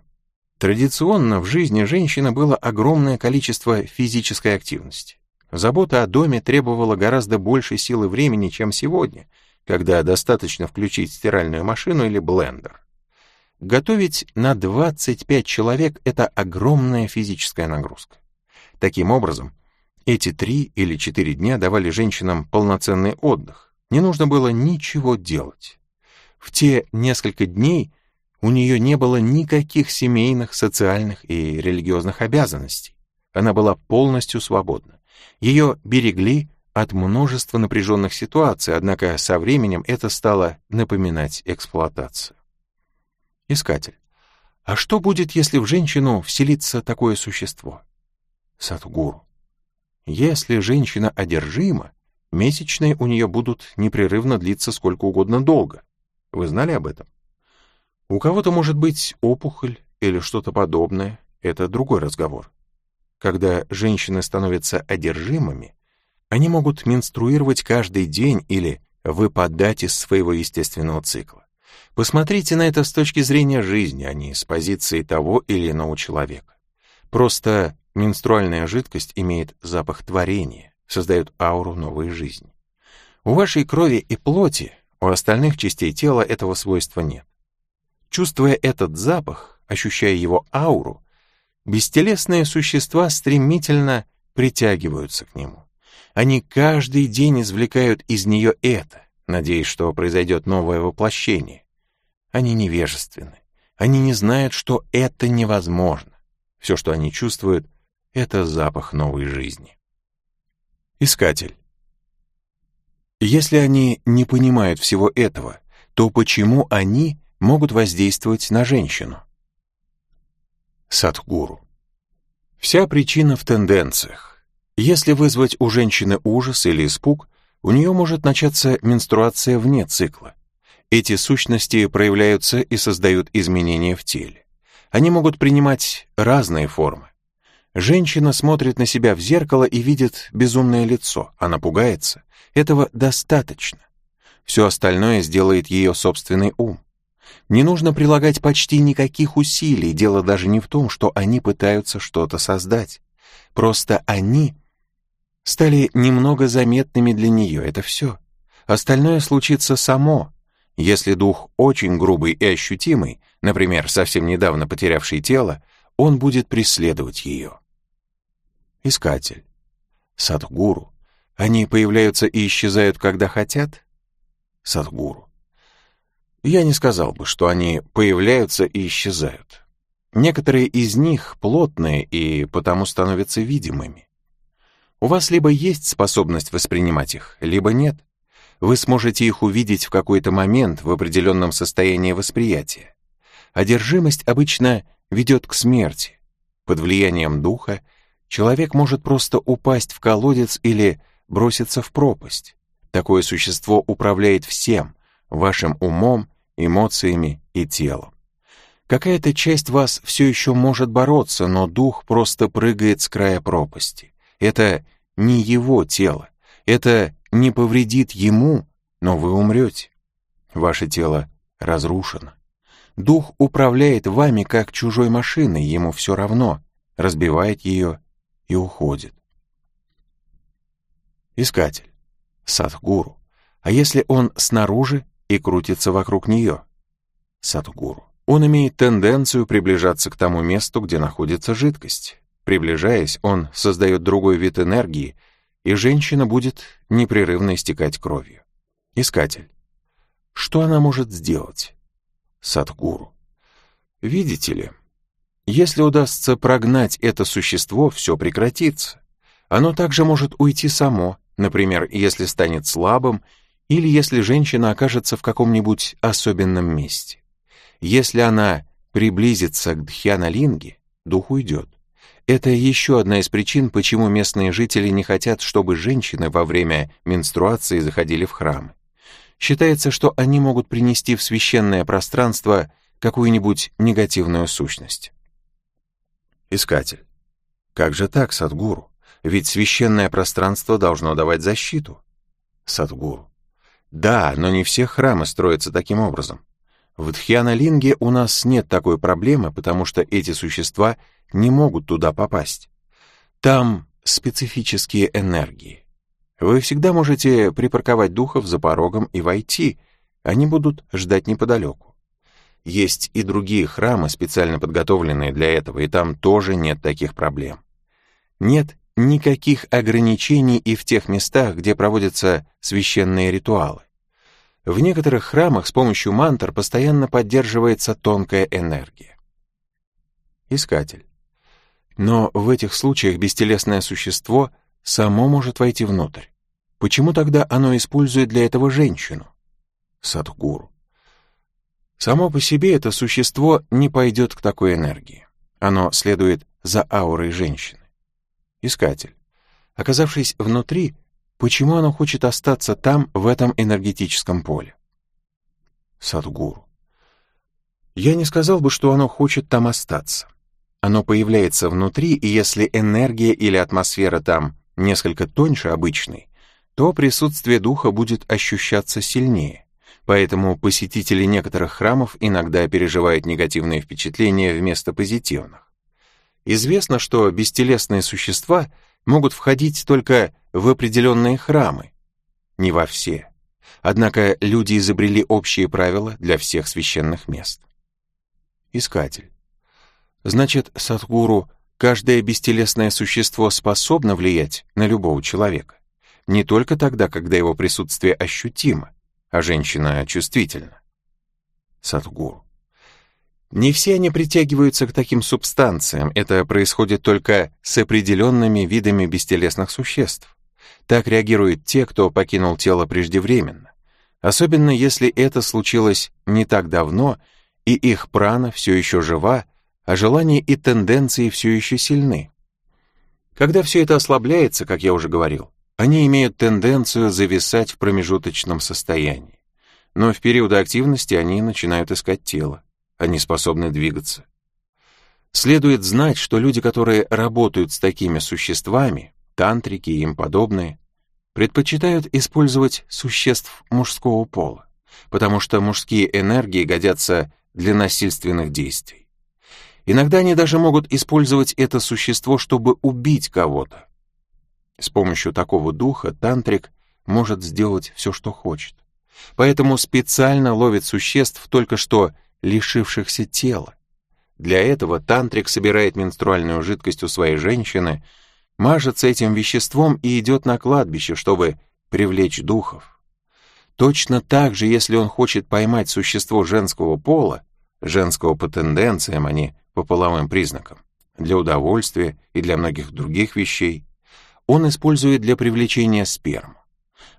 Традиционно в жизни женщины было огромное количество физической активности. Забота о доме требовала гораздо больше силы времени, чем сегодня, когда достаточно включить стиральную машину или блендер. Готовить на 25 человек — это огромная физическая нагрузка. Таким образом, эти три или четыре дня давали женщинам полноценный отдых. Не нужно было ничего делать. В те несколько дней у нее не было никаких семейных, социальных и религиозных обязанностей. Она была полностью свободна. Ее берегли от множества напряженных ситуаций, однако со временем это стало напоминать эксплуатацию. Искатель. А что будет, если в женщину вселится такое существо? Садхгуру. Если женщина одержима, месячные у нее будут непрерывно длиться сколько угодно долго. Вы знали об этом? У кого-то может быть опухоль или что-то подобное, это другой разговор. Когда женщины становятся одержимыми, они могут менструировать каждый день или выпадать из своего естественного цикла. Посмотрите на это с точки зрения жизни, а не с позиции того или иного человека. Просто менструальная жидкость имеет запах творения, создает ауру новой жизни. У вашей крови и плоти, у остальных частей тела этого свойства нет. Чувствуя этот запах, ощущая его ауру, бестелесные существа стремительно притягиваются к нему. Они каждый день извлекают из нее это, надеясь, что произойдет новое воплощение. Они невежественны. Они не знают, что это невозможно. Все, что они чувствуют, — это запах новой жизни. Искатель. Если они не понимают всего этого, то почему они могут воздействовать на женщину. Садхгуру. Вся причина в тенденциях. Если вызвать у женщины ужас или испуг, у нее может начаться менструация вне цикла. Эти сущности проявляются и создают изменения в теле. Они могут принимать разные формы. Женщина смотрит на себя в зеркало и видит безумное лицо. Она пугается. Этого достаточно. Все остальное сделает ее собственный ум. Не нужно прилагать почти никаких усилий, дело даже не в том, что они пытаются что-то создать. Просто они стали немного заметными для нее, это все. Остальное случится само. Если дух очень грубый и ощутимый, например, совсем недавно потерявший тело, он будет преследовать ее. Искатель. Садхгуру. Они появляются и исчезают, когда хотят? Садхгуру. Я не сказал бы, что они появляются и исчезают. Некоторые из них плотные и потому становятся видимыми. У вас либо есть способность воспринимать их, либо нет. Вы сможете их увидеть в какой-то момент в определенном состоянии восприятия. Одержимость обычно ведет к смерти. Под влиянием духа человек может просто упасть в колодец или броситься в пропасть. Такое существо управляет всем, вашим умом, эмоциями и телом. Какая-то часть вас все еще может бороться, но дух просто прыгает с края пропасти. Это не его тело, это не повредит ему, но вы умрете. Ваше тело разрушено. Дух управляет вами как чужой машиной, ему все равно, разбивает ее и уходит. Искатель. Садхгуру. А если он снаружи и крутится вокруг нее? Садхгуру. Он имеет тенденцию приближаться к тому месту, где находится жидкость. Приближаясь, он создает другой вид энергии, и женщина будет непрерывно истекать кровью. Искатель. Что она может сделать? Садхгуру. Видите ли, если удастся прогнать это существо, все прекратится. Оно также может уйти само, например, если станет слабым или если женщина окажется в каком-нибудь особенном месте. Если она приблизится к Дхьяналинге, дух уйдет. Это еще одна из причин, почему местные жители не хотят, чтобы женщины во время менструации заходили в храмы. Считается, что они могут принести в священное пространство какую-нибудь негативную сущность. Искатель. Как же так, Садгуру? Ведь священное пространство должно давать защиту. Садгуру. Да, но не все храмы строятся таким образом. В Дхьяналинге у нас нет такой проблемы, потому что эти существа не могут туда попасть. Там специфические энергии. Вы всегда можете припарковать духов за порогом и войти, они будут ждать неподалеку. Есть и другие храмы, специально подготовленные для этого, и там тоже нет таких проблем. Нет никаких ограничений и в тех местах, где проводятся священные ритуалы. В некоторых храмах с помощью мантр постоянно поддерживается тонкая энергия. Искатель. Но в этих случаях бестелесное существо само может войти внутрь. Почему тогда оно использует для этого женщину? Садхгуру. Само по себе это существо не пойдет к такой энергии. Оно следует за аурой женщины. Искатель. Оказавшись внутри, почему оно хочет остаться там, в этом энергетическом поле? Садгуру. Я не сказал бы, что оно хочет там остаться. Оно появляется внутри, и если энергия или атмосфера там несколько тоньше обычной, то присутствие духа будет ощущаться сильнее. Поэтому посетители некоторых храмов иногда переживают негативные впечатления вместо позитивных. Известно, что бестелесные существа могут входить только в определенные храмы, не во все. Однако люди изобрели общие правила для всех священных мест. Искатель. Значит, Садхгуру, каждое бестелесное существо способно влиять на любого человека. Не только тогда, когда его присутствие ощутимо, а женщина чувствительна. Садхгуру. Не все они притягиваются к таким субстанциям, это происходит только с определенными видами бестелесных существ. Так реагируют те, кто покинул тело преждевременно, особенно если это случилось не так давно, и их прана все еще жива, а желания и тенденции все еще сильны. Когда все это ослабляется, как я уже говорил, они имеют тенденцию зависать в промежуточном состоянии. Но в периоды активности они начинают искать тело. Они способны двигаться. Следует знать, что люди, которые работают с такими существами, тантрики и им подобные, предпочитают использовать существ мужского пола, потому что мужские энергии годятся для насильственных действий. Иногда они даже могут использовать это существо, чтобы убить кого-то, с помощью такого духа тантрик может сделать все, что хочет. Поэтому специально ловит существ, только что лишившихся тела. Для этого тантрик собирает менструальную жидкость у своей женщины, мажется этим веществом и идет на кладбище, чтобы привлечь духов. Точно так же, если он хочет поймать существо женского пола, женского по тенденциям, а не по половым признакам, для удовольствия и для многих других вещей, он использует для привлечения сперму.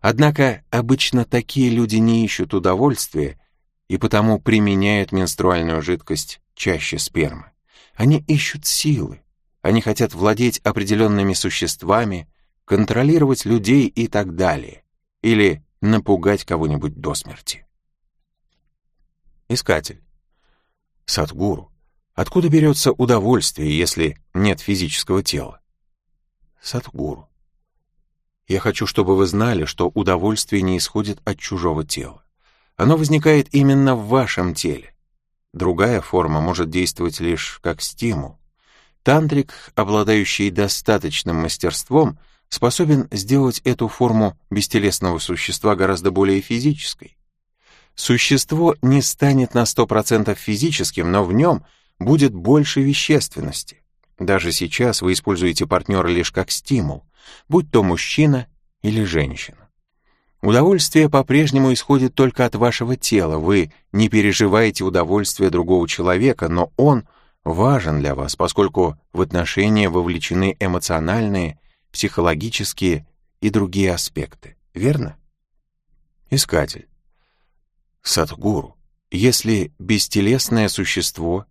Однако обычно такие люди не ищут удовольствия и потому применяют менструальную жидкость чаще спермы. Они ищут силы, они хотят владеть определенными существами, контролировать людей и так далее, или напугать кого-нибудь до смерти. Искатель. Садгуру. Откуда берется удовольствие, если нет физического тела? Садхгуру. Я хочу, чтобы вы знали, что удовольствие не исходит от чужого тела. Оно возникает именно в вашем теле. Другая форма может действовать лишь как стимул. Тантрик, обладающий достаточным мастерством, способен сделать эту форму бестелесного существа гораздо более физической. Существо не станет на 100% физическим, но в нем будет больше вещественности. Даже сейчас вы используете партнера лишь как стимул, будь то мужчина или женщина. Удовольствие по-прежнему исходит только от вашего тела, вы не переживаете удовольствие другого человека, но он важен для вас, поскольку в отношения вовлечены эмоциональные, психологические и другие аспекты, верно? Искатель. Садхгуру, если бестелесное существо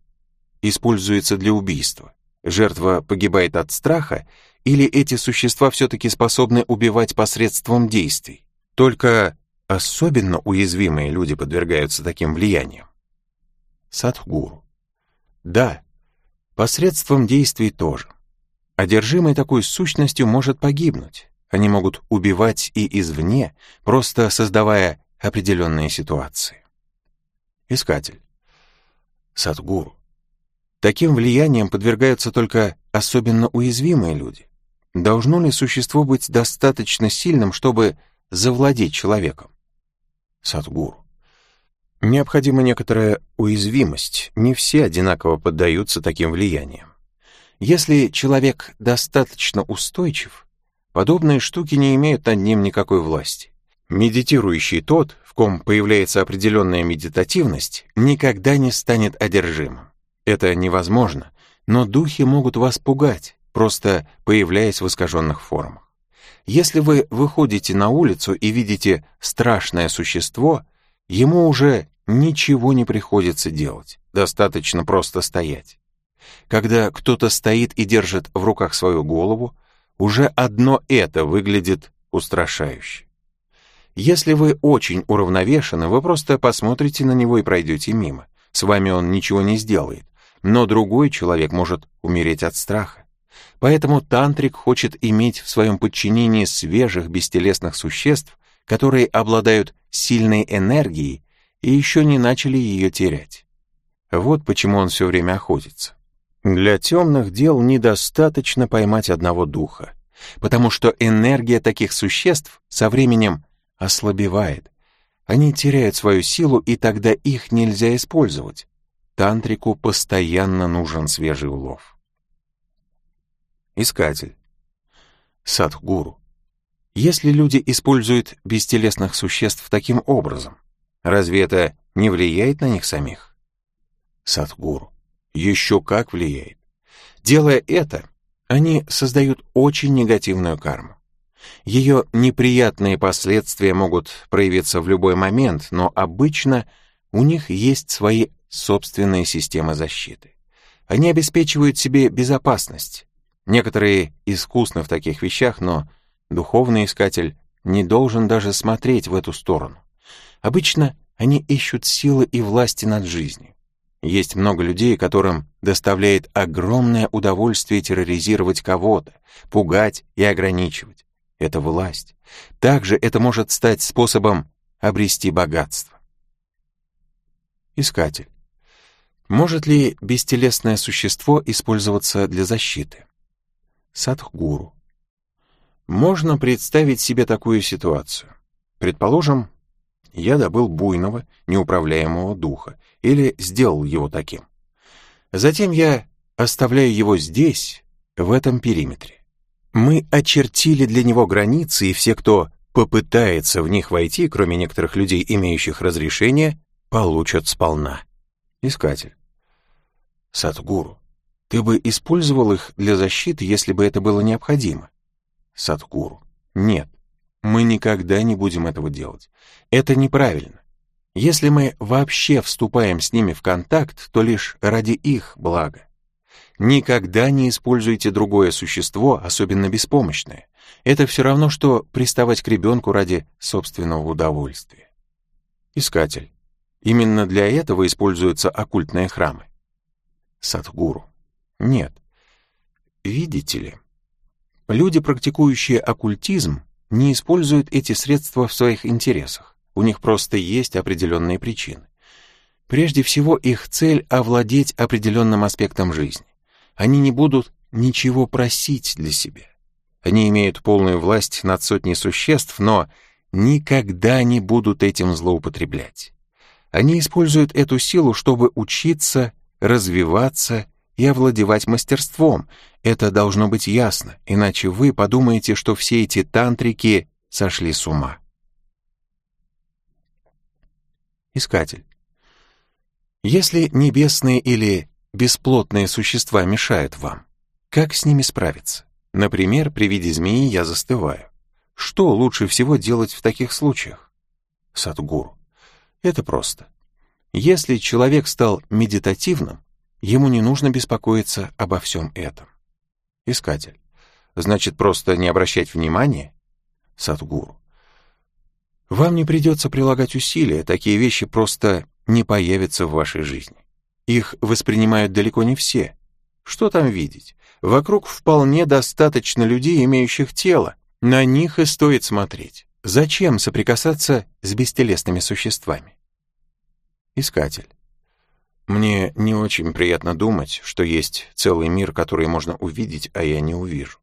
используется для убийства, жертва погибает от страха, или эти существа все-таки способны убивать посредством действий? Только особенно уязвимые люди подвергаются таким влияниям. Садхгуру. Да, посредством действий тоже. Одержимый такой сущностью может погибнуть. Они могут убивать и извне, просто создавая определенные ситуации. Искатель. Садгуру. Таким влиянием подвергаются только особенно уязвимые люди. Должно ли существо быть достаточно сильным, чтобы завладеть человеком? Садгуру. Необходима некоторая уязвимость, не все одинаково поддаются таким влияниям. Если человек достаточно устойчив, подобные штуки не имеют над ним никакой власти. Медитирующий тот, в ком появляется определенная медитативность, никогда не станет одержимым. Это невозможно, но духи могут вас пугать, просто появляясь в искаженных формах. Если вы выходите на улицу и видите страшное существо, ему уже ничего не приходится делать, достаточно просто стоять. Когда кто-то стоит и держит в руках свою голову, уже одно это выглядит устрашающе. Если вы очень уравновешены, вы просто посмотрите на него и пройдете мимо. С вами он ничего не сделает, но другой человек может умереть от страха. Поэтому тантрик хочет иметь в своем подчинении свежих бестелесных существ, которые обладают сильной энергией и еще не начали ее терять. Вот почему он все время охотится. Для темных дел недостаточно поймать одного духа, потому что энергия таких существ со временем ослабевает. Они теряют свою силу, и тогда их нельзя использовать. Тантрику постоянно нужен свежий улов. Искатель. Садхгуру. Если люди используют бестелесных существ таким образом, разве это не влияет на них самих? Садхгуру. Еще как влияет. Делая это, они создают очень негативную карму. Ее неприятные последствия могут проявиться в любой момент, но обычно у них есть свои собственные системы защиты. Они обеспечивают себе безопасность. Некоторые искусны в таких вещах, но духовный искатель не должен даже смотреть в эту сторону. Обычно они ищут силы и власти над жизнью. Есть много людей, которым доставляет огромное удовольствие терроризировать кого-то, пугать и ограничивать это власть. Также это может стать способом обрести богатство. Искатель. Может ли бестелесное существо использоваться для защиты? Садхгуру. Можно представить себе такую ситуацию. Предположим, я добыл буйного, неуправляемого духа или сделал его таким. Затем я оставляю его здесь, в этом периметре. Мы очертили для него границы, и все, кто попытается в них войти, кроме некоторых людей, имеющих разрешение, получат сполна. Искатель. Садгуру, ты бы использовал их для защиты, если бы это было необходимо? Садгуру. Нет, мы никогда не будем этого делать. Это неправильно. Если мы вообще вступаем с ними в контакт, то лишь ради их блага. Никогда не используйте другое существо, особенно беспомощное. Это все равно, что приставать к ребенку ради собственного удовольствия. Искатель. Именно для этого используются оккультные храмы. Садхгуру. Нет. Видите ли, люди, практикующие оккультизм, не используют эти средства в своих интересах. У них просто есть определенные причины. Прежде всего, их цель — овладеть определенным аспектом жизни. Они не будут ничего просить для себя. Они имеют полную власть над сотней существ, но никогда не будут этим злоупотреблять. Они используют эту силу, чтобы учиться, развиваться и овладевать мастерством. Это должно быть ясно, иначе вы подумаете, что все эти тантрики сошли с ума. Искатель. Если небесные или бесплотные существа мешают вам, как с ними справиться? Например, при виде змеи я застываю. Что лучше всего делать в таких случаях? Садгуру. Это просто. Если человек стал медитативным, ему не нужно беспокоиться обо всем этом. Искатель. Значит, просто не обращать внимания? Садгуру. Вам не придется прилагать усилия, такие вещи просто не появятся в вашей жизни. Их воспринимают далеко не все. Что там видеть? Вокруг вполне достаточно людей, имеющих тело. На них и стоит смотреть. Зачем соприкасаться с бестелесными существами? Искатель. Мне не очень приятно думать, что есть целый мир, который можно увидеть, а я не увижу.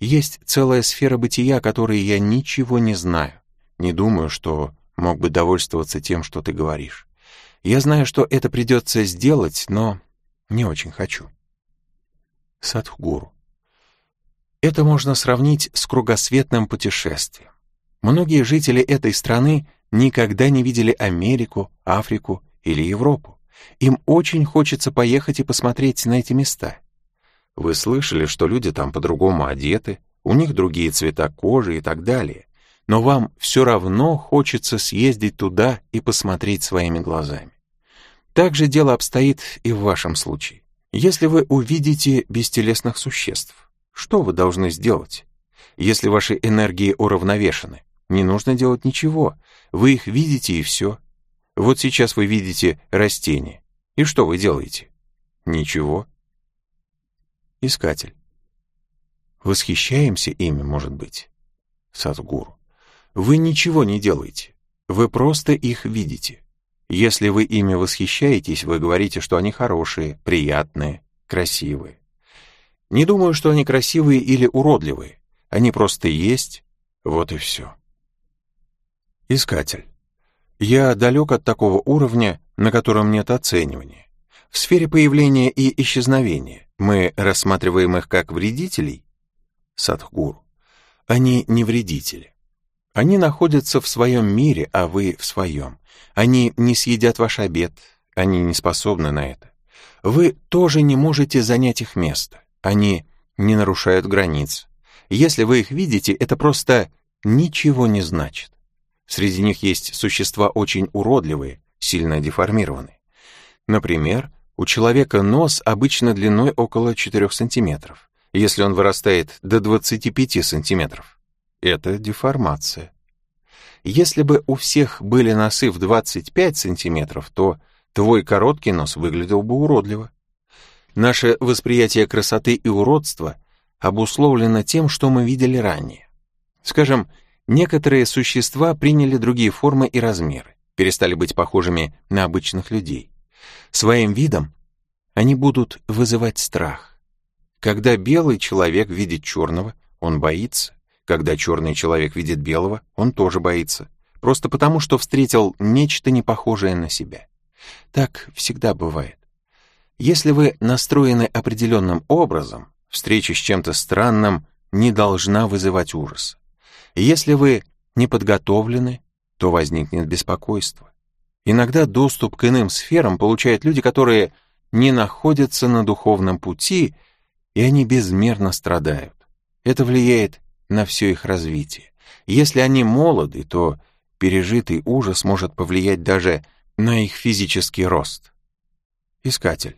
Есть целая сфера бытия, которой я ничего не знаю. Не думаю, что мог бы довольствоваться тем, что ты говоришь. Я знаю, что это придется сделать, но не очень хочу. Садхгуру. Это можно сравнить с кругосветным путешествием. Многие жители этой страны никогда не видели Америку, Африку или Европу. Им очень хочется поехать и посмотреть на эти места. Вы слышали, что люди там по-другому одеты, у них другие цвета кожи и так далее. Но вам все равно хочется съездить туда и посмотреть своими глазами. Так же дело обстоит и в вашем случае. Если вы увидите бестелесных существ, что вы должны сделать? Если ваши энергии уравновешены, не нужно делать ничего, вы их видите и все. Вот сейчас вы видите растения. И что вы делаете? Ничего. Искатель. Восхищаемся ими, может быть. Садгуру. Вы ничего не делаете. Вы просто их видите. Если вы ими восхищаетесь, вы говорите, что они хорошие, приятные, красивые. Не думаю, что они красивые или уродливые. Они просто есть, вот и все. Искатель. Я далек от такого уровня, на котором нет оценивания. В сфере появления и исчезновения мы рассматриваем их как вредителей? Садхгуру. Они не вредители. Они находятся в своем мире, а вы в своем. Они не съедят ваш обед, они не способны на это. Вы тоже не можете занять их место. Они не нарушают границ. Если вы их видите, это просто ничего не значит. Среди них есть существа очень уродливые, сильно деформированные. Например, у человека нос обычно длиной около 4 сантиметров, если он вырастает до 25 сантиметров. Это деформация. Если бы у всех были носы в 25 сантиметров, то твой короткий нос выглядел бы уродливо. Наше восприятие красоты и уродства обусловлено тем, что мы видели ранее. Скажем, некоторые существа приняли другие формы и размеры, перестали быть похожими на обычных людей. Своим видом они будут вызывать страх. Когда белый человек видит черного, он боится. Когда черный человек видит белого, он тоже боится. Просто потому, что встретил нечто непохожее на себя. Так всегда бывает. Если вы настроены определенным образом, встреча с чем-то странным не должна вызывать ужас. Если вы не подготовлены, то возникнет беспокойство. Иногда доступ к иным сферам получают люди, которые не находятся на духовном пути, и они безмерно страдают. Это влияет на все их развитие. Если они молоды, то пережитый ужас может повлиять даже на их физический рост. Искатель.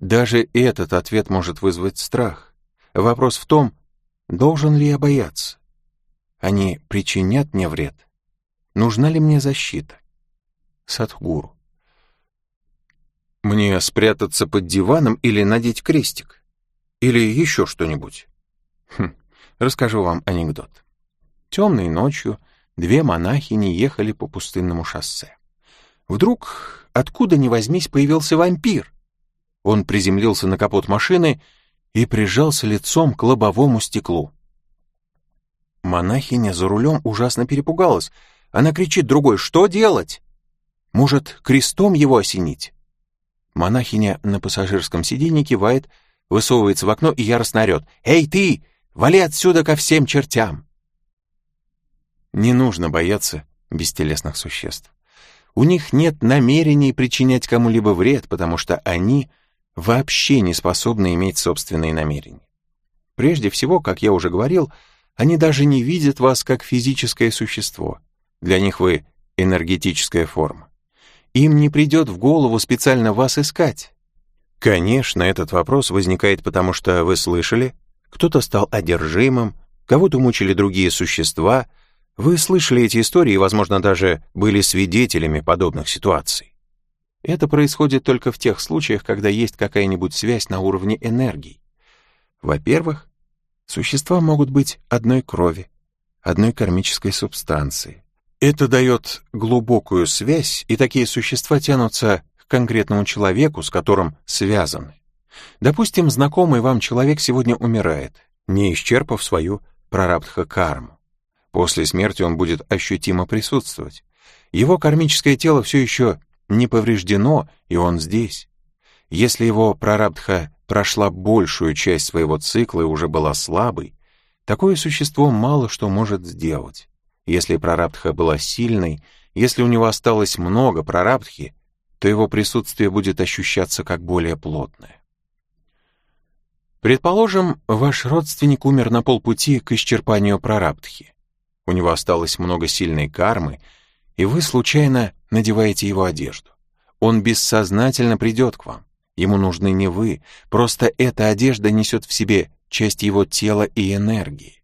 Даже этот ответ может вызвать страх. Вопрос в том, должен ли я бояться? Они причинят мне вред? Нужна ли мне защита? Садхгуру. Мне спрятаться под диваном или надеть крестик? Или еще что-нибудь? Хм, расскажу вам анекдот. Темной ночью две монахини ехали по пустынному шоссе. Вдруг, откуда ни возьмись, появился вампир — он приземлился на капот машины и прижался лицом к лобовому стеклу. Монахиня за рулем ужасно перепугалась. Она кричит другой «Что делать?» «Может, крестом его осенить?» Монахиня на пассажирском сиденье кивает, высовывается в окно и яростно орет. «Эй, ты! Вали отсюда ко всем чертям!» Не нужно бояться бестелесных существ. У них нет намерений причинять кому-либо вред, потому что они вообще не способны иметь собственные намерения. Прежде всего, как я уже говорил, они даже не видят вас как физическое существо. Для них вы энергетическая форма. Им не придет в голову специально вас искать. Конечно, этот вопрос возникает потому, что вы слышали, кто-то стал одержимым, кого-то мучили другие существа, вы слышали эти истории и, возможно, даже были свидетелями подобных ситуаций. Это происходит только в тех случаях, когда есть какая-нибудь связь на уровне энергии. Во-первых, существа могут быть одной крови, одной кармической субстанции. Это дает глубокую связь, и такие существа тянутся к конкретному человеку, с которым связаны. Допустим, знакомый вам человек сегодня умирает, не исчерпав свою прарабдха-карму. После смерти он будет ощутимо присутствовать. Его кармическое тело все еще не повреждено, и он здесь. Если его прарабдха прошла большую часть своего цикла и уже была слабой, такое существо мало что может сделать. Если прарабдха была сильной, если у него осталось много прарабдхи, то его присутствие будет ощущаться как более плотное. Предположим, ваш родственник умер на полпути к исчерпанию прарабдхи. У него осталось много сильной кармы, и вы случайно надеваете его одежду. Он бессознательно придет к вам. Ему нужны не вы, просто эта одежда несет в себе часть его тела и энергии.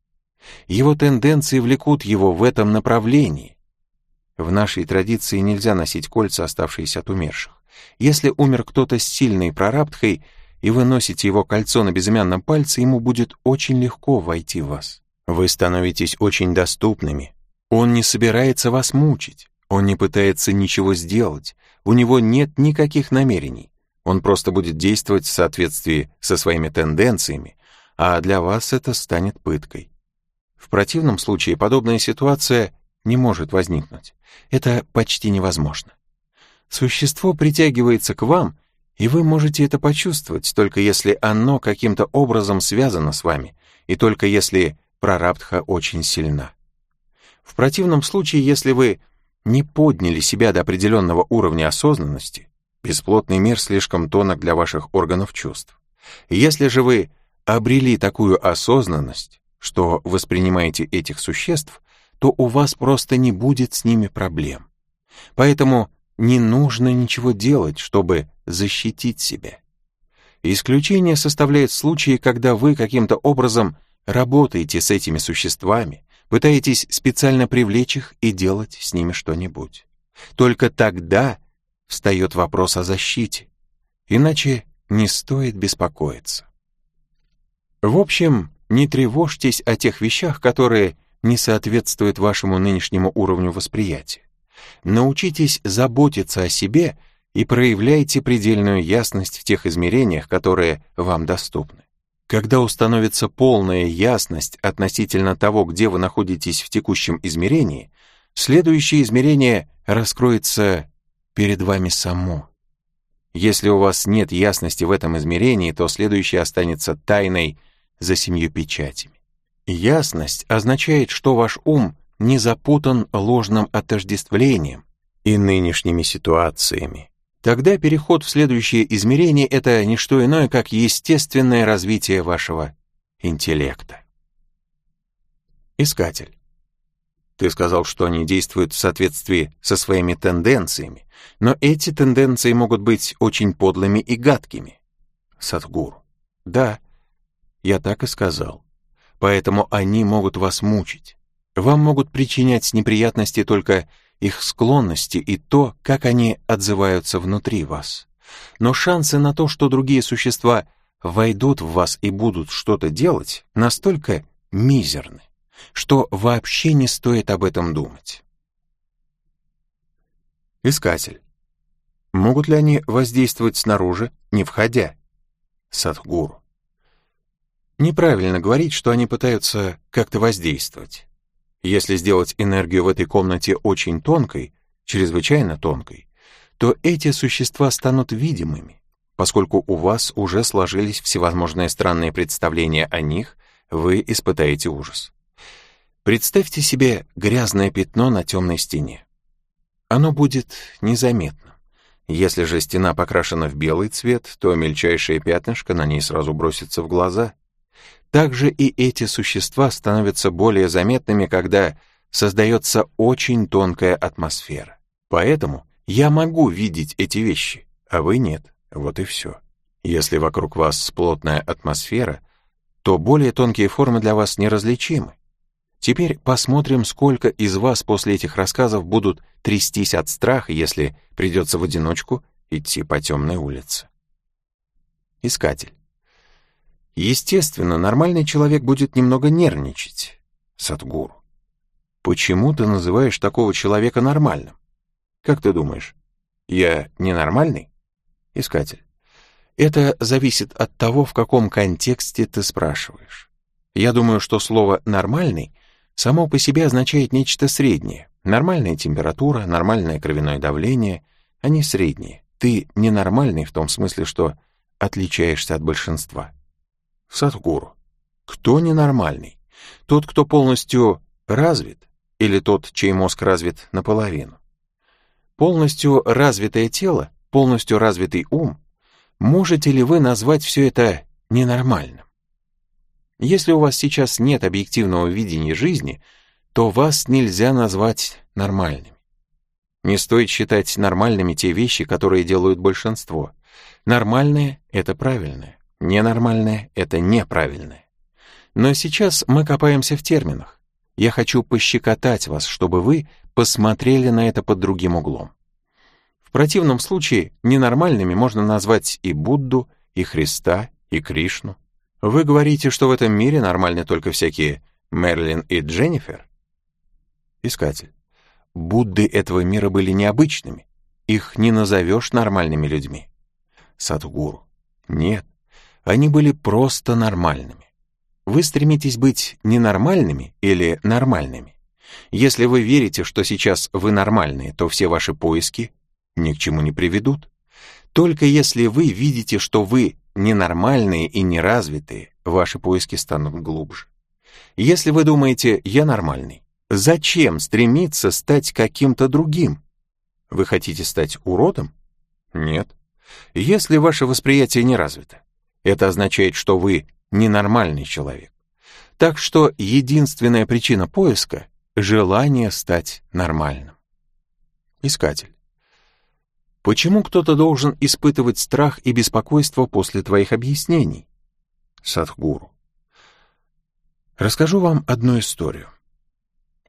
Его тенденции влекут его в этом направлении. В нашей традиции нельзя носить кольца, оставшиеся от умерших. Если умер кто-то с сильной прарабдхой, и вы носите его кольцо на безымянном пальце, ему будет очень легко войти в вас. Вы становитесь очень доступными. Он не собирается вас мучить, он не пытается ничего сделать, у него нет никаких намерений. Он просто будет действовать в соответствии со своими тенденциями, а для вас это станет пыткой. В противном случае подобная ситуация не может возникнуть. Это почти невозможно. Существо притягивается к вам, и вы можете это почувствовать, только если оно каким-то образом связано с вами, и только если прарабдха очень сильна. В противном случае, если вы не подняли себя до определенного уровня осознанности, бесплотный мир слишком тонок для ваших органов чувств. Если же вы обрели такую осознанность, что воспринимаете этих существ, то у вас просто не будет с ними проблем. Поэтому не нужно ничего делать, чтобы защитить себя. Исключение составляет случаи, когда вы каким-то образом работаете с этими существами, пытаетесь специально привлечь их и делать с ними что-нибудь. Только тогда встает вопрос о защите, иначе не стоит беспокоиться. В общем, не тревожьтесь о тех вещах, которые не соответствуют вашему нынешнему уровню восприятия. Научитесь заботиться о себе и проявляйте предельную ясность в тех измерениях, которые вам доступны. Когда установится полная ясность относительно того, где вы находитесь в текущем измерении, следующее измерение раскроется перед вами само. Если у вас нет ясности в этом измерении, то следующее останется тайной за семью печатями. Ясность означает, что ваш ум не запутан ложным отождествлением и нынешними ситуациями. Тогда переход в следующее измерение — это не что иное, как естественное развитие вашего интеллекта. Искатель. Ты сказал, что они действуют в соответствии со своими тенденциями, но эти тенденции могут быть очень подлыми и гадкими. Садхгуру. Да, я так и сказал. Поэтому они могут вас мучить. Вам могут причинять неприятности только их склонности и то, как они отзываются внутри вас. Но шансы на то, что другие существа войдут в вас и будут что-то делать, настолько мизерны, что вообще не стоит об этом думать. Искатель. Могут ли они воздействовать снаружи, не входя? Садхгуру. Неправильно говорить, что они пытаются как-то воздействовать. Если сделать энергию в этой комнате очень тонкой, чрезвычайно тонкой, то эти существа станут видимыми, поскольку у вас уже сложились всевозможные странные представления о них, вы испытаете ужас. Представьте себе грязное пятно на темной стене. Оно будет незаметным. Если же стена покрашена в белый цвет, то мельчайшее пятнышко на ней сразу бросится в глаза. Также и эти существа становятся более заметными, когда создается очень тонкая атмосфера. Поэтому я могу видеть эти вещи, а вы нет. Вот и все. Если вокруг вас плотная атмосфера, то более тонкие формы для вас неразличимы. Теперь посмотрим, сколько из вас после этих рассказов будут трястись от страха, если придется в одиночку идти по темной улице. Искатель. Естественно, нормальный человек будет немного нервничать. Садгуру. Почему ты называешь такого человека нормальным? Как ты думаешь, я ненормальный? Искатель. Это зависит от того, в каком контексте ты спрашиваешь. Я думаю, что слово «нормальный» само по себе означает нечто среднее. Нормальная температура, нормальное кровяное давление, они средние. Ты ненормальный в том смысле, что отличаешься от большинства. Садхгуру. Кто ненормальный? Тот, кто полностью развит, или тот, чей мозг развит наполовину? Полностью развитое тело, полностью развитый ум. Можете ли вы назвать все это ненормальным? Если у вас сейчас нет объективного видения жизни, то вас нельзя назвать нормальными. Не стоит считать нормальными те вещи, которые делают большинство. Нормальное — это правильное, ненормальное — это неправильное. Но сейчас мы копаемся в терминах. Я хочу пощекотать вас, чтобы вы посмотрели на это под другим углом. В противном случае ненормальными можно назвать и Будду, и Христа, и Кришну. Вы говорите, что в этом мире нормальны только всякие Мерлин и Дженнифер? Искатель. Будды этого мира были необычными. Их не назовешь нормальными людьми. Садхгуру. Нет, они были просто нормальными. Вы стремитесь быть ненормальными или нормальными? Если вы верите, что сейчас вы нормальные, то все ваши поиски ни к чему не приведут. Только если вы видите, что вы ненормальные и неразвитые, ваши поиски станут глубже. Если вы думаете «я нормальный», зачем стремиться стать каким-то другим? Вы хотите стать уродом? Нет. Если ваше восприятие не развито, это означает, что вы ненормальный человек. Так что единственная причина поиска — желание стать нормальным. Искатель. Почему кто-то должен испытывать страх и беспокойство после твоих объяснений? Садхгуру. Расскажу вам одну историю.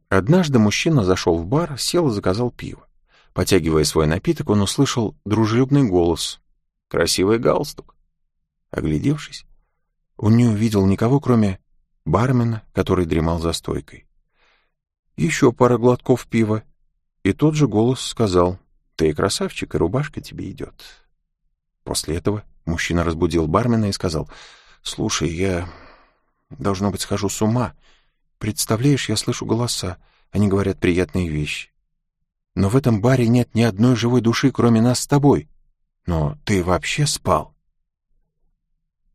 Однажды мужчина зашел в бар, сел и заказал пиво. Потягивая свой напиток, он услышал дружелюбный голос. Красивый галстук. Оглядевшись, он не увидел никого, кроме бармена, который дремал за стойкой. Еще пара глотков пива, и тот же голос сказал ты красавчик, и рубашка тебе идет. После этого мужчина разбудил бармена и сказал, «Слушай, я, должно быть, схожу с ума. Представляешь, я слышу голоса, они говорят приятные вещи. Но в этом баре нет ни одной живой души, кроме нас с тобой. Но ты вообще спал?»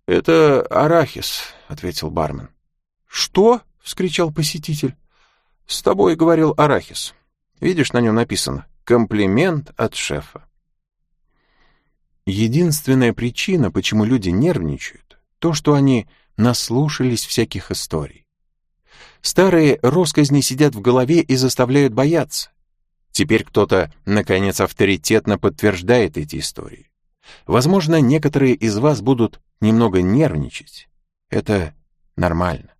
«Это арахис», — ответил бармен. «Что?» — вскричал посетитель. «С тобой говорил арахис. Видишь, на нем написано Комплимент от шефа. Единственная причина, почему люди нервничают, то, что они наслушались всяких историй. Старые росказни сидят в голове и заставляют бояться. Теперь кто-то, наконец, авторитетно подтверждает эти истории. Возможно, некоторые из вас будут немного нервничать. Это нормально.